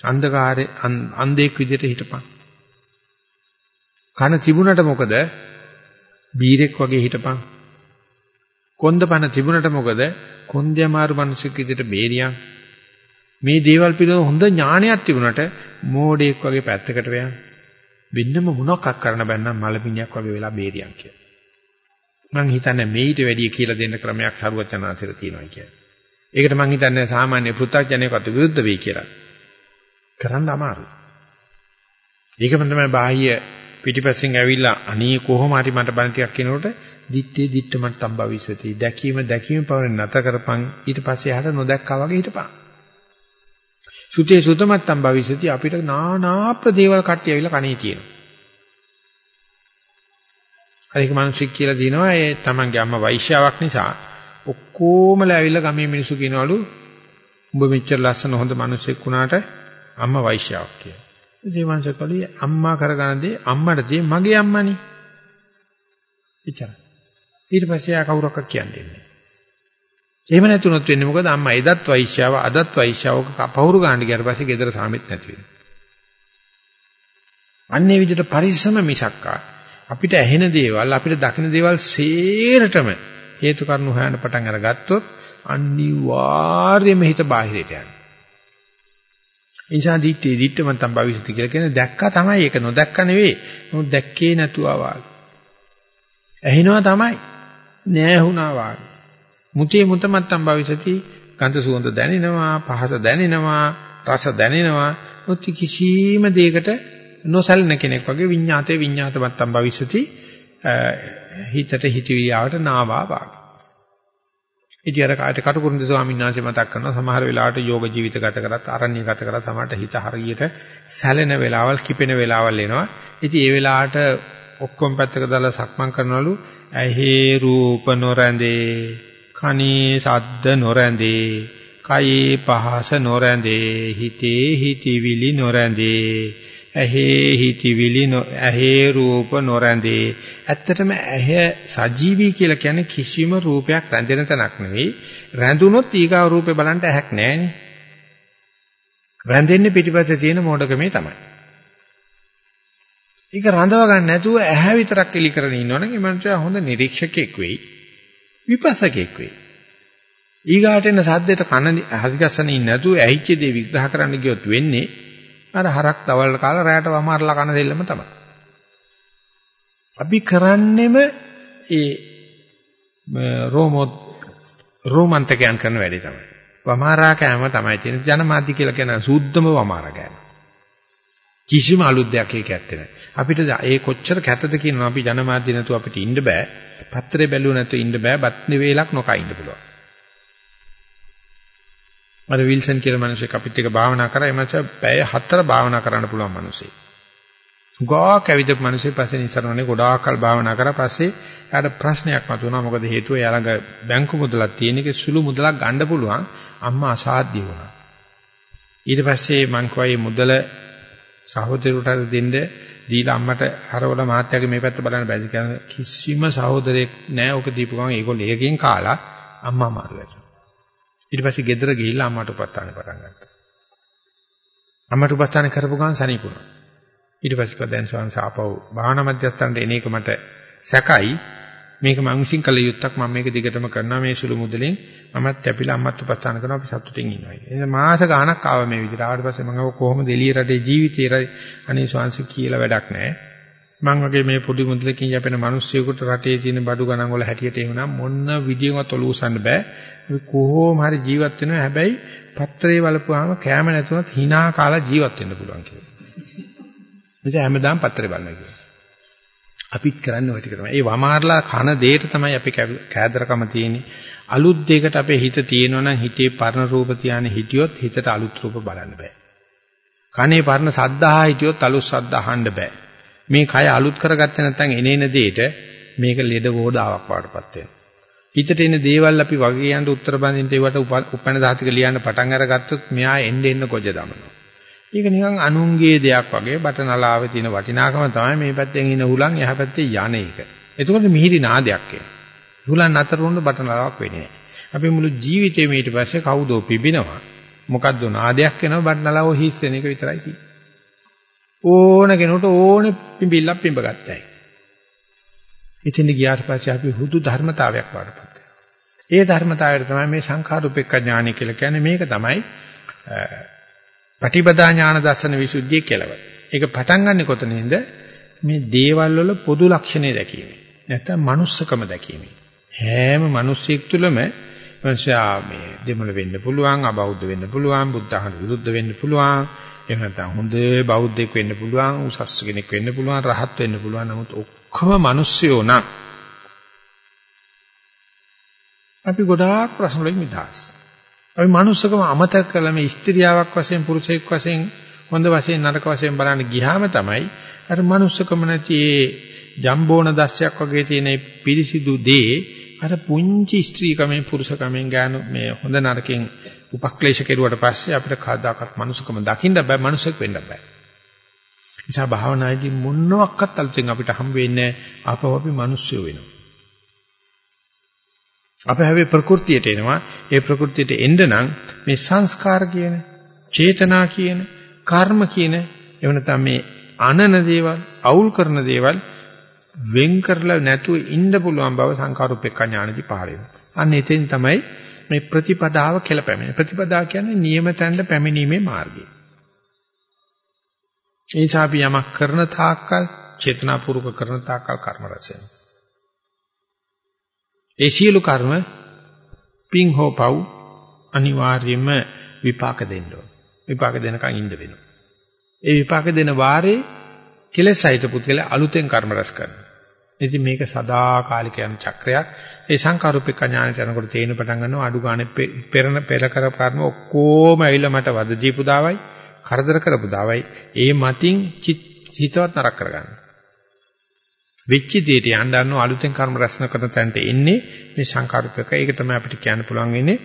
S2: අන්ධකාරේ අන්ධෙක් විදිහට හිටපන්. කන තිබුණට මොකද බීරෙක් වගේ හිටපන්. කොන්ද පන තිබුණට මොකද කොන්දේ අමාරු මිනිසෙක් විදිහට බේරියන්. මේ දේවල් පිළිබඳ හොඳ ඥානයක් තිබුණට මෝඩෙක් වගේ පැත්තකට වෙයන්. වෙන්නම මොනවක් කරන්න බැන්නම් මලපිණියක් වගේ වෙලා බේරියන් කියලා. මං හිතන්නේ මේිට වැඩිය කියලා දෙන්න ක්‍රමයක් සරුවචනාංශයට තියෙනවා කියලා. ඒකට මං හිතන්නේ සාමාන්‍ය පෘථග්ජනයකට විරුද්ධ වෙයි කියලා. කරන්න අමාරුයි. ඒකම තමයි බාහ්‍ය පිටිපස්සෙන් ඇවිල්ලා අනේ කොහොම හරි මට බණ ටිකක් කියනකොට දිත්තේ දිට්ඨමත් තම්බවිසති දැකීම දැකීම පවරෙන් නැත කරපන්. ඊට පස්සේ එහාට නොදැක්කා වගේ හිටපන්. සුතේ සුතමත් තම්බවිසති අපිට නානා ප්‍රදේවල් කට්ටිය ඇවිල්ලා කණේ තියෙනවා. හරික මිනිස්සෙක් කියලා දිනවා. ඒ තමන්ගේ අම්මා වෛශ්‍යාවක් නිසා ඔක්කොමලා ඇවිල්ලා ගමේ මිනිස්සු කියනවලු උඹ මෙච්චර ලස්සන හොඳ මිනිස්සෙක් වුණාට අම්මා වෛශ්‍යාවක් කියලා. ඉතින් මං සකලී අම්මා කරගන්න දේ අම්මට දේ මගේ අම්මනේ. එච්චරයි. ඊට පස්සේ ආ කවුරක්වත් කියන්නේ නැහැ. එහෙම නැතුනොත් වෙන්නේ මොකද අම්මා එදත් වෛශ්‍යාව අදත් වෛශ්‍යාවක පවුරු ගන්න ගියාට පස්සේ ගෙදර සාමෙත් නැති වෙනවා. අන්නේ විදිහට පරිස්සම මිසක්කා අපිට ඇහෙන දේවල් අපිට දකින දේවල් සේරටම හේතු කාරණු හොයන්න පටන් අරගත්තොත් අනිවාර්යයෙන්ම හිත බාහිරයට යනවා. නිසා දිත්තේ දිත්තමන්තම් භවිෂති කියලා කියන්නේ දැක්කා තමයි ඒක නොදැක්ක නෙවෙයි. මොකද දැක්කේ නැතුවා වාගේ. ඇහෙනවා තමයි. නෑහුණා වාගේ. මුතේ මුතමන්තම් භවිෂති ගන්ධ සුවඳ දැනෙනවා, පහස දැනෙනවා, රස දැනෙනවා. මුත් කිසිම දෙයකට නොසැලෙන කෙනෙක් වගේ විඤ්ඤාතේ විඤ්ඤාතමන්තම් භවිෂති හිතට හිතවිලියාවට නාවා වාගේ. ඉතින් අර කාට කටුකුරුන්ද ස්වාමීන් වහන්සේ මතක් කරනවා සමහර වෙලාවට යෝග ජීවිත ගත කරත් අරණ්‍ය ගත කරත් සමහරට හිත හරියට සැලෙන වෙලාවල් කිපෙන වෙලාවල් එනවා. ඉතින් ඒ වෙලාවට ඔක්කොම පැත්තක දාලා සක්මන් කරනවලු ඇහි රූප නොරැඳේ කනේ සද්ද නොරැඳේ කයේ පහස නොරැඳේ හිතේ හිතවිලි නොරැඳේ ඇහි හිතවිලි ඇහි රූප නොරැඳේ. ඇත්තටම ඇහැ සජීවී කියලා කියන්නේ කිසිම රූපයක් රැඳෙන තැනක් නෙවෙයි. රැඳුනොත් ඊගාව රූපේ බලන්න ඇහැක් නැහැනේ රැඳෙන්නේ පිටිපස්සේ තියෙන මෝඩකමේ තමයි. ඒක රඳව ගන්න නැතුව ඇහැ විතරක් එලි කරගෙන ඉන්නවනම් ඒ මනුස්සයා හොඳ නිරීක්ෂකෙක් වෙයි. විපස්සකෙක් වෙයි. ඊගාට එන සද්දෙට කන හදිගස්සන ඉන්නේ නැතුව ඇහිච්ච දේ විග්‍රහ කරන්න ගියොත් වෙන්නේ අර හරක් දවල් කාලා රැයට වමාරලා කන දෙල්ලම තමයි. අපි කරන්නෙම ඒ රෝමෝ රෝමන්තකයන් කරන වැඩේ තමයි. වමාරා කෑම තමයි තියෙන ජනමාධ්‍ය කියලා කියන සූද්ධම වමාරා කෑම. කිසිම අලුත් දෙයක් ඒක ඇත්තේ නැහැ. අපිට ඒ කොච්චර කැතද කියනවා අපි ජනමාධ්‍ය නැතුව අපිට ඉන්න බෑ. පත්‍රේ බැලුව නැතුව ඉන්න බෑ. බත් නෙවෙලක් නොකා ඉන්න පුළුවන්. අර විල්සන් කියලා මිනිහෙක් අපිත් එක්ක භාවනා කරා. ඒ මිනිහා පැය හතර භාවනා කරන්න පුළුවන් මිනිහෙක්. ගොඩාක් ඇවිදපු මිනිහෙක් පස්සේ නිසරණනේ ගොඩාක් කල් භාවනා කරා. පස්සේ එයාට ප්‍රශ්නයක් මතුවුණා. මොකද හේතුව එයා ළඟ බැංකු මුදලක් තියෙන එක සුළු මුදලක් ගන්න පුළුවන්. අම්මා අසාධ්‍ය වුණා. ඊට පස්සේ මං කෝයි මුදල සහෝදරයට දෙන්න දීලා අම්මට හරවල මහත්තයාගේ මේ පැත්ත බලන්න බැරි කියන කිසිම සහෝදරයෙක් නැහැ. ඔක දීපු ගමන් ඒගොල්ලෝ ඒකෙන් කාලා අම්මා මාරු වෙනවා. ඊට පස්සේ ගෙදර ගිහිල්ලා අම්මට උපස්ථාන පටන් ගත්තා. අම්මට උපස්ථාන කරපු ගමන් සනීපුණා. ඊට පස්සේ පදයන් ස්වාමීන් ආපහු භාවනා මධ්‍යස්ථානට එන එක මට සැකයි. මේක මං විශ්ින් කළ යුත්තක් මම මේක දිගටම කරනවා මේ සුළු මුදලෙන් මමත් කැපිලා අම්මත් උපස්ථාන කරනවා අපි සතුටින් ඉන්නවා. එහෙනම් මාස ගාණක් ආවා මේ විදිහට. ආවට පස්සේ මම කොහොමද එළිය රටේ ජීවිතේ අනේ ස්වාමීන් කියලා වැඩක් නැහැ. මං වගේ මේ පොඩි මුදලකින් යැපෙන මිනිස්සුයෙකුට රටේ තියෙන බඩු ගණන් වල හැටියට එහෙමනම් මොන්න විදියකට ඔලූසන්න බෑ. කොහොම හරි ජීවත් වෙනවා හැබැයි පත්‍රේ වලපුවාම කැම නැතුවත් hina කාලා ජීවත් වෙන්න පුළුවන් කියලා. ඉතින් හැමදාම පත්‍රේ බලනවා කියලා. අපිත් කරන්නේ ওই ටික තමයි. ඒ වමාරලා කන දෙයට තමයි අපි කෑදරකම තියෙන්නේ. අලුත් දෙයකට අපේ හිත තියෙනවා නම් හිතේ පරණ රූප තියානේ හිටියොත් හිතට අලුත් රූප බලන්න බෑ. කනේ පරණ සද්දාහා හිටියොත් අලුත් සද්ද අහන්න බෑ. මේ කය අලුත් කරගත්තේ නැත්නම් එනේන දෙයට මේක ලෙඩ ගෝදාවක් වඩපත් වෙනවා. හිතට එන දේවල් අපි වගේ යන්න උත්තර බඳින්න ඒවට උපැන්න ධාතික ලියන්න පටන් අරගත්තොත් මෙහා එන්න එන්න කොජ දමනවා. ඒක නිකන් අනුන්ගේ දෙයක් වගේ බටනලාවේ තියෙන වටිනාකම තමයි මේ පැත්තෙන් ඉන හුලං එහා පැත්තේ යන එක. එතකොට මිහිරි නාදයක් එනවා. හුලං අතර වුණ බටනලාවක් වෙන්නේ නැහැ. අපි මුළු ජීවිතේම ඊට පස්සේ කවුදෝ පිබිනවා. මොකද්ද නාදයක් එනවා බටනලාව හිස් වෙන එක විතරයි තියෙන්නේ. ඕන කෙනෙකුට ඕනේ පිඹිල්ලක් පිඹ ගන්නයි. ඉතින් ගියාට පස්සේ අපි හුදු ධර්මතාවයක් වඩපත් ඒ ධර්මතාවයට තමයි මේ සංඛාරුපෙක්ක ඥානය කියලා කියන්නේ මේක තමයි පටිපදා ඥාන දර්ශන විසුද්ධිය කියලා. ඒක පටන් ගන්නෙ කොතනින්ද? මේ දේවල් වල පොදු ලක්ෂණේ දැකීම. නැත්නම් manussකම දැකීම. හැම මිනිස්සෙක් තුළම මනුෂයා මේ දෙමළ වෙන්න පුළුවන්, අබෞද්ධ වෙන්න පුළුවන්, බුද්ධ ධර්ම විරුද්ධ වෙන්න පුළුවන්, එහෙම නැත්නම් හොඳ බෞද්ධයෙක් වෙන්න පුළුවන්, උසස් කෙනෙක් වෙන්න පුළුවන්, රහත් වෙන්න පුළුවන්. නමුත් ඔක්කොම මිනිස්සුયો නම් අපි ගොඩාක් ප්‍රශ්න වලින් නිදහස්. අපි මනුස්සකම අමතක කළා මේ ස්ත්‍රියාවක් වශයෙන් පුරුෂයෙක් වශයෙන් හොඳ වශයෙන් නරක වශයෙන් බලන්න ගියාම තමයි අර මනුස්සකම නැති ඒ ජම්බෝන දස්සයක් වගේ තියෙන පිරිසිදු දේ අර පුංචි ස්ත්‍රීකමෙන් පුරුෂකමෙන් ගාන මේ හොඳ නරකෙන් උපක්ලේශ කෙරුවට පස්සේ අපිට කවදාකවත් මනුස්සකම දකින්න බෑ මනුස්සෙක් වෙන්න බෑ. නිසා භාවනායේදී මොනවත් අලුතෙන් අපිට හම් වෙන්නේ ආපහු අපි මිනිස්සු වෙනවා. අපි හැබැයි ප්‍රകൃතියට එනවා. ඒ ප්‍රകൃතියට එන්න නම් මේ සංස්කාර කියන, චේතනා කියන, කර්ම කියන එව නැත්නම් මේ අනන දේවල්, අවුල් කරන දේවල් වෙන් කරලා නැතුව ඉන්න පුළුවන් බව සංකාරූපේක ඥානදි පහළ වෙනවා. අන්න එතෙන් තමයි මේ ප්‍රතිපදාව කියලා පැමිණෙන්නේ. ප්‍රතිපදාව කියන්නේ නියම තැන්න පැමිණීමේ මාර්ගය. ඒ නිසා අපි යමක් කරන තාක්කල් චේතනාපූර්වක කරන තාක්කල් කර්ම රැස් වෙනවා. ඒ සියලු කර්ම පින් හෝ පව් අනිවාර්යයෙන්ම විපාක දෙන්න ඕන. විපාක දෙනකන් ඉන්න වෙනවා. ඒ විපාක දෙන වාරේ කෙලෙස් සහිත පුද්ගලයා අලුතෙන් කර්ම රැස් කරනවා. ඉතින් මේක සදාකාලික යන චක්‍රයක්. ඒ සංකාරුපික ඥානයට යනකොට තේින පටන් ගන්නවා අඩු ගානේ පෙරන පෙර කර කර්ම ඔක්කොම ඇවිල්ලා මට වද දීපු දාවයි කරදර කරපු දාවයි ඒ මතින් හිතවත් නරක කරගන්න. වෙච්ච දෙයට යන්න අන්නෝ අලුතෙන් කර්ම රැස්න කරන තැනට එන්නේ මේ සංකාරූපක. ඒක තමයි අපිට කියන්න පුළුවන් වෙන්නේ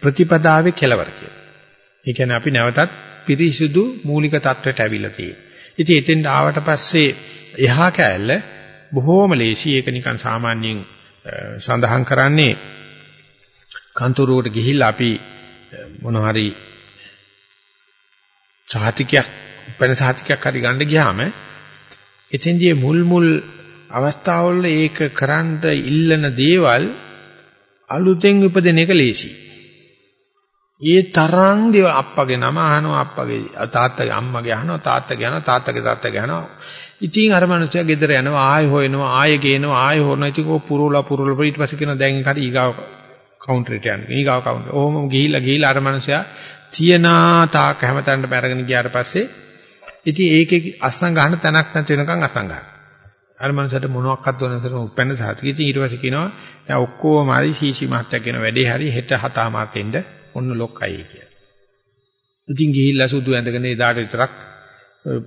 S2: ප්‍රතිපදාවේ කෙලවර කියලා. ඒ කියන්නේ අපි නැවතත් පිරිසුදු මූලික தത്വයට ඇවිල්ලා තියෙන්නේ. ඉතින් එතෙන් ආවට පස්සේ එහා කෑල්ල බොහෝම ලේසි. ඒක නිකන් සාමාන්‍යයෙන් සඳහන් කරන්නේ කන්තුරුවට ගිහිල්ලා අපි මොන හරි සාහිතිකයක් උපැන සාහිතිකයක් හරි ගන්න ගියාම එතෙන්දී මුල් මුල් අවස්ථාවල ඒක කරන්න ඉල්ලන දේවල් අලුතෙන් උපදින එක ලේසි. ඒ තරම් දේවල් අප්පගේ නම අහනවා අප්පගේ තාත්තගේ අම්මගේ අහනවා තාත්තගේ අහනවා තාත්තගේ තාත්තගේ අහනවා. ඉතින් අර මනුස්සයා ගෙදර යනවා ආයෙ හොයනවා ආයෙ ගේනවා ආයෙ හොරනවා ඉතින් කො පුරුලා පුරුලා ඊට පස්සේ කියනවා දැන් හරි ඊගාව කවුන්ටරේට යන්න. ඊගාව කවුන්ටර්. ඔහොම ගිහිල්ලා ගිහිල්ලා අර මනුස්සයා තියනා තාක හැමතැනටම අරගෙන ගියාට පස්සේ ඉතින් ඒකේ අස්සන් ගන්න තැනක් නැති වෙනකන් අස්සන් ගන්නවා. අර මනසට මොනවාක්වත් දොනසර උපැන්න සාතික ඉතින් ඊට පස්සේ කියනවා දැන් ඔක්කොම හරි සීසි මහත්තයා කියන වැඩේ හරි හෙට හතාමාරට එන්න ඔන්න ලොක්කයි කියලා. ඉතින් ගිහිල්ලා සුදු ඇඳගෙන එදාට විතරක්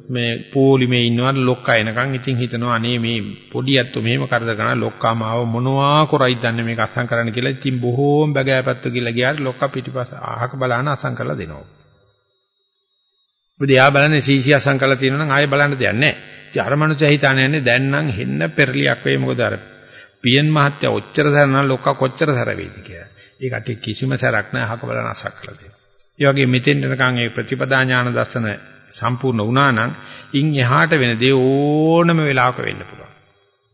S2: මේ පොලිමේ ඉන්නවට ලොක්කා එනකන් ඉතින් හිතනවා අනේ මේ පොඩි ඇත්තෝ මෙහෙම කරදර කරන ලොක්කාම ආව මොනවා කරයිද දන්නේ මේක අසං කරන්න කියලා ඉතින් බොහෝම බගෑපැත්තු කියලා ගියාට ලොක්කා පිටිපස්ස අහක බලන අසං කරලා දෙනවා. මොකද එයා බලන්නේ සීසි අසං කරලා තියෙනවා නම් ආයෙ බලන්න දෙයක් නැහැ. ඉතින් අර මනුස්සයා හිතානේ යන්නේ දැන් නම් හෙන්න පෙරලියක් වෙයි මොකද අර පියන් මහත්තයා ඔච්චර සැරනම් ලොක්කා කොච්චර සැර වෙයිද කියලා. ඒකට කිසිම සැරක් නැහැ අහක බලන අසං කරලා දෙනවා. ඒ වගේ මෙතෙන් යනකම් ඒ ප්‍රතිපදා ඥාන දර්ශන සම්පූර්ණ වුණා නම් ඉන් එහාට වෙන දේ ඕනම වෙලාවක වෙන්න පුළුවන්.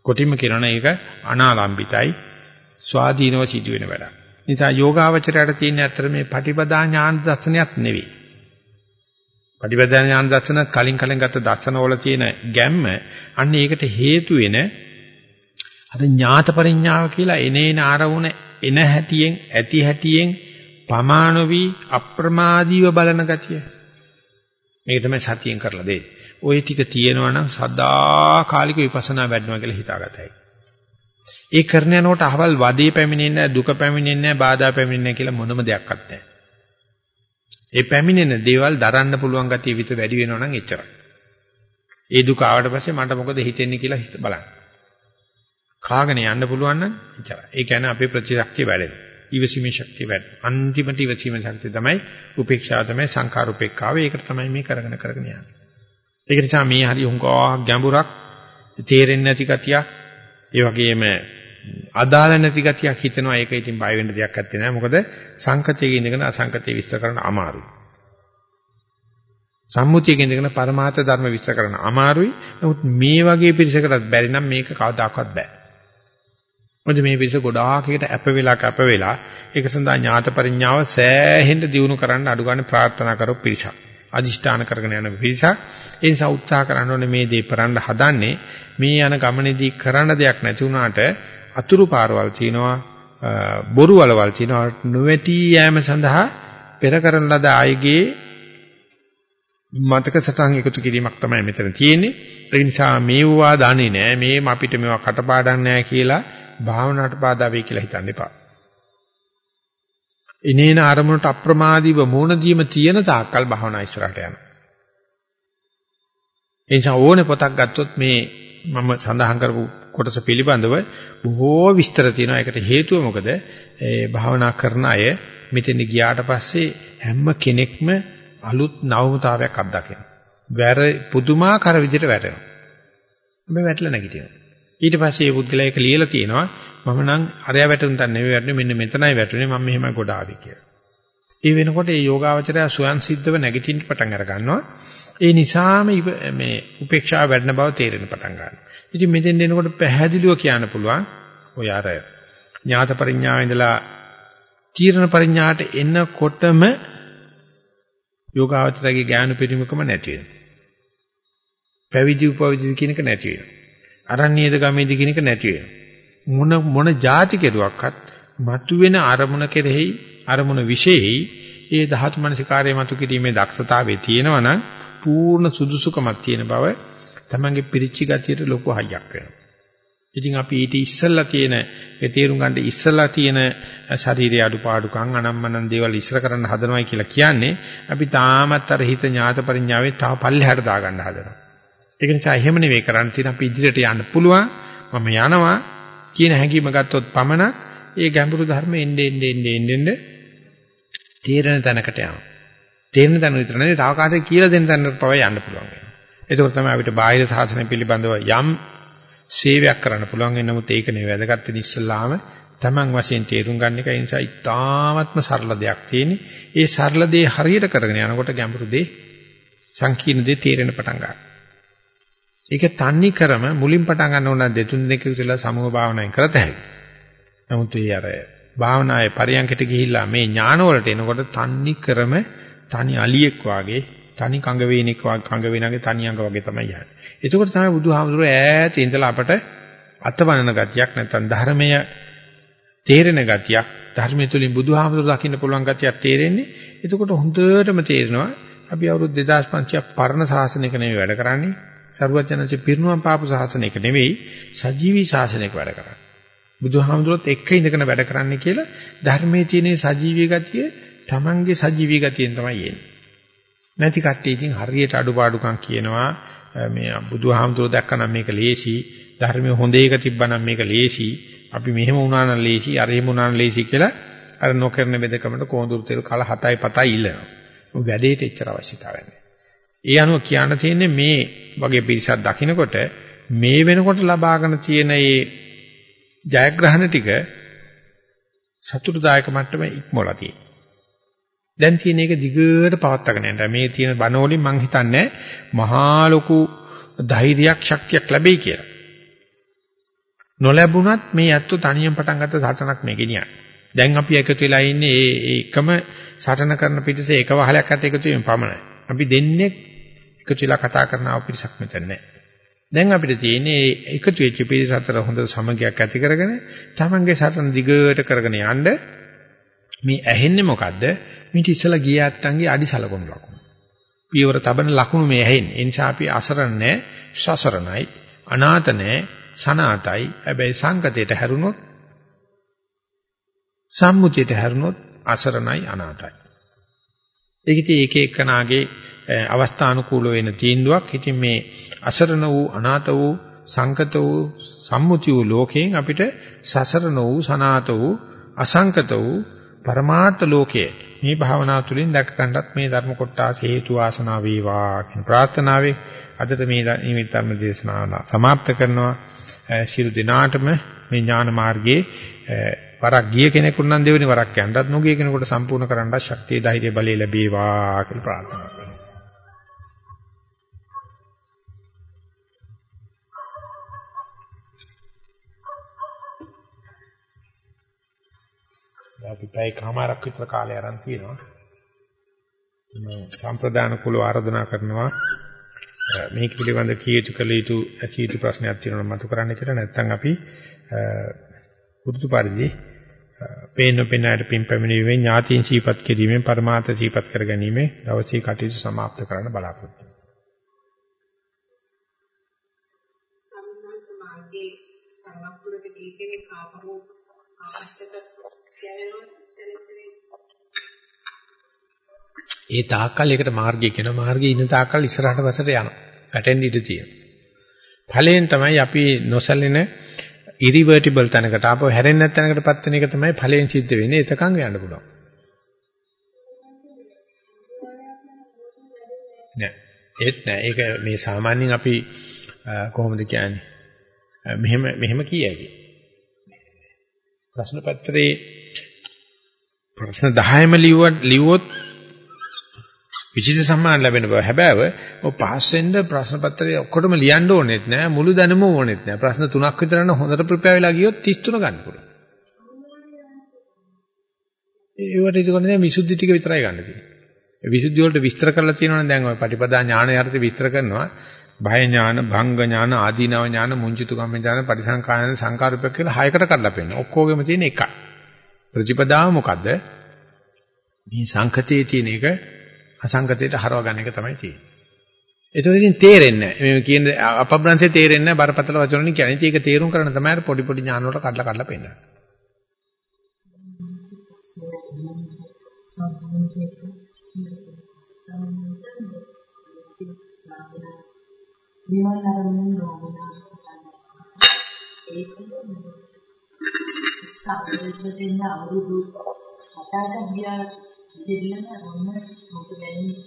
S2: කොටිම කියනවනේ ඒක අනාලම්බිතයි ස්වාධීනව සිදුවෙන වැඩක්. නිසා යෝගාවචරයට තියෙන අතර මේ පටිපදා ඥාන දර්ශනයක් නෙවෙයි. පටිපදා ඥාන දර්ශන කලින් කලින් ගත්ත දර්ශනවල තියෙන ගැම්ම අන්න ඒකට හේතු වෙන අර ඥාත පරිඥාව කියලා එනේන ආරවුණ එන හැටියෙන් ඇති හැටියෙන් පමානවි අප්‍රමාදීව බලන ගතිය. මේක තමයි සතියෙන් කරලා දෙන්නේ. ওই ටික තියෙනවා නම් සදා කාලික විපස්සනා වැඩනවා කියලා හිතාගතයි. ඒ කරන යනකොට අහවල් වදේ පැමිණෙන්නේ නැහැ, දුක පැමිණෙන්නේ නැහැ, බාධා පැමිණෙන්නේ නැහැ කියලා මොනම දෙයක්වත් නැහැ. ඒ පැමිණෙන දේවල් දරන්න පුළුවන් ගතිය විතර වැඩි වෙනවා නම් එච්චරයි. ඒ දුක ආවට පස්සේ මට මොකද හිතෙන්නේ කියලා හිත බලන්න. කාගෙන යන්න පුළුවන් නම් එච්චරයි. ඒ කියන්නේ අපේ ප්‍රතිශක්තිය වැඩෙනවා. ඊවසීමේ ශක්තිය වැඩෙනවා. අන්තිමට ඊවසීමේ ශක්තිය තමයි උපේක්ෂාව තමයි සංකාර උපේක්ඛාව. ඒකට තමයි මේ කරගෙන කරගෙන යන්නේ. ඒක නිසා මේ හරි උංගා ගැඹුරක් තේරෙන්නේ නැති ගතියක් ඒ වගේම අදාළ නැති ගතියක් හිතෙනවා ඒක ඉතින් බය වෙන්න දෙයක් නැත්තේ නෑ මොකද සංකතයේ ඉඳගෙන අසංකතයේ විස්තර කරන්න අමාරුයි සම්මුතියක ඉඳගෙන පරමාර්ථ ධර්ම විස්තර කරන්න අමාරුයි නමුත් මේ වගේ පිරිසකටත් බැරි නම් මේක කවදාකවත් බෑ මොකද මේ පිරිස ගොඩාක් එකට අප වෙලා කැප වෙලා ඒක සඳහා ඥාත පරිඥාව සෑහෙන්න දියුණු කරන්න අඩු ගන්න ප්‍රාර්ථනා කරපු පිරිසක්. අදිෂ්ඨාන කරගෙන යන පිරිසක්. ඒ නිසා උත්සාහ කරන්න ඕනේ මේ දේ කරන්න හදන්නේ. මේ යන ගමනේදී කරන්න දෙයක් නැති වුණාට අතුරු පාරවල් තියෙනවා බොරු වලවල් තියෙනවා. නොවැටි යෑම සඳහා පෙර කරන ලද ආයගේ මතක සටහන් එකතු කිරීමක් තමයි මෙතන තියෙන්නේ. ඒ නිසා මේවා දන්නේ නැහැ. මේ අපිට මේවා කටපාඩම් නැහැ කියලා භාවනාවට බාධා වෙයි කියලා හිතන්න එපා ඉනේන ආරමුණට අප්‍රමාදීව මූණ දීම තියෙන තාක්කල් භාවනා ඉස්සරහට යනවා. ඒ නිසා ඕනේ පොතක් ගත්තොත් මේ මම සඳහන් කරපු කොටස පිළිබඳව බොහෝ විස්තර තියෙනවා. ඒකට හේතුව මොකද? ඒ භාවනා කරන අය මෙතෙන් ගියාට පස්සේ හැම කෙනෙක්ම අලුත් නවමුතාවයක් අත්දකිනවා. වැර පුදුමාකාර විදිහට වැටෙනවා. මේ වැටලා නැගිටිනවා. ඊට පස්සේ මේ පුද්ගලයා ඒක ලියලා තියෙනවා මම නම් අරයා වැටුණට නෙවෙයි වැටුනේ මෙන්න මෙතනයි වැටුනේ මම මෙහෙමයි ගොඩ ආවේ කියලා. ඒ වෙනකොට මේ යෝගාවචරය ස්වයන් සිද්ධව නැගිටින්න පටන් අර ගන්නවා. ඒ නිසාම මේ උපේක්ෂාව වැඩන බව තේරෙන්න පටන් ගන්නවා. ඉතින් මෙතෙන් එනකොට පැහැදිලිව කියන්න පුළුවන් ඔය අර ඥාත පරිඥාව ඉඳලා තීරණ පරිඥාට එනකොටම යෝගාවචරයේ ඥාන පිරිමකම නැති වෙනවා. පැවිදි උපවිදි කියන එක නැති වෙනවා. අරණ්‍යයේද ගමේද කියන එක නැති වෙනවා. මොන මොන જાති කෙරුවක්වත් මතුවෙන අරමුණ කෙරෙහි අරමුණ විශේෂයි ඒ ධාතු මනසිකාරයේ මතු කිරීමේ දක්ෂතාවයේ තියෙනවා නම් පූර්ණ සුදුසුකමක් තියෙන බව තමන්ගේ පිරිච්ච ගතියට ලොකු හයියක් වෙනවා. ඉතින් අපි ඊට ඉස්සල්ලා තියෙන ඒ තේරුම් ගන්න ඉස්සල්ලා තියෙන ශරීරයේ අඩුපාඩුකම් අනම්මනම් දේවල් ඉස්සර කරන්න හදනවයි කියලා කියන්නේ අපි තාමත් අර හිත ඥාත පරිඥාවේ තව පල්ලෙහාට දාගන්න හදනවා. ඒක නිසා එහෙම නෙවෙයි කරන්න තියෙන අපි ඉදිරියට යන්න පුළුවන්. මම යනවා කියන හැඟීම ගත්තොත් පමණක් ඒ ගැඹුරු ධර්ම එන්නේ එන්නේ එන්නේ එන්නේ තේරෙන තැනකට යනවා. තේරෙන තැන විතර නෙවෙයි තව කාටද කියලා දෙන්න තැනකට පවා යන්න පුළුවන් වෙනවා. ඒක තමයි අපිට බාහිර සාසනය පිළිබඳව යම් සේවයක් කරන්න පුළුවන් වෙන නමුත් ඒක නෙවෙයි වැදගත් වෙන ඉස්සල්ලාම Taman වශයෙන් තේරුම් ගන්න එක නිසා ඉතාමත්ම සරල දෙයක් තියෙන්නේ. ඒ සරල දේ හරියට කරගෙන යනකොට ගැඹුරු දේ සංකීර්ණ දේ තේරෙන පටන් ගන්නවා. ඒක තන්නේ කරම මුලින් පටන් ගන්න ඕන දෙතුන් දෙනෙක් විතරලා සමූහ භාවනාවෙන් කරත හැකියි. නමුත් ඒ අර භාවනායේ පරියන්කට ගිහිල්ලා මේ ඥාන වලට එනකොට තන්නේ කරම තනි අලියෙක් වාගේ තනි කඟ වේනෙක් වාගේ කඟ වේනගේ තනි අඟ වගේ තමයි යන්නේ. එතකොට තමයි බුදුහාමුදුරුවෝ ඈත ඉඳලා අපට අතවනන ගතියක් නැත්නම් ධර්මය තේරෙන ගතියක් ධර්මය තුලින් බුදුහාමුදුරුවෝ දකින්න පුළුවන් ගතියක් තේරෙන්නේ. එතකොට හොඳටම තේරෙනවා අපි අවුරුදු 2500ක් පරණ ශාසනයක නෙවෙයි වැඩ කරන්නේ. සරුවචනන්සේ පිරිනුවම් පාපු ශාසනයක නෙවෙයි සජීවී ශාසනයක වැඩ කරන්නේ. බුදුහාමුදුරුවොත් එක්ක ඉඳගෙන වැඩ කරන්නේ කියලා ධර්මයේ තියෙන සජීවී ගතිය Tamange සජීවී ගතියෙන් තමයි එන්නේ. නැති කට්ටිය ඉතින් හරියට අඩුපාඩුකම් කියනවා මේ බුදුහාමුදුරුවෝ දැක්කනම් මේක ලේසි ධර්මයේ හොඳ එක තිබ්බනම් මේක ලේසි අපි මෙහෙම වුණා නම් ලේසි අර එහෙම වුණා නම් ලේසි කියලා අර නොකරන බෙදකමට කොඳුරු තෙල් කල 7යි 7යි ඉල්ලනවා. වැඩේට එච්චර අවශ්‍යතාවයක් නැහැ. ඒ අනුව කියන්න තියෙන්නේ මේ වගේ පිරිසක් දකින්නකොට මේ වෙනකොට ලබාගෙන තියෙන මේ ජයග්‍රහණ ටික සතුටුදායක මට්ටමේ ඉක්මවලා තියෙනවා. දැන් තියෙන එක දිගට පවත්වාගෙන යන්න. මේ තියෙන බණෝලින් මං හිතන්නේ මහා ලොකු ධෛර්යයක් ශක්තියක් ලැබෙයි කියලා. නොලැබුණත් මේ ඇත්ත තනියෙන් පටන් ගත්ත සටනක් මේ ගෙනියන්නේ. දැන් අපි එකතු වෙලා ඉන්නේ ඒ එකම සටන කරන පිටසේ එක වහලයක් අත එකතු වීම පමණයි. අපි දෙන්නේ එකතු වෙලා කතා කරනව පිරිසක් මෙතන නැහැ. දැන් අපිට තියෙන්නේ එකතු වෙච්ච පිරිස අතර හොඳ සමගියක් ඇති කරගෙන තමන්ගේ සටන දිගට කරගෙන යන්න මේ ඇහෙන්නේ මොකද්ද? මිට ඉස්සලා ගිය ඇත්තන්ගේ අඩි සලකුණු ලකුණු. පියවර තබන ලකුණු මේ ඇහෙන්නේ. ඒ නිසා අපි අසරණ නැහැ, සසරණයි, අනාත නැහැ, සනාතයි. හැබැයි සංකතයට හැරුණොත් සම්මුතියට හැරුණොත් අසරණයි අනාතයි. ඒක ඉතින් එක එකනාගේ අවස්ථානුකූල වෙන තීන්දුවක්. ඉතින් මේ අසරණ වූ අනාත වූ සංකත වූ සම්මුති වූ ලෝකයෙන් අපිට සසරණ වූ සනාත වූ අසංකත වූ පරමාර්ථ ලෝකයේ මේ භාවනාව තුළින් දැක ගන්නත් මේ ධර්ම කොටස හේතු වාසනා වේවා කියන ප්‍රාර්ථනාවෙන් අදට මේ නිමිත් ධර්ම දේශනාව සමාප්ත කරනවා. ශිරු දිනාටම මේ ඥාන මාර්ගයේ වරක් ගිය කෙනෙකුට නම් දෙවෙනි වරක් යන්නත් නොගිය කෙනෙකුට සම්පූර්ණ කරන්න ශක්තිය ධෛර්ය බලය ලැබේවා කියලා ප්‍රාර්ථනා කරනවා. අපි පැයකමාරක් විතර කාලය aran තියෙනවා. සම්ප්‍රදාන කුල ආරාධනා කරනවා මේ පිළිබඳ කීයුතු කළ යුතු ඇති යුතු ප්‍රශ්නයක් තියෙනවා මතු කරන්න කියලා නැත්නම් අපි පුදුතු පරිදි පේන පේනාට පින් පැමිණීමේ ඥාතීන් සීපත් කිරීමෙන් પરමාර්ථ සීපත් කර ගැනීමේ දවසේ කටයුතු සමාප්ත කරන්න බලාපොරොත්තු වෙනවා. සම්මාන සමාධියේ පරමපුරුෂ දීකේ කාපරෝ ඒ තාක්කල් ඒකට මාර්ගය කියන මාර්ගයේ ඉන්න තාක්කල් ඉස්සරහට පස්සට යනවා. වැටෙන්න ඉඩ තියෙනවා. ඵලයෙන් තමයි අපි නොසැලෙන ඉරිවර්ටිබල් තැනකට ආපහු හැරෙන්නේ නැත් තැනකටපත් වෙන එක තමයි ඵලයෙන් සිද්ධ වෙන්නේ. එතකන් යන්න පුළුවන්. නෑ. ඒත් නෑ. ඒක මේ සාමාන්‍යයෙන් අපි කොහොමද කියන්නේ? මෙහෙම මෙහෙම කියයි. ප්‍රශ්න පත්‍රයේ ප්‍රශ්න 10ම ලිව්වොත් විචිත සම්මාන ලැබෙන බව හැබෑව ඔය පාස් වෙන්න ප්‍රශ්න පත්‍රය ඔක්කොටම ලියන්න ඕනෙත් නෑ මුළු දැනුම ඕනෙත් නෑ. ප්‍රශ්න තුනක් විතර නම් හොඳට ප්‍රිපෙයාර් වෙලා ගියොත් 33 ගන්න පුළුවන්. ඒවට ඒකෝනේ විසුද්ධි ටික විතරයි ගන්න තියෙන්නේ. විසුද්ධි වලට විස්තර කරලා තියෙනවනේ දැන් ඔය පටිපදා ඥාන යර්ථ විස්තර කරනවා. භය ඥාන භංග ඥාන ආදීනව ඥාන මුංචිතු කම්ම ඥාන පරිසංකායන සංකාරූපයක් කියලා හයකට කඩලා පෙන්නනවා ඔක්කොගෙම තියෙන එකයි ප්‍රතිපදාව මොකද්ද මේ සංකතයේ තියෙන එක අසංගතයට හරව ගන්න එක තමයි තියෙන්නේ. ඒතකොට ඉතින් තේරෙන්නේ නැහැ. මේ කියන අපබ්‍රංශේ තේරෙන්නේ නැහැ බරපතල වචන වලින් කියන්නේ. ඒක තේරුම් කරන්න තමයි පොඩි පොඩි ඥාන වලට කඩලා කඩලා පෙන්නන්නේ.
S3: නිවන් අරමුණු නොවන ඒක ස්ථාපිත වෙන අවුරුදු 7කට ගියා දෙවියන් අරමුණ මොකද දැනෙන්නේ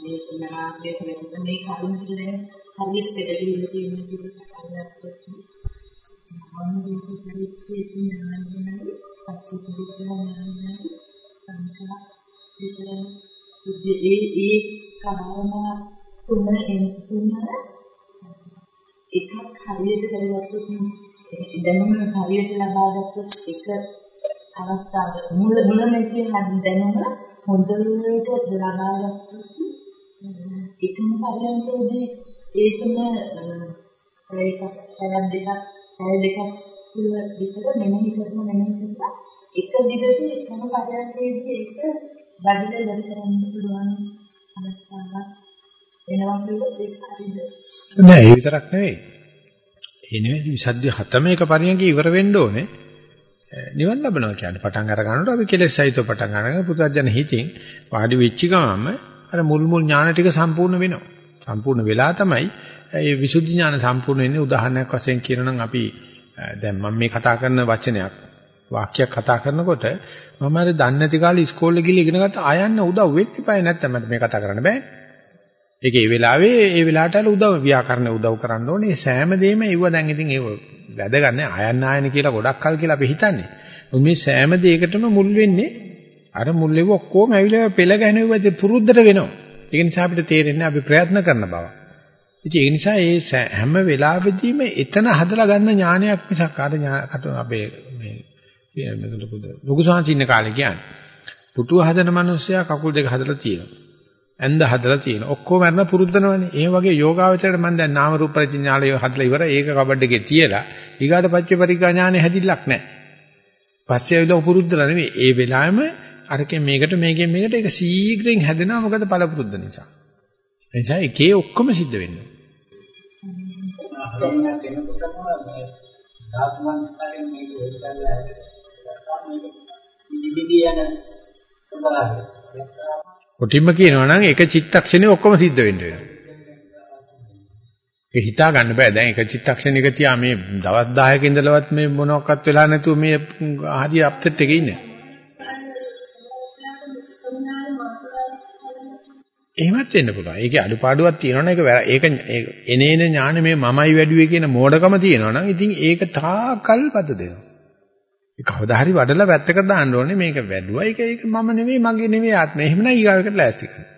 S3: මේ නාමයේ වෙන මේ කරුණ කියලා හරියට පෙරදින්න තියෙන විදිහට හරියට මම මේක පරිච්ඡේදය ඥානයයි පස්සේ සංකා විතරයි සිද්ධි ඒ ඒ කාරණා තුන එන තුන එකක් හරියට කරගත්තොත් දැනුම හරියට ලබාගත්තොත් එක අවස්ථාව මුල මුලනේ කියන දැනුම හොඳට ලබාගත්තොත් එකම පරියන්කේදී ඒකම ඒක පැය දෙකක් පැය දෙකක් තුන විතර මෙනෙහි කරන මෙනෙහි කරලා එක දිගට එකම පරියන්කේදී ඒක බඩල වැඩි කරන්න පුළුවන් අවස්ථාවක්. වෙනවා කියලත් ඒක හරිද
S2: නෑ ඒ විතරක් නෙවෙයි ඒ නෙවෙයි විසද්ද හතම එක පරියන්කේ ඉවර වෙන්න ඕනේ නිවන් ලැබනවා කියන්නේ පටන් අර ගන්නකොට අපි කෙලෙස් සහිතව පටන් ගන්න පුතත්ජන හිතින් වාඩි වෙච්ච ගමම අර මුල් මුල් ඥාන ටික සම්පූර්ණ වෙනවා. සම්පූර්ණ වෙලා තමයි මේ විසුද්ධි ඥාන සම්පූර්ණ වෙන්නේ. උදාහරණයක් වශයෙන් කියනනම් අපි දැන් මම මේ කතා කරන වචනයක් වාක්‍යයක් කතා කරනකොට මම අර දන්නේ නැති කාලේ ඉස්කෝලේ ගිහලා ඉගෙන ගත්ත ආයන්න උදව් වෙන්න ඉපයි නැත්නම් මට මේ කතා කරන්න බෑ. ඒක ඒ වෙලාවේ ඒ වෙලාවට අර උදව් ව්‍යාකරණ උදව් කරන්න ඕනේ. සෑම දෙයක්ම ඒව දැන් ඉතින් ඒව වැදගත් නෑ. ආයන්න ආයන කියලා ගොඩක් කල් කියලා අපි හිතන්නේ. මේ සෑම දෙයකටම මුල් වෙන්නේ අර මුල් වෙව ඔක්කොම ඇවිල්ලා පෙළ ගැහෙනුවද පුරුද්දට වෙනවා. ඒක නිසා අපිට තේරෙන්නේ අපි ප්‍රයත්න කරන බව. ඉතින් ඒ නිසා ඒ හැම වෙලාවෙදීම එතන හදලා ගන්න ඥානයක් මිසක් ආද අපේ මේ ලොකු සාංශ ඉන්න කාලේ කියන්නේ. පුටුව හදන මිනිස්සයා කකුල් දෙක හදලා තියෙනවා. ඇඳ හදලා තියෙන. ඔක්කොම මරන පුරුද්දනවනේ. ඒ වගේ යෝගාවචරයට මම දැන් නාම රූප ප්‍රඥාලය හදලා ඉවර ඒක කබඩ් එකේ තියලා ඊගාට පච්ච පරිකා ඥානෙ හැදිල්ලක් නැහැ. පස්සේ ඇවිල්ලා පුරුද්දලා නෙවෙයි. ඒ වෙලාවෙම අරකින් මේකට මේකෙන් මේකට ඒක සීඝ්‍රයෙන් හැදෙනවා මොකද පළපුරුද්ද නිසා. ඒ නිසා එකේ ඔක්කොම සිද්ධ වෙන්නේ.
S4: අහලන්නක් වෙනකොටම මේ ධාතුමන්තරයෙන් මේක වෙල් කරලා මේක ඉදිරිදී යන සබලාවේ.
S2: කොටින්ම කියනවා නම් එක චිත්තක්ෂණේ ඔක්කොම සිද්ධ වෙන්න වෙනවා. ඒක හිතා ගන්න බෑ. දැන් එක චිත්තක්ෂණයක තියා මේ දවස් 10ක ඉඳලවත් මේ මොනවත් වෙලා නැතුව මේ හරිය අප්සෙට් එකේ ඉන්නේ. එහෙමත් වෙන්න පුළුවන්. ඒකේ අඩුපාඩුවක් තියෙනවනේ ඒක ඒක එනේන ඥානෙ මේ මමයි වැඩිවේ කියන මෝඩකම තියෙනවනම් ඉතින් ඒක තාකල් පද දෙනවා. ඒ කවදා හරි වඩලා පැත්තකට දාන්න ඕනේ මේක වැඩුවා. ඒක ඒක මම නෙවෙයි මගේ නෙවෙයි ආත්මය. එහෙම නෑ ඊගාවකට ලෑස්ති කරන්න.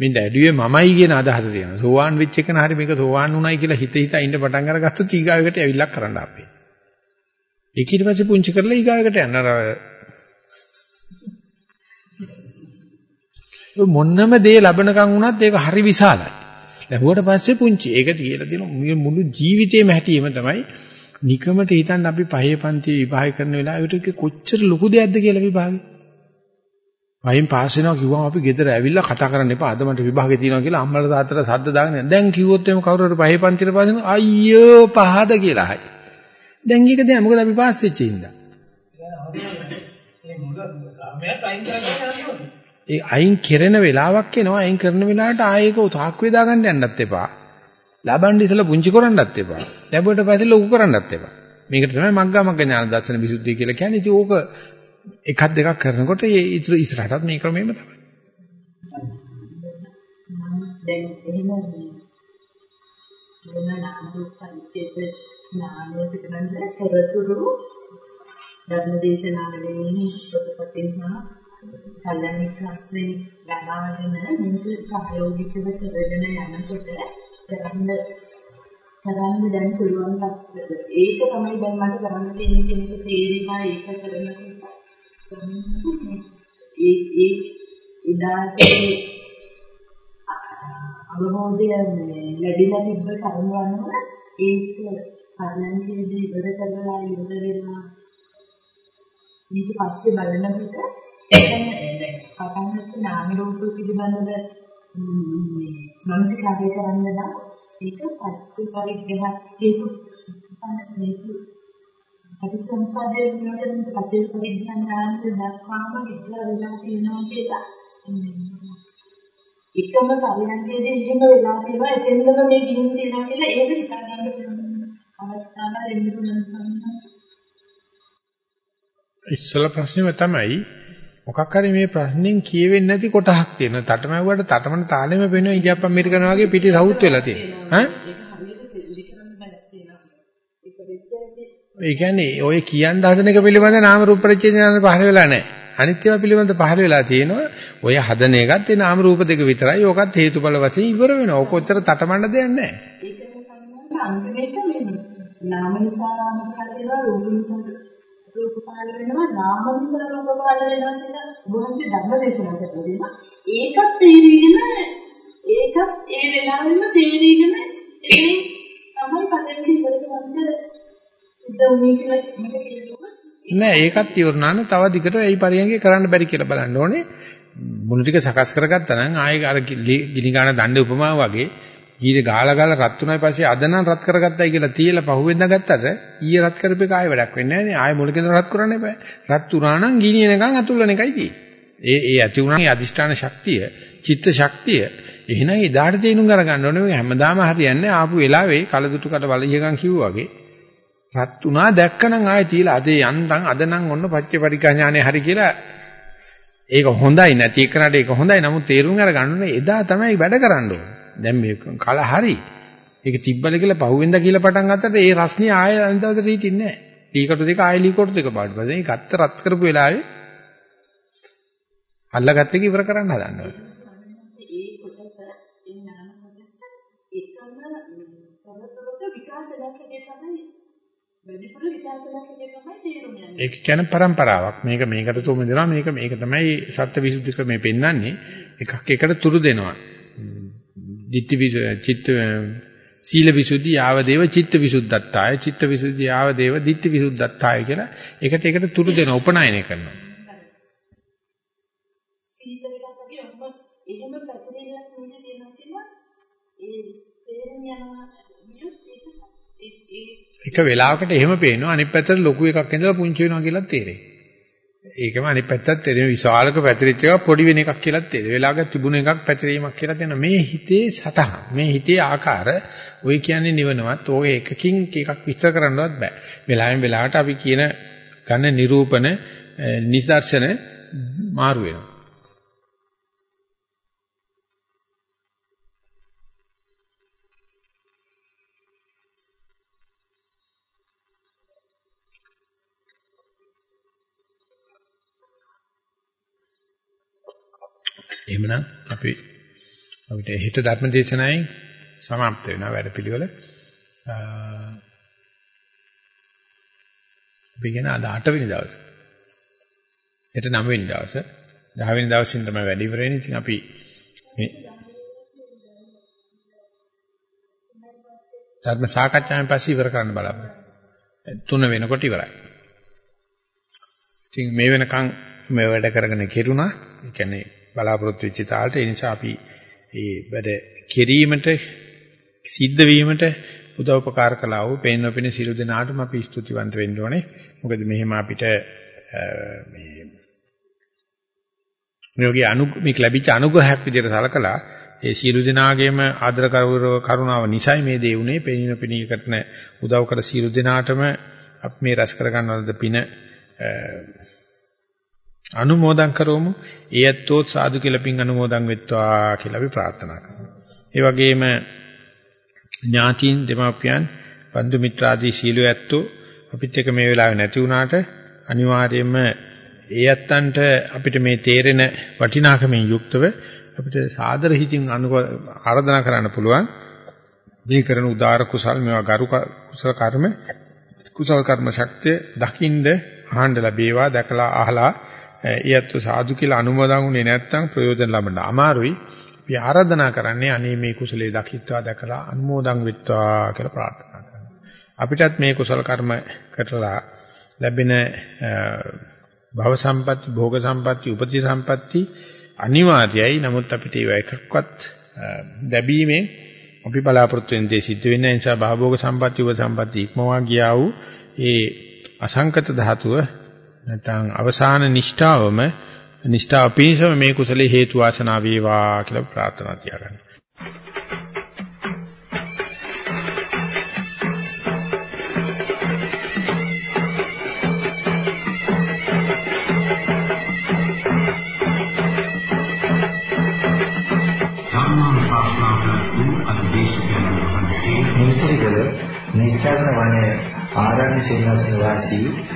S2: මේ වැඩිවේ මමයි කියන අදහස තියෙනවා. සෝවාන් වෙච්ච එක නහරි මේක සෝවාන් උනායි කියලා හිත හිතා ඉන්න පටන් අරගත්තොත් ඊගාවකට ඇවිල්ලා කරන්න අපේ. ඒක ඊට පස්සේ පුංචි කරලා ඊගාවකට යන්න අර මොන්නම දේ ලබනකම් වුණත් ඒක හරි විශාලයි. ලැබුවට පස්සේ පුංචි. ඒක තියලා තියෙන මුළු ජීවිතේම හැටියෙම තමයි නිකමට හිතන්න අපි පහේ පන්ති විභාග කරන වෙලාවට කොච්චර ලොකු දෙයක්ද කියලා විභාගේ. වයින් පාස් වෙනවා කිව්වම අපි ගෙදර ඇවිල්ලා කතා කරන්න එපා. අද මට විභාගේ තියෙනවා කියලා අම්මලා තාත්තලා සද්ද දාගෙන දැන් කිව්වොත් එimhe කවුරු හරි පහේ පන්තිට පාස් වෙනවා අයියෝ පහද කියලා හයි. දැන් ඒක දැන් මොකද අපි පාස් වෙච්ච ඉඳා. ඒ අයින් කෙරෙන වෙලාවක් එනවා අයින් කරන වෙලාවට ආයෙක තාක්කුවේ දාගන්න යන්නත් එපා. ලබන්න ඉස්සලා පුංචි කරන්නත් එපා. ලැබුවට පස්සේ ලොකු කරන්නත් එපා. මේකට තමයි මග්ගා මග්ග ඥාන දර්ශන විසුද්ධිය කියලා කියන්නේ. ඉතින් ඕක එකක් දෙකක් කරනකොට ඒ ඉතුරු ඉස්සරහටත් මේ ක්‍රමෙම තමයි.
S3: දැන් එහෙම මොන නාම රූප පරිච්ඡේද නාමයේ පිටනන්ද කරතුරු ධර්මදේශනාවලින් ප්‍රතිපතින් හා කල්යනික අස්සේ ලබාගෙන මේක ප්‍රායෝගිකව කරගෙන යනකොට කරන්න කරන්න දැන් පුළුවන් තත්ත්වද ඒක තමයි දැන් මට කරන්න තියෙන කෙනෙක් තේරෙනවා ඒක කරනකොට ඒ ඒ ඉදාසේ අවබෝධය ලැබිලා තිබ්බ කරුණ අනුව ඒක පරණකේදී ඉවර කරලා ඉවර වෙනවා. ඊට පස්සේ බලනකොට එතන පටන් ගන්න නාම රූප පිළිබඳව මානසික කාර්ය කරන්න නම් ඒක පච්ච පරිග්‍රහ හේතු මේක අතිසම්පාදයේ වෙනකොට පච්ච පරිග්‍රහ ඥාන දක්වාම ඉස්සර වෙලා තියෙනවා කියලා එකම පරිණතයේදී එහෙම වෙලා තියෙනවා. එතෙන්දම මේ ගිහින් තියෙනවා කියලා ඒක හිතා ගන්න පුළුවන්. අවස්ථාවක් දෙන්න පුළුවන්
S2: ඉස්සල ප්‍රශ්නේම තමයි මොකක් හරි මේ ප්‍රශ්نين කියවෙන්නේ නැති කොටහක් තියෙනවා. තටමැව්වට තටමන තාලෙම වෙන ඉලියප්පම් මෙරි කරනවා වගේ පිටි සවුත් වෙලා තියෙනවා. ඈ? ඒ කියන්නේ ඔය කියන හදන එක පිළිබඳ නාම රූප පරිච්ඡේදයන් පහළ වෙලා නැහැ. අනිත් ඒවා පිළිබඳ පහළ වෙලා තියෙනවා. ඔය හදන එකත් ඒ නාම රූප දෙක විතරයි. ඕකත් හේතුඵල වශයෙන් ඉවර වෙනවා. ඕක ඔච්චර තටමන්න දෙයක් නැහැ.
S3: ඒක නිසා නාම නිසා නාම කියලා දේවල් රූප නිසා රූප පහල වෙනවා නාම නිසා රූප පහල වෙනවා කියලා බුහන්සේ ධර්ම දේශනා කරලා ඒකත් තේරීගෙන ඒකත් ඒ වෙලාවෙම තේරීගෙන ඒ තමයි පදෙන්දි ඉවර කරන්නේ ඉදුණේ කියලා මට කියනවා.
S2: නෑ ඒකත් ඉවරනාන තව දිගට ඒ පරියන්ගේ කරන්න බැරි කියලා බලන්න ඕනේ. මුළු ටික සකස් කරගත්තා නම් ආයෙ අර ගිනි ගන්න දණ්ඩේ උපමාව වගේ ඊයේ ගාලා ගාලා රත් උනායි පස්සේ අද නම් රත් කරගත්තයි කියලා තියලා පහුවෙන්ද ගත්තට ඊයේ රත් කරපේක ආයෙ වැඩක් වෙන්නේ නැහැ නේ ආයෙ මුලකින් රත් කරන්න එපා. රත් උනා නම් ගිනි එනකන් අතුල්ලන එකයි තියෙන්නේ. ඒ ඒ ඇති උනාගේ අදිෂ්ඨාන ශක්තිය චිත්ත ශක්තිය එහෙනම් එදාට තේරුම් අරගන්න ඕනේ. මේ හැමදාම හරියන්නේ ආපු වෙලාවේ කලදුටු කට වලියකම් කිව්වා වගේ රත් උනා දැක්කනම් ආයෙ තියලා අද යන්තම් අද නම් ඔන්න පච්ච පරිඥානේ හරි කියලා ඒක හොඳයි නැති එකනට ඒක හොඳයි. නමුත් තේරුම් අරගන්න ඕනේ එදා තමයි වැඩ කරන්න ඕනේ. දැන් මේ කල හරි. ඒක තිබ්බල කියලා පහුවෙන්ද කියලා පටන් ගත්තට ඒ රස්නිය ආයෙ අනිදාසට හිටින්නේ නැහැ. ලීකටු දෙක ආයෙ ලීකටු දෙක පාඩු. ඒක අත්ත රත් කරපු වෙලාවේ අල්ලගත්ත එක ඉවර කරන්න හදනවා.
S3: ඒ කොටස ඒ නාම කොටස එකම කරතරක විකාශනයක් හැටියට තමයි වැඩිපුර විචාරණය තමයි තේරුම් යන්නේ.
S2: ඒක කියන්නේ પરම්පරාවක්. මේක මේකට තුම දෙනවා මේක මේක තමයි සත්‍ය විසුද්ධි ක්‍රමේ පෙන්වන්නේ. එකක් එකට තුරු දෙනවා. Ditthi චිත්ත සීල විසුද්ධි යාව දේව චිත්ත විසුද්ධත්තාය චිත්ත විසුද්ධි යාව දේව ditthi විසුද්ධත්තාය කියලා එකට එකට තුරු දෙනවා උපනායනය කරනවා.
S3: ස්පීකර් එකක් වගේ ඔබ එහෙම පැතිරෙලා තියෙන තියෙනවා කියලා ඒ තේරුම් යනවා
S2: එක වෙලාවකට එහෙම පේනවා අනිත් පැත්තට ලොකු එකක් ඉඳලා පුංචි වෙනවා කියලා තේරෙයි. ඒකම අනිත් පැත්තත් තේරෙන විශාලක පැතිරිච්ච එකක් පොඩි වෙන එකක් කියලා තේරෙයි. වෙලාවක තිබුණ එකක් පැතිරීමක් කියලා තේරෙන මේ හිතේ සටහන් මේ හිතේ ආකාර ඔය කියන්නේ නිවනවත් ඔය එකකින් එකක් විස්තර කරන්නවත් බෑ. වෙලාවෙන් වෙලාවට අපි කියන ගන්න නිරූපණ නිදර්ශන මාරු වෙනවා. එහෙමනම් අපි අපිට හෙට ධර්ම දේශනාවෙන් සමාප්ත වෙනවා වැඩපිළිවෙල. අපි කියන අද 8 වෙනි දවසේ. හෙට 9 වෙනි දවසේ. 10 වෙනි දවසින් තමයි වැඩ ඉවර වෙන්නේ. ඉතින් අපි මේ ධර්ම සාකච්ඡාවෙන් පස්සේ ඉවර කරන්න බලමු. තුන වෙනකොට ඉවරයි. ඉතින් මේ වෙනකන් මේ වැඩ කරගෙන කෙරුණා. ඒ කියන්නේ බලාපොරොත්තු වෙච්ච තාලට ඒ නිසා අපි මේ වැඩ කිරීමට සිද්ධ වීමට උදව් උපකාර කළා වූ පේන නොපෙන සියලු දෙනාටම අපි ස්තුතිවන්ත වෙන්න ඕනේ. මොකද මෙහෙම අපිට මේ මේගේ අනු මේක ලැබිච්ච අනුග්‍රහයක් විදිහට සලකලා ඒ සියලු දෙනාගේම ආදර කරුණාව නිසයි මේ දේ උනේ පේන පෙනී කරන උදව් කර සියලු දෙනාටම අපි මේ රැස් කර ගන්නවලද පින අනුමෝදන් කරවමු. ඒ ඇත්තෝත් සාදු කියලා පින් අනුමෝදන් වෙත්වා කියලා අපි ප්‍රාර්ථනා කරනවා. ඒ වගේම ඥාතීන් දෙමාපියන් බන්දු මිත්‍රාදී සීලෝ ඇත්තෝ අපිත් එක මේ වෙලාවේ නැති වුණාට අනිවාර්යයෙන්ම ඒ ඇත්තන්ට අපිට මේ තේරෙන වටිනාකමෙන් යුක්තව අපිට සාදර හිතින් ආරාධනා කරන්න පුළුවන් මේ කරන උදාර කුසල් මේවා ගරු කුසල කර්ම කුසල කර්ම ශක්තිය දකින්ද ආහඬ ලැබේවා දැකලා අහලා ඊයත් සාදු කියලා අනුමೋದන් උනේ නැත්නම් ප්‍රයෝජන ලබන්න අමාරුයි. අපි ආරාධනා කරන්නේ අනේ මේ කුසලයේ දකිත්වා දැකලා අනුමෝදන් වෙත්වා කියලා ප්‍රාර්ථනා කරනවා. අපිටත් මේ කුසල කර්ම කරලා ලැබෙන භව සම්පatti, භෝග සම්පatti, උපති සම්පatti අනිවාර්යයි. නමුත් අපිට ඒව එකක්වත් ලැබීමෙන් අපි බලාපොරොත්තු වෙන දේ සිද්ධ වෙන නිසා භවෝග සම්පatti, උප සම්පatti ඉක්මවා ගියා වූ ඒ අසංකත ධාතුව නැත්නම් අවසාන නිෂ්ඨාවම නිෂ්ඨාව පිණිසම මේ කුසලේ හේතු වාසනා වේවා කියලා ප්‍රාර්ථනා තියාගන්න.
S5: නිස්සාරණ වනයේ ආරණ්‍ය සේනාසන වාසී